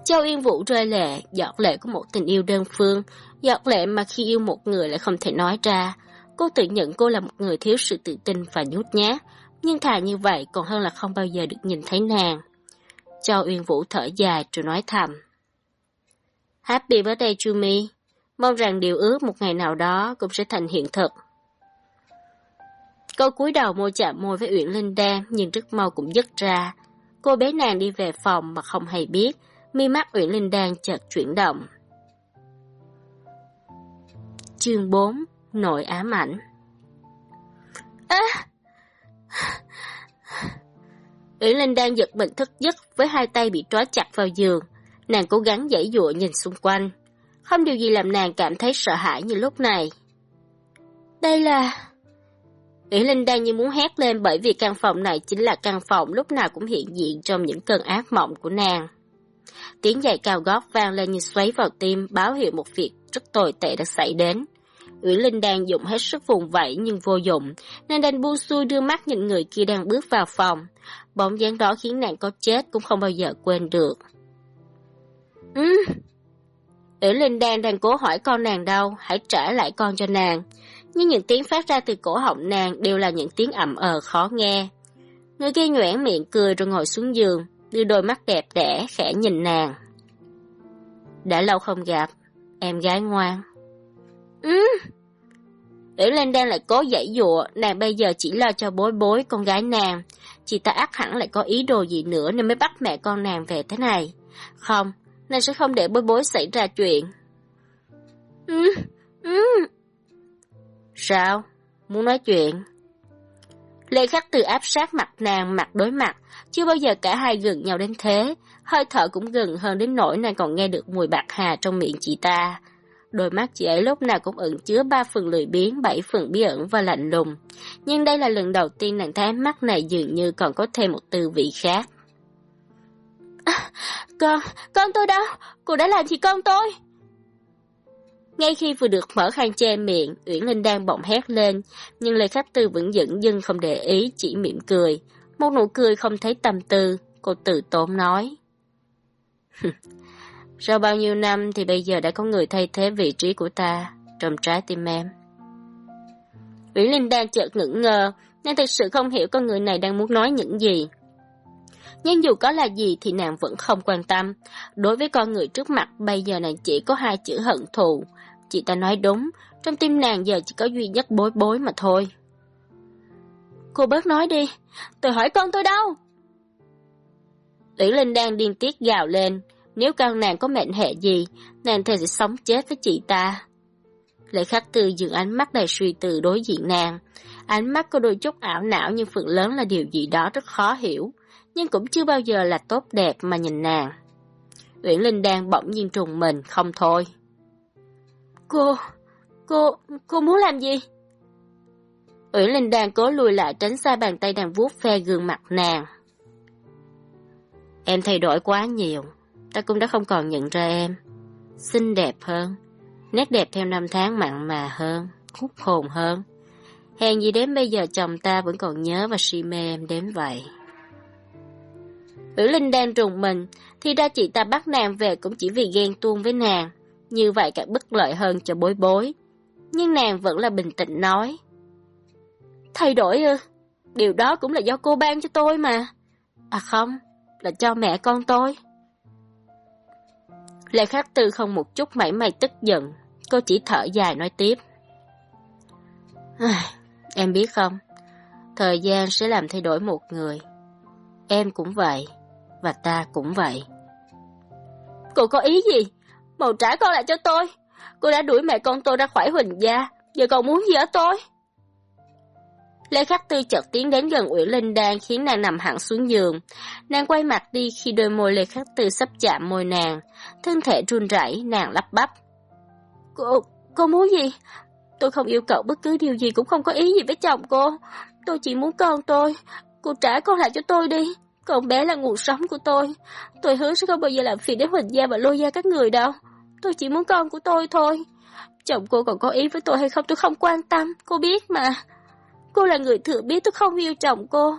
Châu Yên Vũ rơi lệ, giọt lệ của một tình yêu đơn phương, giọt lệ mà khi yêu một người lại không thể nói ra. Cô tự nhận cô là một người thiếu sự tự tin và nhút nhát, nhưng thà như vậy còn hơn là không bao giờ được nhìn thấy nàng. Châu Uyên Vũ thở dài rồi nói thầm. Happy birthday to me. Mong rằng điều ước một ngày nào đó cũng sẽ thành hiện thực. Cô cúi đầu môi chạm môi với Uyển Linh Đan nhưng rất mau cũng dứt ra. Cô bé nàng đi về phòng mà không hay biết, mi mắt Uyển Linh Đan chợt chuyển động. Chương 4 Nội ám ảnh À! Uyển Linh đang giật mình thức giấc với hai tay bị trói chặt vào giường. Nàng cố gắng dãy dụa nhìn xung quanh. Không điều gì làm nàng cảm thấy sợ hãi như lúc này. Đây là... Uyển Linh đang như muốn hét lên bởi vì căn phòng này chính là căn phòng lúc nào cũng hiện diện trong những cơn ác mộng của nàng. Tiếng giày cao gót vang lên như xoáy vào tim, báo hiệu một việc rất tồi tệ đã xảy đến. Uyển Linh đang dùng hết sức vùng vẫy nhưng vô dụng, nên đành buông xuôi đưa mắt nhìn người kia đang bước vào phòng. Bóng dáng đó khiến nàng có chết cũng không bao giờ quên được. Ừ. Uyển Linh đang đang cố hỏi con nàng đâu, hãy trả lại con cho nàng. Nhưng những tiếng phát ra từ cổ họng nàng đều là những tiếng ẩm ờ khó nghe. Người kia nhoẻn miệng cười rồi ngồi xuống giường, đưa đôi mắt đẹp đẽ khẽ nhìn nàng. Đã lâu không gặp, em gái ngoan. Ừ. Tiểu Linh đang lại cố dãy dụa, nàng bây giờ chỉ lo cho bối bối con gái nàng. Chị ta ác hẳn lại có ý đồ gì nữa nên mới bắt mẹ con nàng về thế này. Không, nàng sẽ không để bối bối xảy ra chuyện. Ừ, ừ. Sao? Muốn nói chuyện? Lê Khắc Từ áp sát mặt nàng mặt đối mặt, chưa bao giờ cả hai gần nhau đến thế, hơi thở cũng gần hơn đến nỗi nàng còn nghe được mùi bạc hà trong miệng chị ta. Đôi mắt chị ấy lúc nào cũng ẩn chứa ba phần lười biếng, bảy phần bí ẩn và lạnh lùng. Nhưng đây là lần đầu tiên nàng thấy mắt này dường như còn có thêm một tư vị khác. À, con, con tôi đâu? Cô đã làm gì con tôi? Ngay khi vừa được mở khăn che miệng, Uyển Linh đang bỗng hét lên, nhưng Lê Khách Tư vẫn dững dưng không để ý, chỉ mỉm cười. Một nụ cười không thấy tâm tư, cô tự tốn nói. Sau bao nhiêu năm thì bây giờ đã có người thay thế vị trí của ta trong trái tim em. Uyển Linh đang chợt ngẩn ngơ, nên thực sự không hiểu con người này đang muốn nói những gì. Nhưng dù có là gì thì nàng vẫn không quan tâm. Đối với con người trước mặt, bây giờ nàng chỉ có hai chữ hận thù. Chị ta nói đúng, trong tim nàng giờ chỉ có duy nhất bối bối mà thôi. Cô bớt nói đi, tôi hỏi con tôi đâu? Uyển Linh đang điên tiết gào lên, nếu con nàng có mệnh hệ gì, nàng thề sẽ sống chết với chị ta. Lệ khắc tư dừng ánh mắt đầy suy từ đối diện nàng. Ánh mắt có đôi chút ảo não nhưng phần lớn là điều gì đó rất khó hiểu, nhưng cũng chưa bao giờ là tốt đẹp mà nhìn nàng. Uyển Linh đang bỗng nhiên trùng mình, không thôi. Cô, cô, cô muốn làm gì? Uyển Linh đang cố lùi lại tránh xa bàn tay đang vuốt ve gương mặt nàng. Em thay đổi quá nhiều, ta cũng đã không còn nhận ra em. Xinh đẹp hơn, nét đẹp theo năm tháng mặn mà hơn, hút hồn hơn. Hèn gì đến bây giờ chồng ta vẫn còn nhớ và si mê em đến vậy. Uyển Linh đang trùng mình, thì ra chị ta bắt nàng về cũng chỉ vì ghen tuông với nàng. Như vậy càng bất lợi hơn cho bối bối. Nhưng nàng vẫn là bình tĩnh nói. Thay đổi ư? Điều đó cũng là do cô ban cho tôi mà. À không, là cho mẹ con tôi. Lê Khắc Tư không một chút mảy may tức giận, cô chỉ thở dài nói tiếp. em biết không, thời gian sẽ làm thay đổi một người. Em cũng vậy, và ta cũng vậy. Cô có ý gì? Màu trả con lại cho tôi. Cô đã đuổi mẹ con tôi ra khỏi Huỳnh gia, giờ còn muốn gì ở tôi? Lê Khắc Tư chợt tiến đến gần Uyển Linh Đan khiến nàng nằm hẳn xuống giường. Nàng quay mặt đi khi đôi môi Lê Khắc Tư sắp chạm môi nàng. Thân thể run rẩy, nàng lắp bắp. Cô, cô muốn gì? Tôi không yêu cầu bất cứ điều gì cũng không có ý gì với chồng cô. Tôi chỉ muốn con tôi. Cô trả con lại cho tôi đi. Con bé là nguồn sống của tôi. Tôi hứa sẽ không bao giờ làm phiền đến Huỳnh Gia và lôi gia các người đâu. Tôi chỉ muốn con của tôi thôi. Chồng cô còn có ý với tôi hay không tôi không quan tâm. Cô biết mà. Cô là người thừa biết tôi không yêu chồng cô.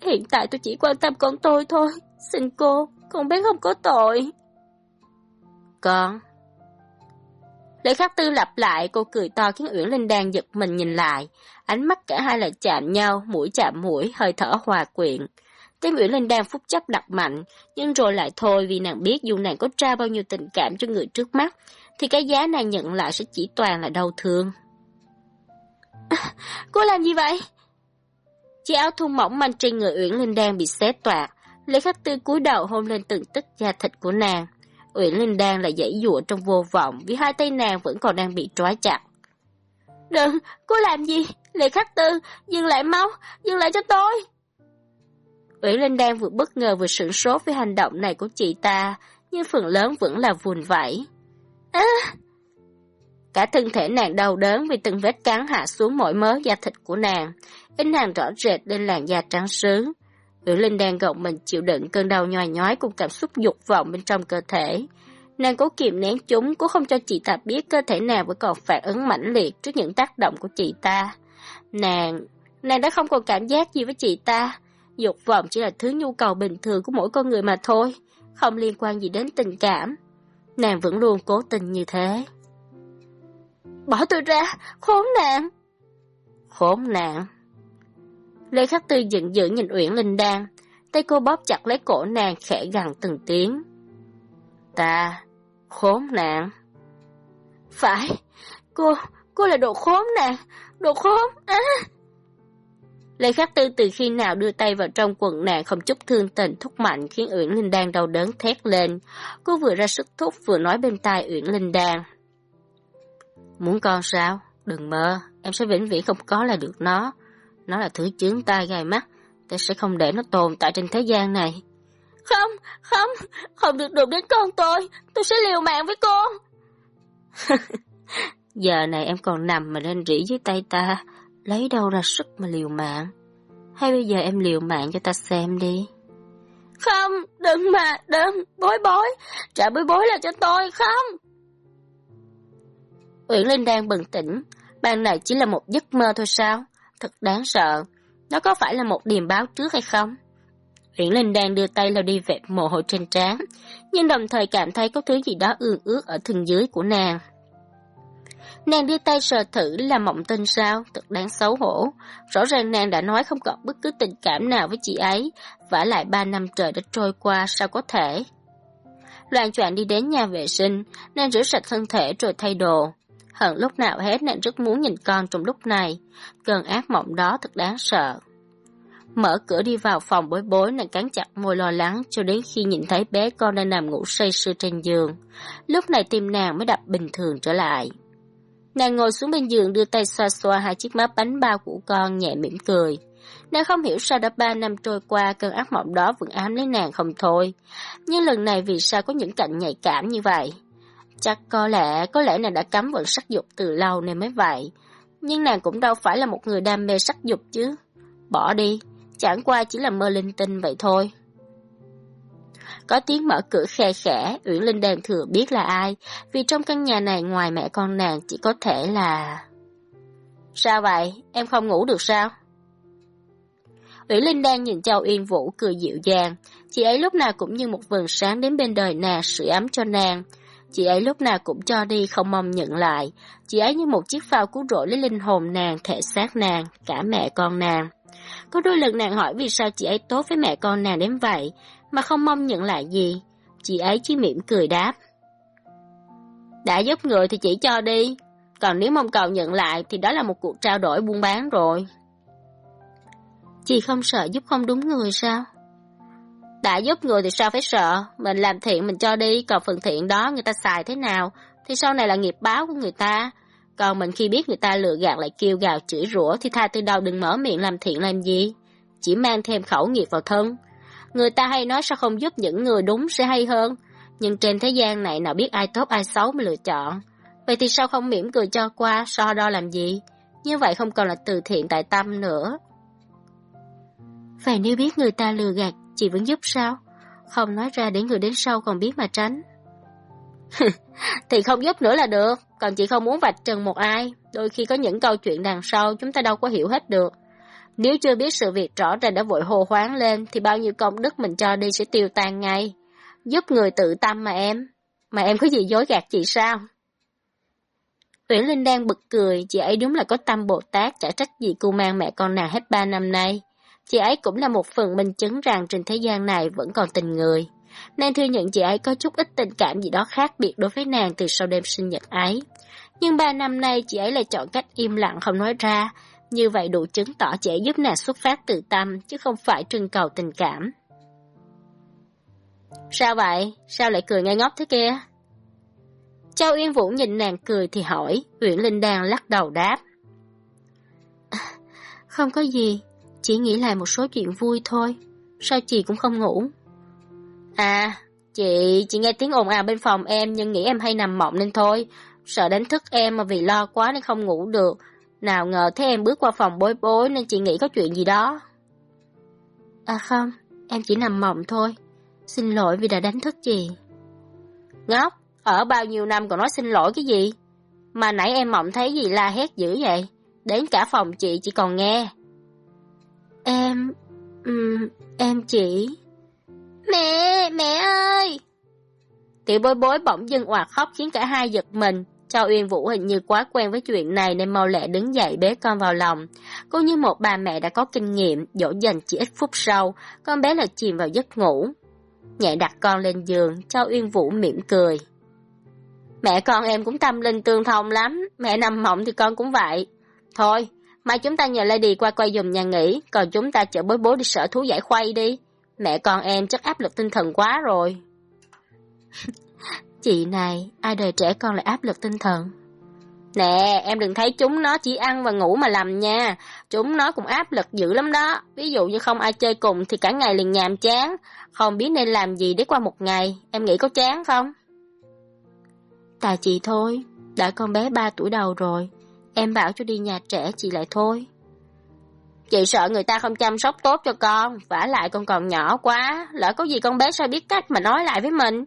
Hiện tại tôi chỉ quan tâm con tôi thôi. Xin cô, con bé không có tội. Con. Lễ khắc tư lặp lại, cô cười to khiến Uyển Linh đang giật mình nhìn lại. Ánh mắt cả hai lại chạm nhau, mũi chạm mũi, hơi thở hòa quyện. Tim Uyển Linh đang phút chấp đặt mạnh, nhưng rồi lại thôi vì nàng biết dù nàng có tra bao nhiêu tình cảm cho người trước mắt, thì cái giá nàng nhận lại sẽ chỉ toàn là đau thương. À, cô làm gì vậy? Chiếc áo thun mỏng manh trên người Uyển Linh đang bị xé toạc. Lê Khắc Tư cúi đầu hôn lên từng tức da thịt của nàng. Uyển Linh đang lại dãy dụa trong vô vọng vì hai tay nàng vẫn còn đang bị trói chặt. Đừng, cô làm gì? Lê Khắc Tư, dừng lại mau, dừng lại cho tôi. Uyển Linh đang vừa bất ngờ vừa sửng sốt với hành động này của chị ta, nhưng phần lớn vẫn là vùn vẫy. À! Cả thân thể nàng đau đớn vì từng vết cắn hạ xuống mỗi mớ da thịt của nàng, in hàng rõ rệt lên làn da trắng sứ. Uyển Linh đang gồng mình chịu đựng cơn đau nhòi nhói cùng cảm xúc dục vọng bên trong cơ thể. Nàng cố kiềm nén chúng, cố không cho chị ta biết cơ thể nàng vẫn còn phản ứng mãnh liệt trước những tác động của chị ta. Nàng, nàng đã không còn cảm giác gì với chị ta. Dục vọng chỉ là thứ nhu cầu bình thường của mỗi con người mà thôi, không liên quan gì đến tình cảm. Nàng vẫn luôn cố tình như thế. Bỏ tôi ra, khốn nạn! Khốn nạn! Lê Khắc Tư giận dữ nhìn Uyển Linh Đan, tay cô bóp chặt lấy cổ nàng khẽ gằn từng tiếng. Ta, khốn nạn! Phải, cô, cô là đồ khốn nạn, đồ khốn, À. Lê Khắc Tư từ khi nào đưa tay vào trong quần nàng không chút thương tình thúc mạnh khiến Uyển Linh Đan đau đớn thét lên. Cô vừa ra sức thúc vừa nói bên tai Uyển Linh Đan. Muốn con sao? Đừng mơ, em sẽ vĩnh viễn không có là được nó. Nó là thứ chướng tai gai mắt, ta sẽ không để nó tồn tại trên thế gian này. Không, không, không được đụng đến con tôi, tôi sẽ liều mạng với cô. Giờ này em còn nằm mà lên rỉ dưới tay ta, lấy đâu ra sức mà liều mạng. Hay bây giờ em liều mạng cho ta xem đi. Không, đừng mà, đừng, bối bối, trả bối bối là cho tôi, không. Uyển Linh đang bừng tỉnh, ban này chỉ là một giấc mơ thôi sao? Thật đáng sợ, nó có phải là một điềm báo trước hay không? Uyển Linh đang đưa tay lau đi vệt mồ hôi trên trán, nhưng đồng thời cảm thấy có thứ gì đó ương ướt ở thân dưới của nàng. Nàng đưa tay sờ thử là mộng tinh sao, thật đáng xấu hổ. Rõ ràng nàng đã nói không còn bất cứ tình cảm nào với chị ấy, vả lại ba năm trời đã trôi qua, sao có thể. Loạn choạng đi đến nhà vệ sinh, nàng rửa sạch thân thể rồi thay đồ. Hận lúc nào hết nên rất muốn nhìn con trong lúc này, cơn ác mộng đó thật đáng sợ. Mở cửa đi vào phòng bối bối, nàng cắn chặt môi lo lắng cho đến khi nhìn thấy bé con đang nằm ngủ say sưa trên giường. Lúc này tim nàng mới đập bình thường trở lại. Nàng ngồi xuống bên giường đưa tay xoa xoa hai chiếc má bánh bao của con nhẹ mỉm cười. Nàng không hiểu sao đã ba năm trôi qua cơn ác mộng đó vẫn ám lấy nàng không thôi. Nhưng lần này vì sao có những cảnh nhạy cảm như vậy? Chắc có lẽ, có lẽ nàng đã cấm vận sắc dục từ lâu nên mới vậy. Nhưng nàng cũng đâu phải là một người đam mê sắc dục chứ. Bỏ đi, chẳng qua chỉ là mơ linh tinh vậy thôi. Có tiếng mở cửa khe khẽ, Uyển Linh đèn thừa biết là ai, vì trong căn nhà này ngoài mẹ con nàng chỉ có thể là... Sao vậy? Em không ngủ được sao? Uyển Linh đang nhìn Châu yên Vũ cười dịu dàng. Chị ấy lúc nào cũng như một vườn sáng đến bên đời nàng sưởi ấm cho nàng. Chị ấy lúc nào cũng cho đi không mong nhận lại. Chị ấy như một chiếc phao cứu rỗi lấy linh hồn nàng, thể xác nàng, cả mẹ con nàng. Có đôi lần nàng hỏi vì sao chị ấy tốt với mẹ con nàng đến vậy, mà không mong nhận lại gì. Chị ấy chỉ mỉm cười đáp. Đã giúp người thì chỉ cho đi, còn nếu mong cầu nhận lại thì đó là một cuộc trao đổi buôn bán rồi. Chị không sợ giúp không đúng người sao? Đã giúp người thì sao phải sợ, mình làm thiện mình cho đi, còn phần thiện đó người ta xài thế nào, thì sau này là nghiệp báo của người ta. Còn mình khi biết người ta lừa gạt lại kêu gào chửi rủa thì tha từ đầu đừng mở miệng làm thiện làm gì. Chỉ mang thêm khẩu nghiệp vào thân, Người ta hay nói sao không giúp những người đúng sẽ hay hơn. Nhưng trên thế gian này nào biết ai tốt ai xấu mà lựa chọn. Vậy thì sao không mỉm cười cho qua, so đo làm gì? Như vậy không còn là từ thiện tại tâm nữa. Vậy nếu biết người ta lừa gạt, chị vẫn giúp sao? Không nói ra để người đến sau còn biết mà tránh. thì không giúp nữa là được, còn chị không muốn vạch trần một ai. Đôi khi có những câu chuyện đằng sau chúng ta đâu có hiểu hết được. Nếu chưa biết sự việc rõ ràng đã vội hồ hoáng lên, thì bao nhiêu công đức mình cho đi sẽ tiêu tan ngay. Giúp người tự tâm mà em. Mà em có gì dối gạt chị sao? Uyển Linh đang bực cười, chị ấy đúng là có tâm Bồ Tát, chả trách gì cô mang mẹ con nàng hết ba năm nay. Chị ấy cũng là một phần minh chứng rằng trên thế gian này vẫn còn tình người. Nên thừa nhận chị ấy có chút ít tình cảm gì đó khác biệt đối với nàng từ sau đêm sinh nhật ấy. Nhưng ba năm nay chị ấy lại chọn cách im lặng không nói ra, như vậy đủ chứng tỏ trẻ giúp nàng xuất phát từ tâm, chứ không phải trưng cầu tình cảm. Sao vậy? Sao lại cười ngay ngốc thế kia? Châu Yên Vũ nhìn nàng cười thì hỏi, Uyển Linh đan lắc đầu đáp. không có gì, chỉ nghĩ lại một số chuyện vui thôi. Sao chị cũng không ngủ? À, chị, chị nghe tiếng ồn ào bên phòng em nhưng nghĩ em hay nằm mộng nên thôi. Sợ đánh thức em mà vì lo quá nên không ngủ được, nào ngờ thấy em bước qua phòng bối bối nên chị nghĩ có chuyện gì đó. À không, em chỉ nằm mộng thôi. Xin lỗi vì đã đánh thức chị. Ngốc, ở bao nhiêu năm còn nói xin lỗi cái gì? Mà nãy em mộng thấy gì la hét dữ vậy? Đến cả phòng chị chỉ còn nghe. Em... Um, em chỉ... Mẹ, mẹ ơi! Tiểu bối bối bỗng dưng oạt khóc khiến cả hai giật mình. Châu Uyên Vũ hình như quá quen với chuyện này nên mau lẹ đứng dậy bế con vào lòng. Cô như một bà mẹ đã có kinh nghiệm, dỗ dành chỉ ít phút sau, con bé lại chìm vào giấc ngủ. Nhẹ đặt con lên giường, Châu Uyên Vũ mỉm cười. Mẹ con em cũng tâm linh tương thông lắm, mẹ nằm mộng thì con cũng vậy. Thôi, mai chúng ta nhờ Lady qua quay dùm nhà nghỉ, còn chúng ta chở bối bố đi sở thú giải khuây đi. Mẹ con em chắc áp lực tinh thần quá rồi. Chị này, ai đời trẻ con lại áp lực tinh thần? Nè, em đừng thấy chúng nó chỉ ăn và ngủ mà làm nha. Chúng nó cũng áp lực dữ lắm đó. Ví dụ như không ai chơi cùng thì cả ngày liền nhàm chán. Không biết nên làm gì để qua một ngày. Em nghĩ có chán không? Tại chị thôi. Đã con bé 3 tuổi đầu rồi. Em bảo cho đi nhà trẻ chị lại thôi. Chị sợ người ta không chăm sóc tốt cho con. vả lại con còn nhỏ quá. Lỡ có gì con bé sao biết cách mà nói lại với mình.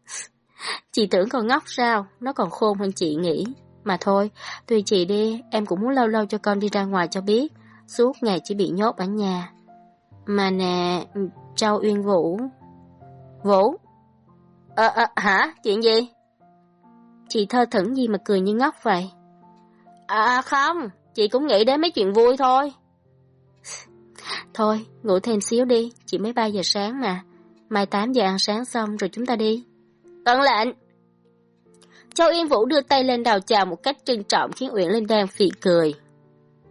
Chị tưởng con ngốc sao, nó còn khôn hơn chị nghĩ. Mà thôi, tùy chị đi, em cũng muốn lâu lâu cho con đi ra ngoài cho biết. Suốt ngày chỉ bị nhốt ở nhà. Mà nè, Châu Uyên Vũ... Vũ? Ờ, ờ hả? Chuyện gì? Chị thơ thẩn gì mà cười như ngốc vậy? À không, chị cũng nghĩ đến mấy chuyện vui thôi. Thôi, ngủ thêm xíu đi, chỉ mấy 3 giờ sáng mà. Mai 8 giờ ăn sáng xong rồi chúng ta đi. Tuân lệnh. Châu Yên Vũ đưa tay lên đầu chào một cách trân trọng khiến Uyển Linh đang phì cười.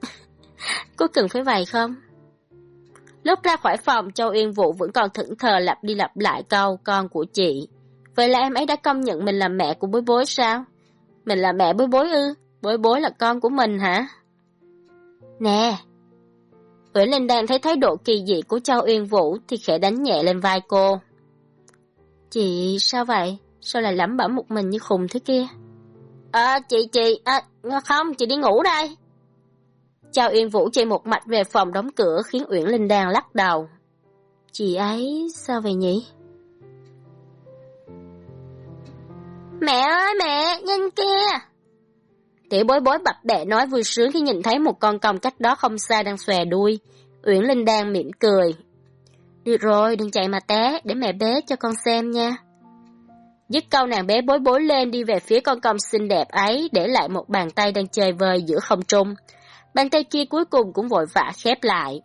Có cần phải vậy không? Lúc ra khỏi phòng, Châu Yên Vũ vẫn còn thẫn thờ lặp đi lặp lại câu con của chị. Vậy là em ấy đã công nhận mình là mẹ của bối bối sao? Mình là mẹ bối bối ư? Bối bối là con của mình hả? Nè! Uyển Linh đang thấy thái độ kỳ dị của Châu Uyên Vũ thì khẽ đánh nhẹ lên vai cô. Chị sao vậy? Sao lại lẩm bẩm một mình như khùng thế kia? À, chị, chị, à, không, chị đi ngủ đây. Chào Uyên Vũ chạy một mạch về phòng đóng cửa khiến Uyển Linh đan lắc đầu. Chị ấy sao vậy nhỉ? Mẹ ơi mẹ, nhìn kia! Tiểu bối bối bập bẹ nói vui sướng khi nhìn thấy một con còng cách đó không xa đang xòe đuôi. Uyển Linh đang mỉm cười. Được rồi, đừng chạy mà té, để mẹ bế cho con xem nha. Dứt câu nàng bé bối bối lên đi về phía con còng xinh đẹp ấy, để lại một bàn tay đang chơi vơi giữa không trung. Bàn tay kia cuối cùng cũng vội vã khép lại.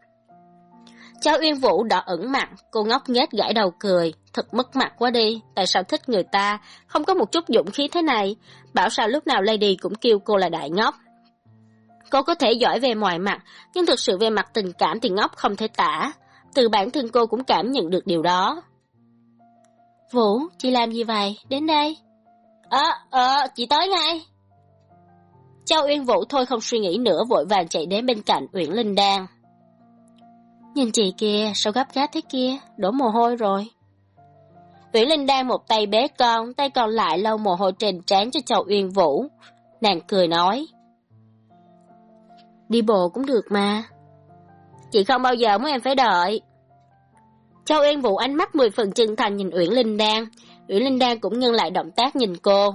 Cháu Uyên Vũ đỏ ẩn mặt, cô ngốc nghếch gãi đầu cười. Thật mất mặt quá đi, tại sao thích người ta, không có một chút dũng khí thế này. Bảo sao lúc nào Lady cũng kêu cô là đại ngốc. Cô có thể giỏi về mọi mặt, nhưng thực sự về mặt tình cảm thì ngốc không thể tả. Từ bản thân cô cũng cảm nhận được điều đó. Vũ, chị làm gì vậy? Đến đây. Ờ, ờ, chị tới ngay. Châu Uyên Vũ thôi không suy nghĩ nữa vội vàng chạy đến bên cạnh Uyển Linh Đan. Nhìn chị kia sao gấp gáp thế kia, đổ mồ hôi rồi. Uyển Linh đang một tay bế con, tay còn lại lau mồ hôi trên trán cho Châu Uyên Vũ. Nàng cười nói. Đi bộ cũng được mà. Chị không bao giờ muốn em phải đợi. Châu Uyên Vũ ánh mắt mười phần chân thành nhìn Uyển Linh Đan. Uyển Linh Đan cũng ngưng lại động tác nhìn cô.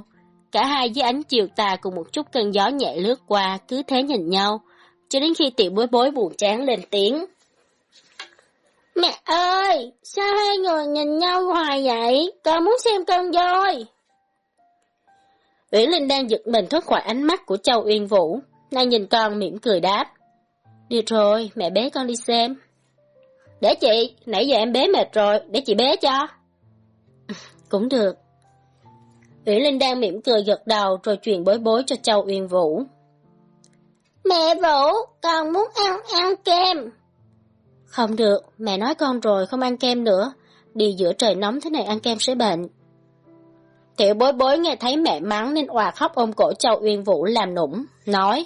Cả hai dưới ánh chiều tà cùng một chút cơn gió nhẹ lướt qua, cứ thế nhìn nhau, cho đến khi tiểu bối bối buồn chán lên tiếng. Mẹ ơi, sao hai người nhìn nhau hoài vậy? Con muốn xem con voi. Uyển Linh đang giật mình thoát khỏi ánh mắt của Châu Uyên Vũ. Nàng nhìn con mỉm cười đáp. Được rồi, mẹ bế con đi xem. Để chị, nãy giờ em bế mệt rồi, để chị bế cho. Cũng được. Uyển Linh đang mỉm cười gật đầu rồi truyền bối bối cho Châu Uyên Vũ. Mẹ Vũ, con muốn ăn ăn kem. Không được, mẹ nói con rồi không ăn kem nữa. Đi giữa trời nóng thế này ăn kem sẽ bệnh. Tiểu bối bối nghe thấy mẹ mắng nên òa khóc ôm cổ Châu Uyên Vũ làm nũng, nói.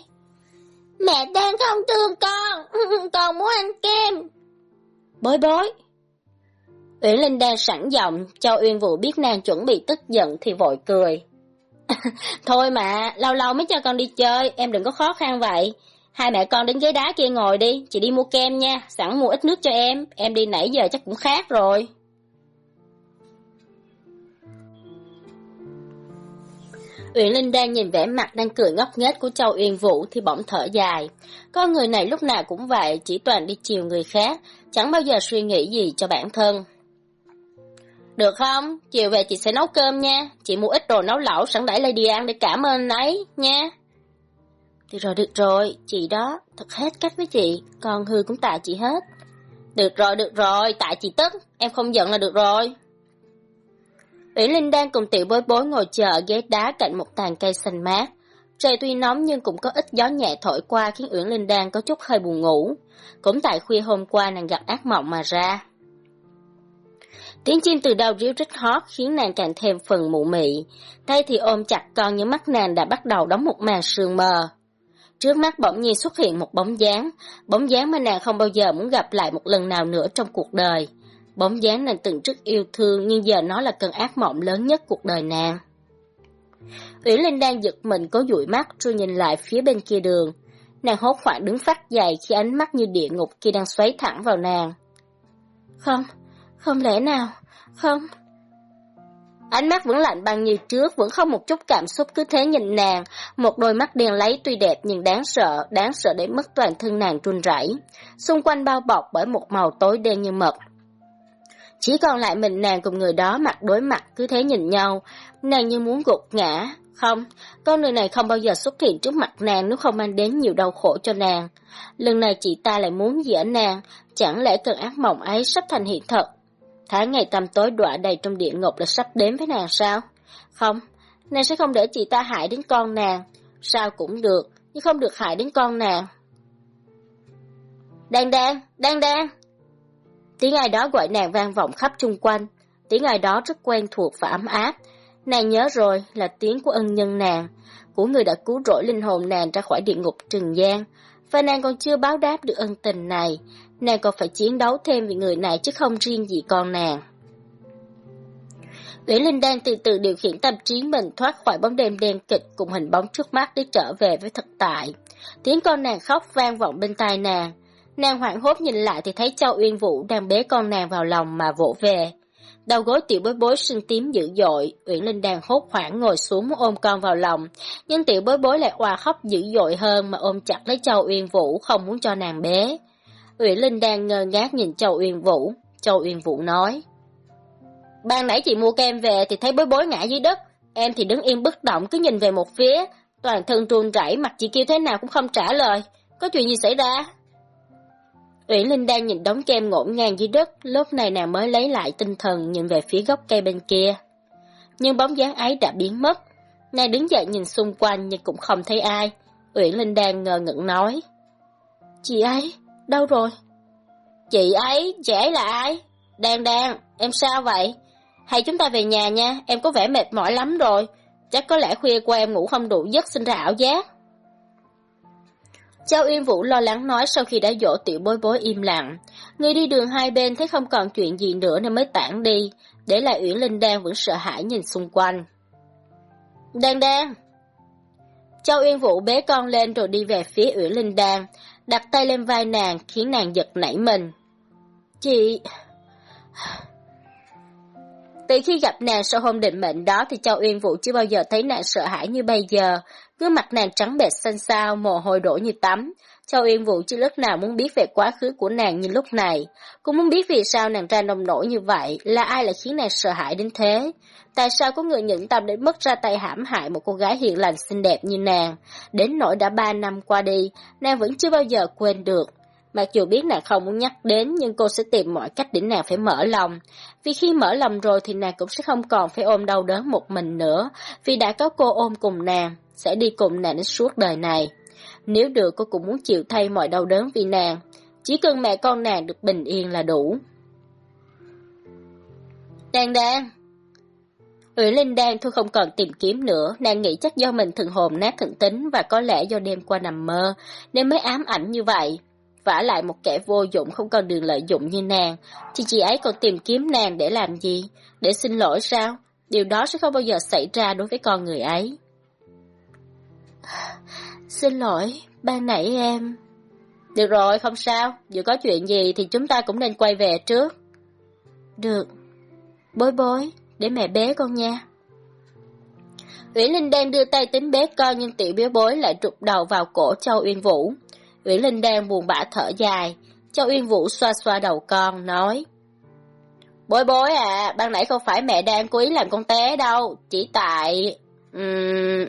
Mẹ đang không thương con, con muốn ăn kem. Bối bối. Uyển Linh đang sẵn giọng, châu Uyên Vũ biết nàng chuẩn bị tức giận thì vội cười. Thôi mà, lâu lâu mới cho con đi chơi, em đừng có khó khăn vậy. Hai mẹ con đến ghế đá kia ngồi đi, chị đi mua kem nha, sẵn mua ít nước cho em, em đi nãy giờ chắc cũng khát rồi. Uyển Linh đang nhìn vẻ mặt đang cười ngốc nghếch của Châu Uyên Vũ thì bỗng thở dài. Con người này lúc nào cũng vậy, chỉ toàn đi chiều người khác, chẳng bao giờ suy nghĩ gì cho bản thân. Được không? Chiều về chị sẽ nấu cơm nha. Chị mua ít đồ nấu lẩu sẵn đẩy Lady ăn để cảm ơn ấy nha. Được rồi, được rồi, chị đó, thật hết cách với chị, còn hư cũng tại chị hết. Được rồi, được rồi, tại chị tức, em không giận là được rồi. Uyển Linh đang cùng tiểu bối bối ngồi chờ ở ghế đá cạnh một tàn cây xanh mát. Trời tuy nóng nhưng cũng có ít gió nhẹ thổi qua khiến Uyển Linh đang có chút hơi buồn ngủ. Cũng tại khuya hôm qua nàng gặp ác mộng mà ra. Tiếng chim từ đầu ríu rít hót khiến nàng càng thêm phần mụ mị. Tay thì ôm chặt con nhưng mắt nàng đã bắt đầu đóng một màn sương mờ. Trước mắt bỗng nhiên xuất hiện một bóng dáng, bóng dáng mà nàng không bao giờ muốn gặp lại một lần nào nữa trong cuộc đời. Bóng dáng nàng từng rất yêu thương nhưng giờ nó là cơn ác mộng lớn nhất cuộc đời nàng. Uyển Linh đang giật mình có dụi mắt rồi nhìn lại phía bên kia đường. Nàng hốt hoảng đứng phát dậy khi ánh mắt như địa ngục kia đang xoáy thẳng vào nàng. Không, không lẽ nào, không. Ánh mắt vẫn lạnh băng như trước, vẫn không một chút cảm xúc cứ thế nhìn nàng. Một đôi mắt đen lấy tuy đẹp nhưng đáng sợ, đáng sợ để mất toàn thân nàng run rẩy. Xung quanh bao bọc bởi một màu tối đen như mật. Chỉ còn lại mình nàng cùng người đó mặt đối mặt cứ thế nhìn nhau, nàng như muốn gục ngã. Không, con người này không bao giờ xuất hiện trước mặt nàng nếu không mang đến nhiều đau khổ cho nàng. Lần này chị ta lại muốn gì ở nàng, chẳng lẽ cơn ác mộng ấy sắp thành hiện thực. Tháng ngày tăm tối đọa đầy trong địa ngục là sắp đến với nàng sao? Không, nàng sẽ không để chị ta hại đến con nàng. Sao cũng được, nhưng không được hại đến con nàng. Đang đang, đang đang. Tiếng ai đó gọi nàng vang vọng khắp chung quanh. Tiếng ai đó rất quen thuộc và ấm áp. Nàng nhớ rồi là tiếng của ân nhân nàng, của người đã cứu rỗi linh hồn nàng ra khỏi địa ngục trần gian. Và nàng còn chưa báo đáp được ân tình này, nàng còn phải chiến đấu thêm vì người này chứ không riêng gì con nàng. Uyển Linh đang từ từ điều khiển tâm trí mình thoát khỏi bóng đêm đen kịch cùng hình bóng trước mắt để trở về với thực tại. Tiếng con nàng khóc vang vọng bên tai nàng. Nàng hoảng hốt nhìn lại thì thấy Châu Uyên Vũ đang bế con nàng vào lòng mà vỗ về. Đầu gối tiểu bối bối sưng tím dữ dội, Uyển Linh đang hốt hoảng ngồi xuống ôm con vào lòng, nhưng tiểu bối bối lại oà khóc dữ dội hơn mà ôm chặt lấy Châu Uyên Vũ không muốn cho nàng bế. Uyển Linh đang ngơ ngác nhìn Châu Uyên Vũ, Châu Uyên Vũ nói. Ban nãy chị mua kem về thì thấy bối bối ngã dưới đất, em thì đứng yên bất động cứ nhìn về một phía, toàn thân run rẩy mặt chị kêu thế nào cũng không trả lời, có chuyện gì xảy ra? Uyển Linh đang nhìn đống kem ngổn ngang dưới đất, lúc này nàng mới lấy lại tinh thần nhìn về phía gốc cây bên kia. Nhưng bóng dáng ấy đã biến mất. Nàng đứng dậy nhìn xung quanh nhưng cũng không thấy ai. Uyển Linh đang ngờ ngẩn nói. Chị ấy, đâu rồi? Chị ấy, chị ấy là ai? Đan Đan em sao vậy? Hay chúng ta về nhà nha, em có vẻ mệt mỏi lắm rồi. Chắc có lẽ khuya qua em ngủ không đủ giấc sinh ra ảo giác. Châu Yên Vũ lo lắng nói sau khi đã dỗ tiểu bối bối im lặng. Người đi đường hai bên thấy không còn chuyện gì nữa nên mới tản đi, để lại Uyển Linh Đan vẫn sợ hãi nhìn xung quanh. Đan Đan! Châu Yên Vũ bế con lên rồi đi về phía Uyển Linh Đan, đặt tay lên vai nàng khiến nàng giật nảy mình. Chị... Từ khi gặp nàng sau hôm định mệnh đó thì Châu Uyên Vũ chưa bao giờ thấy nàng sợ hãi như bây giờ. Gương mặt nàng trắng bệch xanh xao, mồ hôi đổ như tắm. Châu Uyên Vũ chưa lúc nào muốn biết về quá khứ của nàng như lúc này. Cũng muốn biết vì sao nàng ra nông nổi như vậy, là ai lại khiến nàng sợ hãi đến thế. Tại sao có người nhẫn tâm đến mất ra tay hãm hại một cô gái hiền lành xinh đẹp như nàng. Đến nỗi đã ba năm qua đi, nàng vẫn chưa bao giờ quên được. Mặc dù biết nàng không muốn nhắc đến, nhưng cô sẽ tìm mọi cách để nàng phải mở lòng. Vì khi mở lòng rồi thì nàng cũng sẽ không còn phải ôm đau đớn một mình nữa, vì đã có cô ôm cùng nàng, sẽ đi cùng nàng đến suốt đời này. Nếu được cô cũng muốn chịu thay mọi đau đớn vì nàng, chỉ cần mẹ con nàng được bình yên là đủ. Đan đan Ủy Linh Đan thôi không còn tìm kiếm nữa, nàng nghĩ chắc do mình thường hồn nát thần tính và có lẽ do đêm qua nằm mơ, nên mới ám ảnh như vậy vả lại một kẻ vô dụng không còn đường lợi dụng như nàng, thì chị ấy còn tìm kiếm nàng để làm gì? Để xin lỗi sao? Điều đó sẽ không bao giờ xảy ra đối với con người ấy. Xin lỗi, ban nãy em... Được rồi, không sao, dù có chuyện gì thì chúng ta cũng nên quay về trước. Được. Bối bối, để mẹ bế con nha. Uyển Linh đang đưa tay tính bế con nhưng tiểu Bé bối lại trục đầu vào cổ Châu Uyên Vũ. Uyển Linh đang buồn bã thở dài, Châu Uyên Vũ xoa xoa đầu con, nói. Bối bối à, ban nãy không phải mẹ đang cố ý làm con té đâu, chỉ tại... Uhm...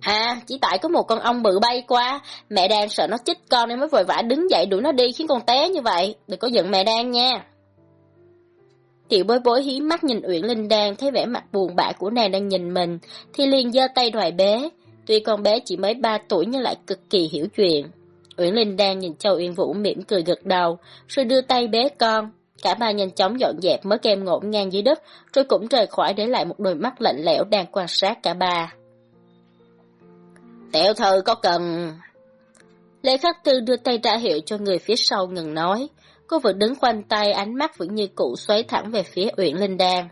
À, chỉ tại có một con ong bự bay qua, mẹ đang sợ nó chích con nên mới vội vã đứng dậy đuổi nó đi khiến con té như vậy, đừng có giận mẹ đang nha. Tiểu bối bối hí mắt nhìn Uyển Linh Đan thấy vẻ mặt buồn bã của nàng đang nhìn mình, thì liền giơ tay đoài bé. Tuy con bé chỉ mới 3 tuổi nhưng lại cực kỳ hiểu chuyện. Uyển Linh Đan nhìn Châu Uyên Vũ mỉm cười gật đầu, rồi đưa tay bé con. Cả ba nhanh chóng dọn dẹp mới kem ngổn ngang dưới đất, rồi cũng rời khỏi để lại một đôi mắt lạnh lẽo đang quan sát cả ba. Tiểu thư có cần... Lê Khắc Tư đưa tay ra hiệu cho người phía sau ngừng nói. Cô vẫn đứng khoanh tay, ánh mắt vẫn như cũ xoáy thẳng về phía Uyển Linh Đan.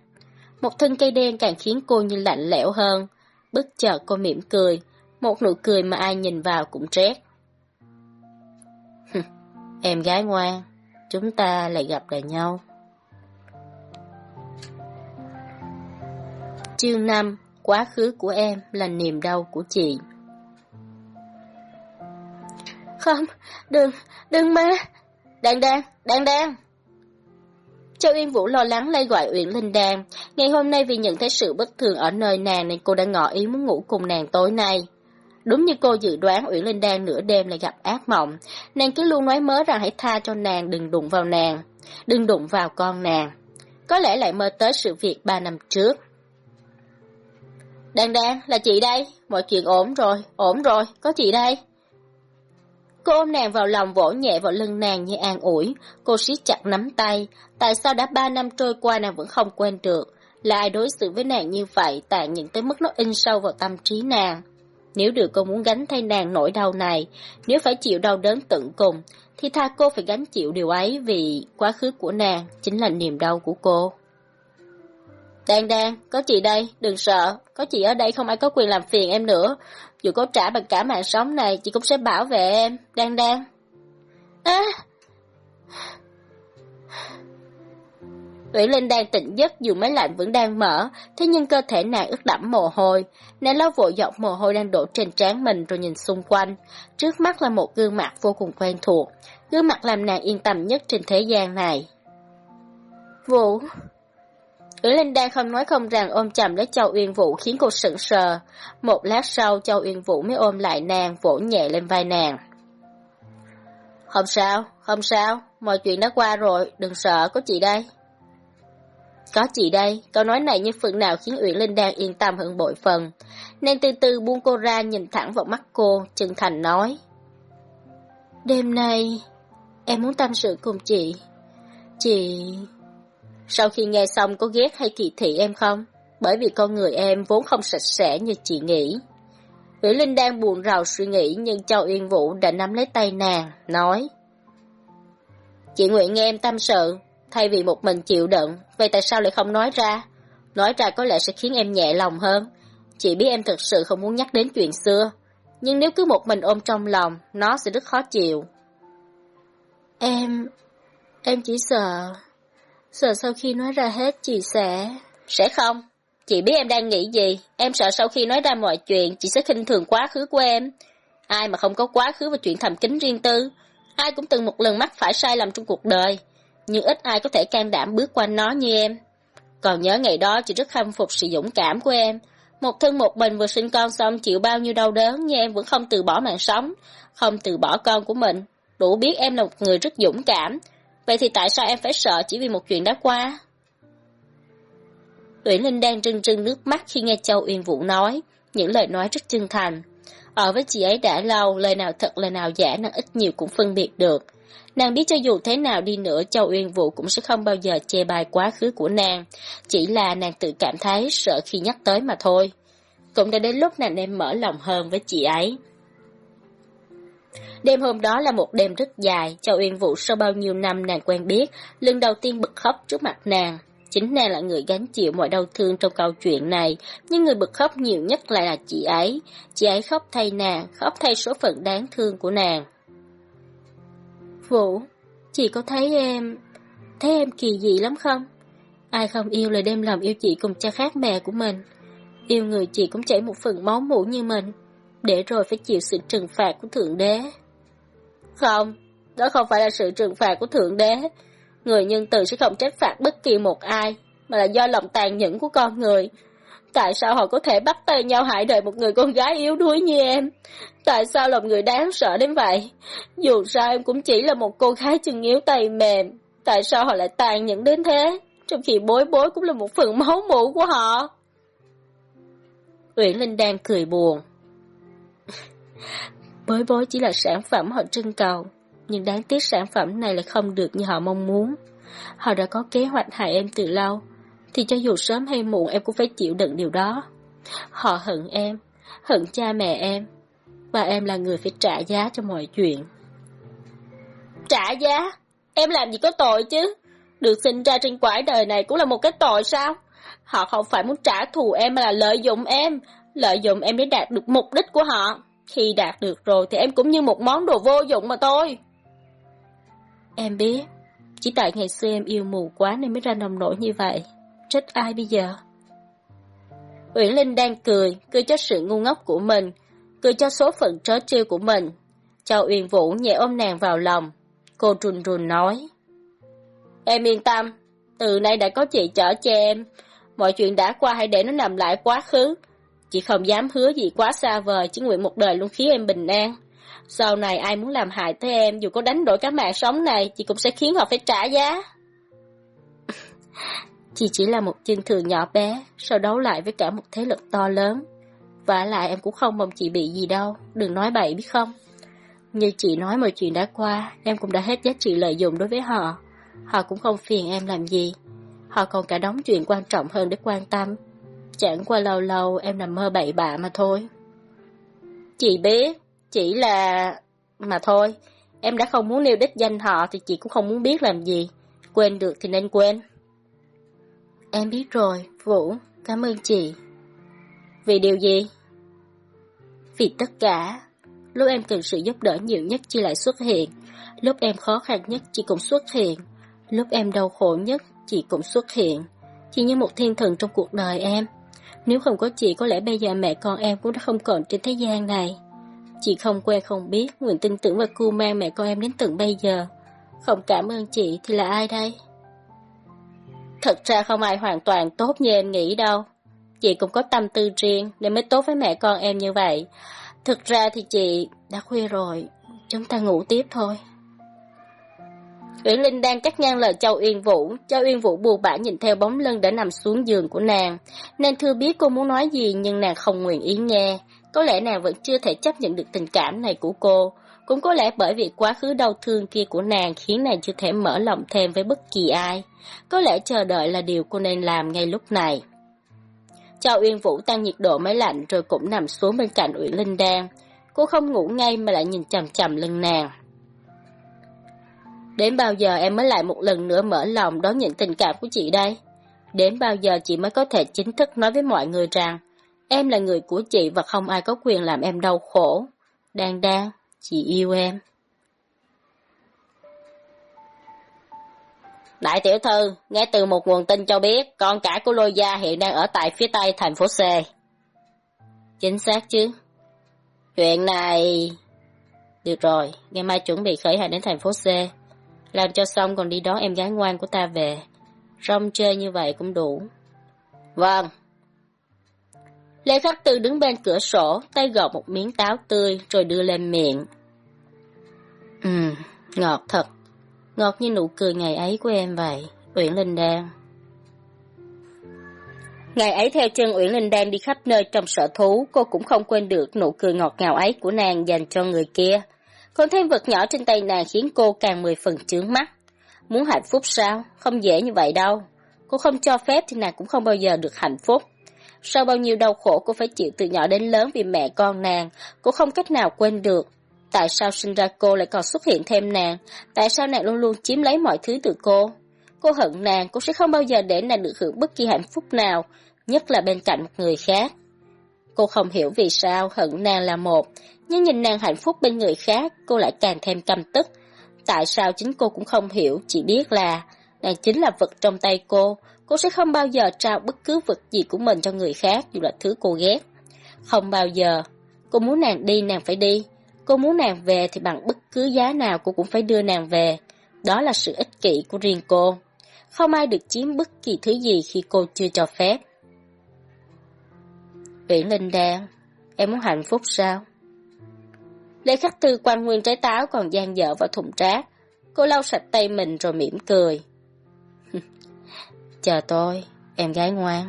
Một thân cây đen càng khiến cô như lạnh lẽo hơn. Bất chợt cô mỉm cười, một nụ cười mà ai nhìn vào cũng rét. em gái ngoan, chúng ta lại gặp lại nhau. Chương 5 Quá khứ của em là niềm đau của chị Không, đừng, đừng mà Đan Đan, Đan Đan. Châu Yên Vũ lo lắng lay gọi Uyển Linh Đan. Ngày hôm nay vì nhận thấy sự bất thường ở nơi nàng nên cô đã ngỏ ý muốn ngủ cùng nàng tối nay. Đúng như cô dự đoán Uyển Linh Đan nửa đêm lại gặp ác mộng. Nàng cứ luôn nói mớ rằng hãy tha cho nàng đừng đụng vào nàng. Đừng đụng vào con nàng. Có lẽ lại mơ tới sự việc ba năm trước. Đan Đan, là chị đây. Mọi chuyện ổn rồi, ổn rồi, có chị đây. Cô ôm nàng vào lòng vỗ nhẹ vào lưng nàng như an ủi, cô siết chặt nắm tay, tại sao đã ba năm trôi qua nàng vẫn không quên được, là ai đối xử với nàng như vậy tại những tới mức nó in sâu vào tâm trí nàng. Nếu được cô muốn gánh thay nàng nỗi đau này, nếu phải chịu đau đớn tận cùng, thì tha cô phải gánh chịu điều ấy vì quá khứ của nàng chính là niềm đau của cô. Đan Đan, có chị đây, đừng sợ, có chị ở đây không ai có quyền làm phiền em nữa. Dù có trả bằng cả mạng sống này, chị cũng sẽ bảo vệ em, Đan Đan. À! Uyển Linh đang tỉnh giấc dù máy lạnh vẫn đang mở, thế nhưng cơ thể nàng ướt đẫm mồ hôi. Nàng lau vội giọt mồ hôi đang đổ trên trán mình rồi nhìn xung quanh. Trước mắt là một gương mặt vô cùng quen thuộc, gương mặt làm nàng yên tâm nhất trên thế gian này. Vũ, Uyển Linh đang không nói không rằng ôm chầm lấy Châu Uyên Vũ khiến cô sững sờ. Một lát sau Châu Uyên Vũ mới ôm lại nàng, vỗ nhẹ lên vai nàng. Không sao, không sao, mọi chuyện đã qua rồi, đừng sợ, có chị đây. Có chị đây, câu nói này như phần nào khiến Uyển Linh đang yên tâm hơn bội phần. Nên từ từ buông cô ra nhìn thẳng vào mắt cô, chân thành nói. Đêm nay, em muốn tâm sự cùng chị. Chị... Sau khi nghe xong có ghét hay kỳ thị em không? Bởi vì con người em vốn không sạch sẽ như chị nghĩ. Vĩ Linh đang buồn rầu suy nghĩ nhưng Châu Yên Vũ đã nắm lấy tay nàng, nói Chị nguyện nghe em tâm sự, thay vì một mình chịu đựng, vậy tại sao lại không nói ra? Nói ra có lẽ sẽ khiến em nhẹ lòng hơn. Chị biết em thực sự không muốn nhắc đến chuyện xưa, nhưng nếu cứ một mình ôm trong lòng, nó sẽ rất khó chịu. Em... em chỉ sợ... Sợ sau khi nói ra hết chị sẽ... Sẽ không. Chị biết em đang nghĩ gì. Em sợ sau khi nói ra mọi chuyện, chị sẽ khinh thường quá khứ của em. Ai mà không có quá khứ và chuyện thầm kín riêng tư. Ai cũng từng một lần mắc phải sai lầm trong cuộc đời. Nhưng ít ai có thể can đảm bước qua nó như em. Còn nhớ ngày đó chị rất khâm phục sự dũng cảm của em. Một thân một mình vừa sinh con xong chịu bao nhiêu đau đớn nhưng em vẫn không từ bỏ mạng sống, không từ bỏ con của mình. Đủ biết em là một người rất dũng cảm, Vậy thì tại sao em phải sợ chỉ vì một chuyện đã qua? Uyển Linh đang rưng rưng nước mắt khi nghe Châu Uyên Vũ nói, những lời nói rất chân thành. Ở với chị ấy đã lâu, lời nào thật lời nào giả nàng ít nhiều cũng phân biệt được. Nàng biết cho dù thế nào đi nữa, Châu Uyên Vũ cũng sẽ không bao giờ chê bài quá khứ của nàng. Chỉ là nàng tự cảm thấy sợ khi nhắc tới mà thôi. Cũng đã đến lúc nàng em mở lòng hơn với chị ấy. Đêm hôm đó là một đêm rất dài, cho Uyên Vũ sau bao nhiêu năm nàng quen biết, lần đầu tiên bật khóc trước mặt nàng. Chính nàng là người gánh chịu mọi đau thương trong câu chuyện này, nhưng người bật khóc nhiều nhất lại là chị ấy. Chị ấy khóc thay nàng, khóc thay số phận đáng thương của nàng. Vũ, chị có thấy em... thấy em kỳ dị lắm không? Ai không yêu lại đem lòng yêu chị cùng cha khác mẹ của mình. Yêu người chị cũng chảy một phần máu mũ như mình, để rồi phải chịu sự trừng phạt của Thượng Đế. Không, đó không phải là sự trừng phạt của Thượng Đế. Người nhân từ sẽ không trách phạt bất kỳ một ai, mà là do lòng tàn nhẫn của con người. Tại sao họ có thể bắt tay nhau hại đời một người con gái yếu đuối như em? Tại sao lòng người đáng sợ đến vậy? Dù sao em cũng chỉ là một cô gái chừng yếu tay mềm. Tại sao họ lại tàn nhẫn đến thế? Trong khi bối bối cũng là một phần máu mủ của họ. Uyển Linh đang cười buồn bối bối chỉ là sản phẩm họ trưng cầu, nhưng đáng tiếc sản phẩm này lại không được như họ mong muốn. Họ đã có kế hoạch hại em từ lâu, thì cho dù sớm hay muộn em cũng phải chịu đựng điều đó. Họ hận em, hận cha mẹ em, và em là người phải trả giá cho mọi chuyện. Trả giá? Em làm gì có tội chứ? Được sinh ra trên quải đời này cũng là một cái tội sao? Họ không phải muốn trả thù em mà là lợi dụng em, lợi dụng em để đạt được mục đích của họ. Khi đạt được rồi thì em cũng như một món đồ vô dụng mà thôi. Em biết, chỉ tại ngày xưa em yêu mù quá nên mới ra nồng nổi như vậy. Trách ai bây giờ? Uyển Linh đang cười, cười cho sự ngu ngốc của mình, cười cho số phận trớ trêu của mình. Châu Uyên Vũ nhẹ ôm nàng vào lòng. Cô run run nói. Em yên tâm, từ nay đã có chị chở cho em. Mọi chuyện đã qua hãy để nó nằm lại quá khứ. Chị không dám hứa gì quá xa vời, chỉ nguyện một đời luôn khiến em bình an. Sau này ai muốn làm hại tới em, dù có đánh đổi cả mạng sống này, chị cũng sẽ khiến họ phải trả giá. chị chỉ là một chân thường nhỏ bé, sau đấu lại với cả một thế lực to lớn. Và lại em cũng không mong chị bị gì đâu, đừng nói bậy biết không. Như chị nói mọi chuyện đã qua, em cũng đã hết giá trị lợi dụng đối với họ. Họ cũng không phiền em làm gì. Họ còn cả đóng chuyện quan trọng hơn để quan tâm. Chẳng qua lâu lâu em nằm mơ bậy bạ mà thôi. Chị biết, chỉ là... Mà thôi, em đã không muốn nêu đích danh họ thì chị cũng không muốn biết làm gì. Quên được thì nên quên. Em biết rồi, Vũ, cảm ơn chị. Vì điều gì? Vì tất cả. Lúc em cần sự giúp đỡ nhiều nhất chị lại xuất hiện. Lúc em khó khăn nhất chị cũng xuất hiện. Lúc em đau khổ nhất chị cũng xuất hiện. Chị như một thiên thần trong cuộc đời em. Nếu không có chị có lẽ bây giờ mẹ con em cũng đã không còn trên thế gian này. Chị không quen không biết, nguyện tin tưởng và cu mang mẹ con em đến tận bây giờ. Không cảm ơn chị thì là ai đây? Thật ra không ai hoàn toàn tốt như em nghĩ đâu. Chị cũng có tâm tư riêng nên mới tốt với mẹ con em như vậy. Thực ra thì chị đã khuya rồi, chúng ta ngủ tiếp thôi. Uyển Linh đang cắt ngang lời Châu Uyên Vũ, Châu Uyên Vũ buồn bã nhìn theo bóng lưng đã nằm xuống giường của nàng. Nàng thưa biết cô muốn nói gì nhưng nàng không nguyện ý nghe. Có lẽ nàng vẫn chưa thể chấp nhận được tình cảm này của cô. Cũng có lẽ bởi vì quá khứ đau thương kia của nàng khiến nàng chưa thể mở lòng thêm với bất kỳ ai. Có lẽ chờ đợi là điều cô nên làm ngay lúc này. Châu Uyên Vũ tăng nhiệt độ máy lạnh rồi cũng nằm xuống bên cạnh Uyển Linh đang, Cô không ngủ ngay mà lại nhìn chằm chằm lưng nàng. Đến bao giờ em mới lại một lần nữa mở lòng đón nhận tình cảm của chị đây? Đến bao giờ chị mới có thể chính thức nói với mọi người rằng em là người của chị và không ai có quyền làm em đau khổ? Đang đang, chị yêu em. Đại tiểu thư, nghe từ một nguồn tin cho biết con cả của Lôi Gia hiện đang ở tại phía tây thành phố C. Chính xác chứ. Chuyện này... Được rồi, ngày mai chuẩn bị khởi hành đến thành phố C. Làm cho xong còn đi đón em gái ngoan của ta về. Rong chơi như vậy cũng đủ. Vâng. Lê Khắc Tư đứng bên cửa sổ, tay gọt một miếng táo tươi rồi đưa lên miệng. Ừm, ngọt thật. Ngọt như nụ cười ngày ấy của em vậy, Uyển Linh Đan. Ngày ấy theo chân Uyển Linh Đan đi khắp nơi trong sở thú, cô cũng không quên được nụ cười ngọt ngào ấy của nàng dành cho người kia. Còn thêm vật nhỏ trên tay nàng khiến cô càng mười phần chướng mắt. Muốn hạnh phúc sao? Không dễ như vậy đâu. Cô không cho phép thì nàng cũng không bao giờ được hạnh phúc. Sau bao nhiêu đau khổ cô phải chịu từ nhỏ đến lớn vì mẹ con nàng, cô không cách nào quên được. Tại sao sinh ra cô lại còn xuất hiện thêm nàng? Tại sao nàng luôn luôn chiếm lấy mọi thứ từ cô? Cô hận nàng, cô sẽ không bao giờ để nàng được hưởng bất kỳ hạnh phúc nào, nhất là bên cạnh một người khác. Cô không hiểu vì sao hận nàng là một, nhưng nhìn nàng hạnh phúc bên người khác, cô lại càng thêm căm tức. Tại sao chính cô cũng không hiểu, chỉ biết là nàng chính là vật trong tay cô, cô sẽ không bao giờ trao bất cứ vật gì của mình cho người khác dù là thứ cô ghét. Không bao giờ. Cô muốn nàng đi nàng phải đi, cô muốn nàng về thì bằng bất cứ giá nào cô cũng phải đưa nàng về. đó là sự ích kỷ của riêng cô. Không ai được chiếm bất kỳ thứ gì khi cô chưa cho phép. Uyển Linh Đan, em muốn hạnh phúc sao? Lê Khắc Tư quăng nguyên trái táo còn gian dở vào thùng rác. Cô lau sạch tay mình rồi mỉm cười. Chờ tôi, em gái ngoan.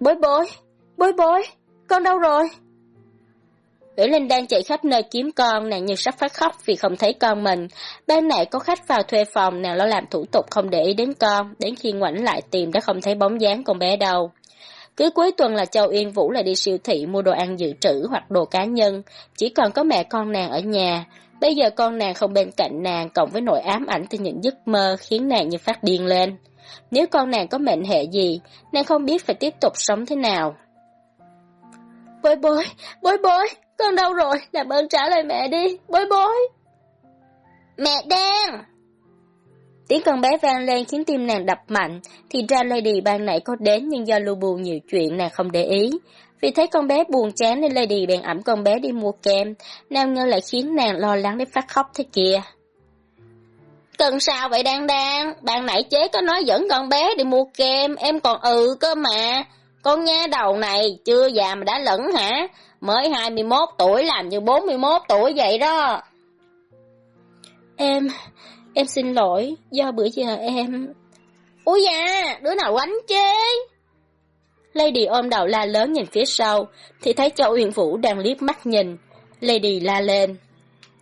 Bối bối, bối bối, con đâu rồi? Uyển Linh đang chạy khắp nơi kiếm con, nàng như sắp phát khóc vì không thấy con mình. Ban nãy có khách vào thuê phòng, nàng lo làm thủ tục không để ý đến con, đến khi ngoảnh lại tìm đã không thấy bóng dáng con bé đâu. Cứ cuối tuần là Châu Yên Vũ lại đi siêu thị mua đồ ăn dự trữ hoặc đồ cá nhân, chỉ còn có mẹ con nàng ở nhà. Bây giờ con nàng không bên cạnh nàng, cộng với nỗi ám ảnh từ những giấc mơ khiến nàng như phát điên lên. Nếu con nàng có mệnh hệ gì, nàng không biết phải tiếp tục sống thế nào. Bối bối, bối bối, con đâu rồi? Làm ơn trả lời mẹ đi, bối bối. Mẹ đen! Tiếng con bé vang lên khiến tim nàng đập mạnh, thì ra Lady ban nãy có đến nhưng do lưu bù nhiều chuyện nàng không để ý. Vì thấy con bé buồn chán nên Lady bèn ẩm con bé đi mua kem, nam ngơ lại khiến nàng lo lắng đến phát khóc thế kìa. Cần sao vậy Đan Đan? Bạn nãy chế có nói dẫn con bé đi mua kem, em còn ừ cơ mà. Con nha đầu này, chưa già mà đã lẫn hả? Mới 21 tuổi làm như 41 tuổi vậy đó. Em, em xin lỗi, do bữa giờ em... Úi da, đứa nào quánh chế? Lady ôm đầu la lớn nhìn phía sau, thì thấy Châu Uyên Vũ đang liếc mắt nhìn. Lady la lên.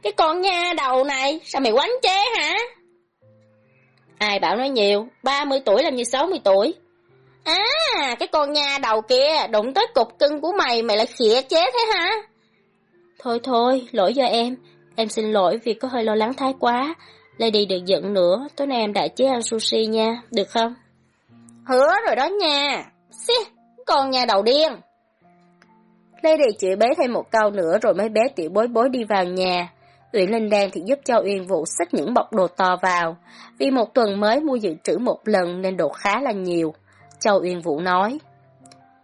Cái con nha đầu này, sao mày quánh chế hả? Ai bảo nói nhiều, 30 tuổi làm như 60 tuổi. À, cái con nha đầu kia, đụng tới cục cưng của mày, mày lại khịa chế thế hả? Thôi thôi, lỗi do em. Em xin lỗi vì có hơi lo lắng thái quá. Lady đừng giận nữa, tối nay em đại chế ăn sushi nha, được không? Hứa rồi đó nha. Xí, con nhà đầu điên. Lady chửi bé thêm một câu nữa rồi mấy bé tiểu bối bối đi vào nhà. Uyển Linh Đan thì giúp cho Uyên Vũ xách những bọc đồ to vào. Vì một tuần mới mua dự trữ một lần nên đồ khá là nhiều. Châu Uyên Vũ nói.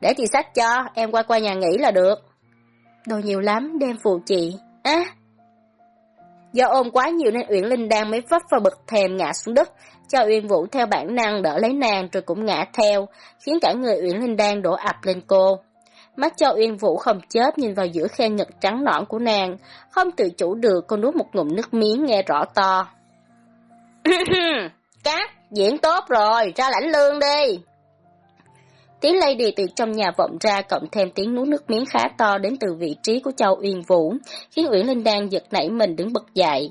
Để chị xách cho, em qua qua nhà nghỉ là được. Đồ nhiều lắm, đem phụ chị. Á! Do ôm quá nhiều nên Uyển Linh Đan mới vấp vào bực thèm ngã xuống đất. cho Uyên Vũ theo bản năng đỡ lấy nàng rồi cũng ngã theo, khiến cả người Uyển Linh Đan đổ ập lên cô. Mắt cho Uyên Vũ không chớp nhìn vào giữa khe ngực trắng nõn của nàng, không tự chủ được cô nuốt một ngụm nước miếng nghe rõ to. Cát, diễn tốt rồi, ra lãnh lương đi. Tiếng lady từ trong nhà vọng ra cộng thêm tiếng nuốt nước miếng khá to đến từ vị trí của Châu Uyên Vũ, khiến Uyển Linh đang giật nảy mình đứng bật dậy.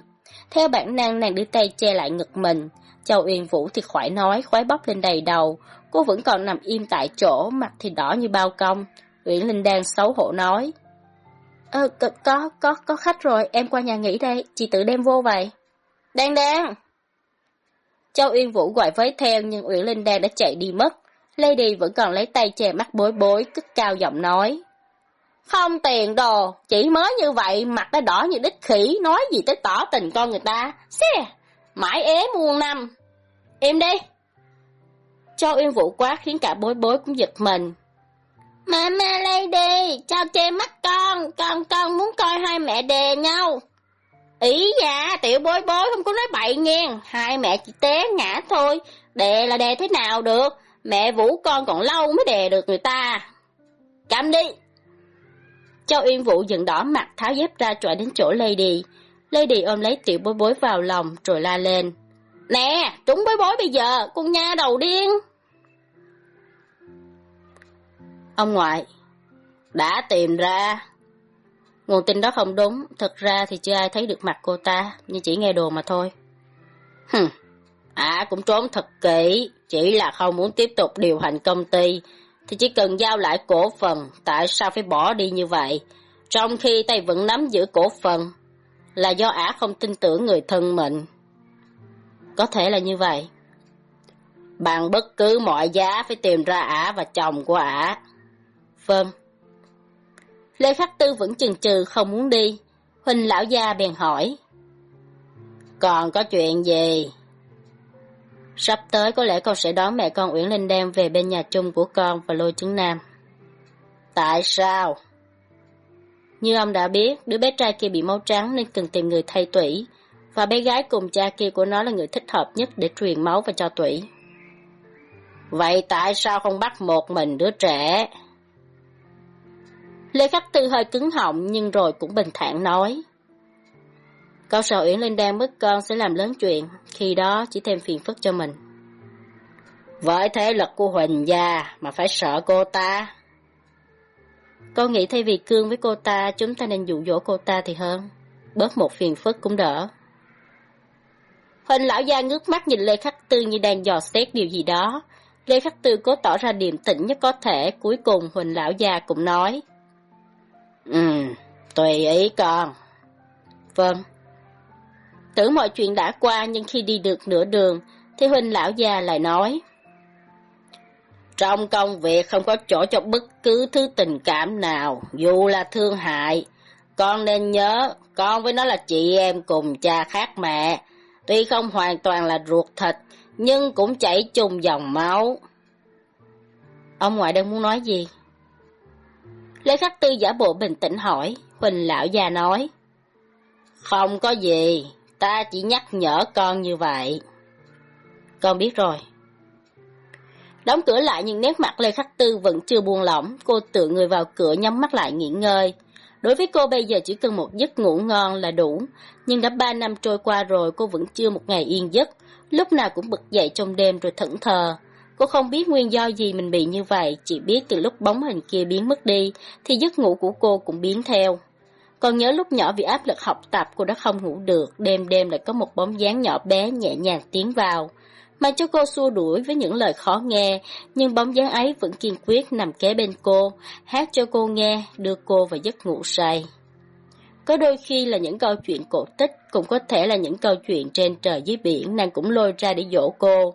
Theo bản năng nàng đưa tay che lại ngực mình, Châu Uyên Vũ thì khỏi nói, khoái bóc lên đầy đầu, cô vẫn còn nằm im tại chỗ, mặt thì đỏ như bao công. Uyển Linh đang xấu hổ nói. Ờ, có, có, có, có khách rồi, em qua nhà nghỉ đây, chị tự đem vô vậy. Đang đang. Châu Uyên Vũ gọi với theo nhưng Uyển Linh đang đã chạy đi mất. Lady vẫn còn lấy tay che mắt bối bối, cất cao giọng nói. Không tiền đồ, chỉ mới như vậy, mặt đã đỏ như đích khỉ, nói gì tới tỏ tình con người ta. Xê, mãi ế muôn năm. Im đi. Châu Uyên Vũ quá khiến cả bối bối cũng giật mình. Mama Lady, cho che mắt con, con con muốn coi hai mẹ đè nhau. Ý dạ, tiểu bối bối không có nói bậy nghe, hai mẹ chỉ té ngã thôi, đè là đè thế nào được, mẹ vũ con còn lâu mới đè được người ta. Cầm đi! Châu Yên Vũ dựng đỏ mặt tháo dép ra trọi đến chỗ Lady. Lady ôm lấy tiểu bối bối vào lòng rồi la lên. Nè, trúng bối bối bây giờ, con nha đầu điên. Ông ngoại, đã tìm ra. Nguồn tin đó không đúng, thật ra thì chưa ai thấy được mặt cô ta, nhưng chỉ nghe đồ mà thôi. Hừm, à cũng trốn thật kỹ, chỉ là không muốn tiếp tục điều hành công ty, thì chỉ cần giao lại cổ phần, tại sao phải bỏ đi như vậy? Trong khi tay vẫn nắm giữ cổ phần, là do ả không tin tưởng người thân mình. Có thể là như vậy. Bằng bất cứ mọi giá phải tìm ra ả và chồng của ả. Vâng. Lê Khắc Tư vẫn chừng chừ không muốn đi. Huỳnh lão gia bèn hỏi. Còn có chuyện gì? Sắp tới có lẽ con sẽ đón mẹ con Uyển Linh đem về bên nhà chung của con và lôi trứng nam. Tại sao? Như ông đã biết, đứa bé trai kia bị máu trắng nên cần tìm người thay tủy, và bé gái cùng cha kia của nó là người thích hợp nhất để truyền máu và cho tủy. Vậy tại sao không bắt một mình đứa trẻ? Lê Khắc Tư hơi cứng họng nhưng rồi cũng bình thản nói. Câu sợ Uyển Linh đang mất con sẽ làm lớn chuyện, khi đó chỉ thêm phiền phức cho mình. Với thế lực của Huỳnh gia mà phải sợ cô ta. Con nghĩ thay vì cương với cô ta, chúng ta nên dụ dỗ cô ta thì hơn. Bớt một phiền phức cũng đỡ. Huỳnh lão gia ngước mắt nhìn Lê Khắc Tư như đang dò xét điều gì đó. Lê Khắc Tư cố tỏ ra điềm tĩnh nhất có thể, cuối cùng Huỳnh lão gia cũng nói. Ừ, tùy ý con. Vâng. Tưởng mọi chuyện đã qua nhưng khi đi được nửa đường, thì Huỳnh lão già lại nói. Trong công việc không có chỗ cho bất cứ thứ tình cảm nào, dù là thương hại. Con nên nhớ, con với nó là chị em cùng cha khác mẹ. Tuy không hoàn toàn là ruột thịt, nhưng cũng chảy chung dòng máu. Ông ngoại đang muốn nói gì? Lê Khắc Tư giả bộ bình tĩnh hỏi, Huỳnh lão già nói. Không có gì, ta chỉ nhắc nhở con như vậy. Con biết rồi. Đóng cửa lại nhưng nét mặt Lê Khắc Tư vẫn chưa buông lỏng, cô tựa người vào cửa nhắm mắt lại nghỉ ngơi. Đối với cô bây giờ chỉ cần một giấc ngủ ngon là đủ, nhưng đã ba năm trôi qua rồi cô vẫn chưa một ngày yên giấc, lúc nào cũng bật dậy trong đêm rồi thẫn thờ. Cô không biết nguyên do gì mình bị như vậy, chỉ biết từ lúc bóng hình kia biến mất đi, thì giấc ngủ của cô cũng biến theo. Còn nhớ lúc nhỏ vì áp lực học tập cô đã không ngủ được, đêm đêm lại có một bóng dáng nhỏ bé nhẹ nhàng tiến vào. Mà cho cô xua đuổi với những lời khó nghe, nhưng bóng dáng ấy vẫn kiên quyết nằm kế bên cô, hát cho cô nghe, đưa cô vào giấc ngủ say. Có đôi khi là những câu chuyện cổ tích, cũng có thể là những câu chuyện trên trời dưới biển nàng cũng lôi ra để dỗ cô.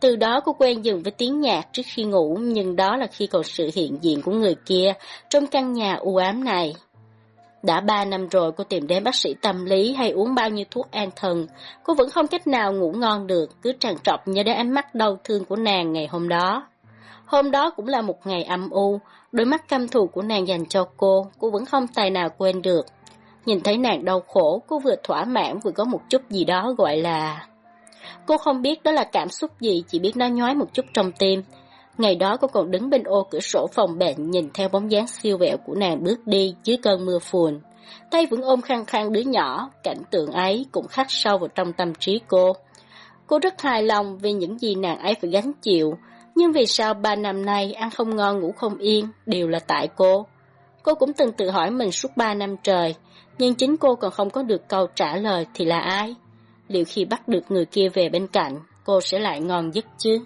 Từ đó cô quen dừng với tiếng nhạc trước khi ngủ, nhưng đó là khi còn sự hiện diện của người kia trong căn nhà u ám này. Đã ba năm rồi cô tìm đến bác sĩ tâm lý hay uống bao nhiêu thuốc an thần, cô vẫn không cách nào ngủ ngon được, cứ tràn trọc nhớ đến ánh mắt đau thương của nàng ngày hôm đó. Hôm đó cũng là một ngày âm u, đôi mắt căm thù của nàng dành cho cô, cô vẫn không tài nào quên được. Nhìn thấy nàng đau khổ, cô vừa thỏa mãn vừa có một chút gì đó gọi là... Cô không biết đó là cảm xúc gì, chỉ biết nó nhói một chút trong tim. Ngày đó cô còn đứng bên ô cửa sổ phòng bệnh nhìn theo bóng dáng siêu vẹo của nàng bước đi dưới cơn mưa phùn. Tay vẫn ôm khăn khăn đứa nhỏ, cảnh tượng ấy cũng khắc sâu vào trong tâm trí cô. Cô rất hài lòng vì những gì nàng ấy phải gánh chịu, nhưng vì sao ba năm nay ăn không ngon ngủ không yên đều là tại cô. Cô cũng từng tự hỏi mình suốt ba năm trời, nhưng chính cô còn không có được câu trả lời thì là ai? Liệu khi bắt được người kia về bên cạnh, cô sẽ lại ngon giấc chứ?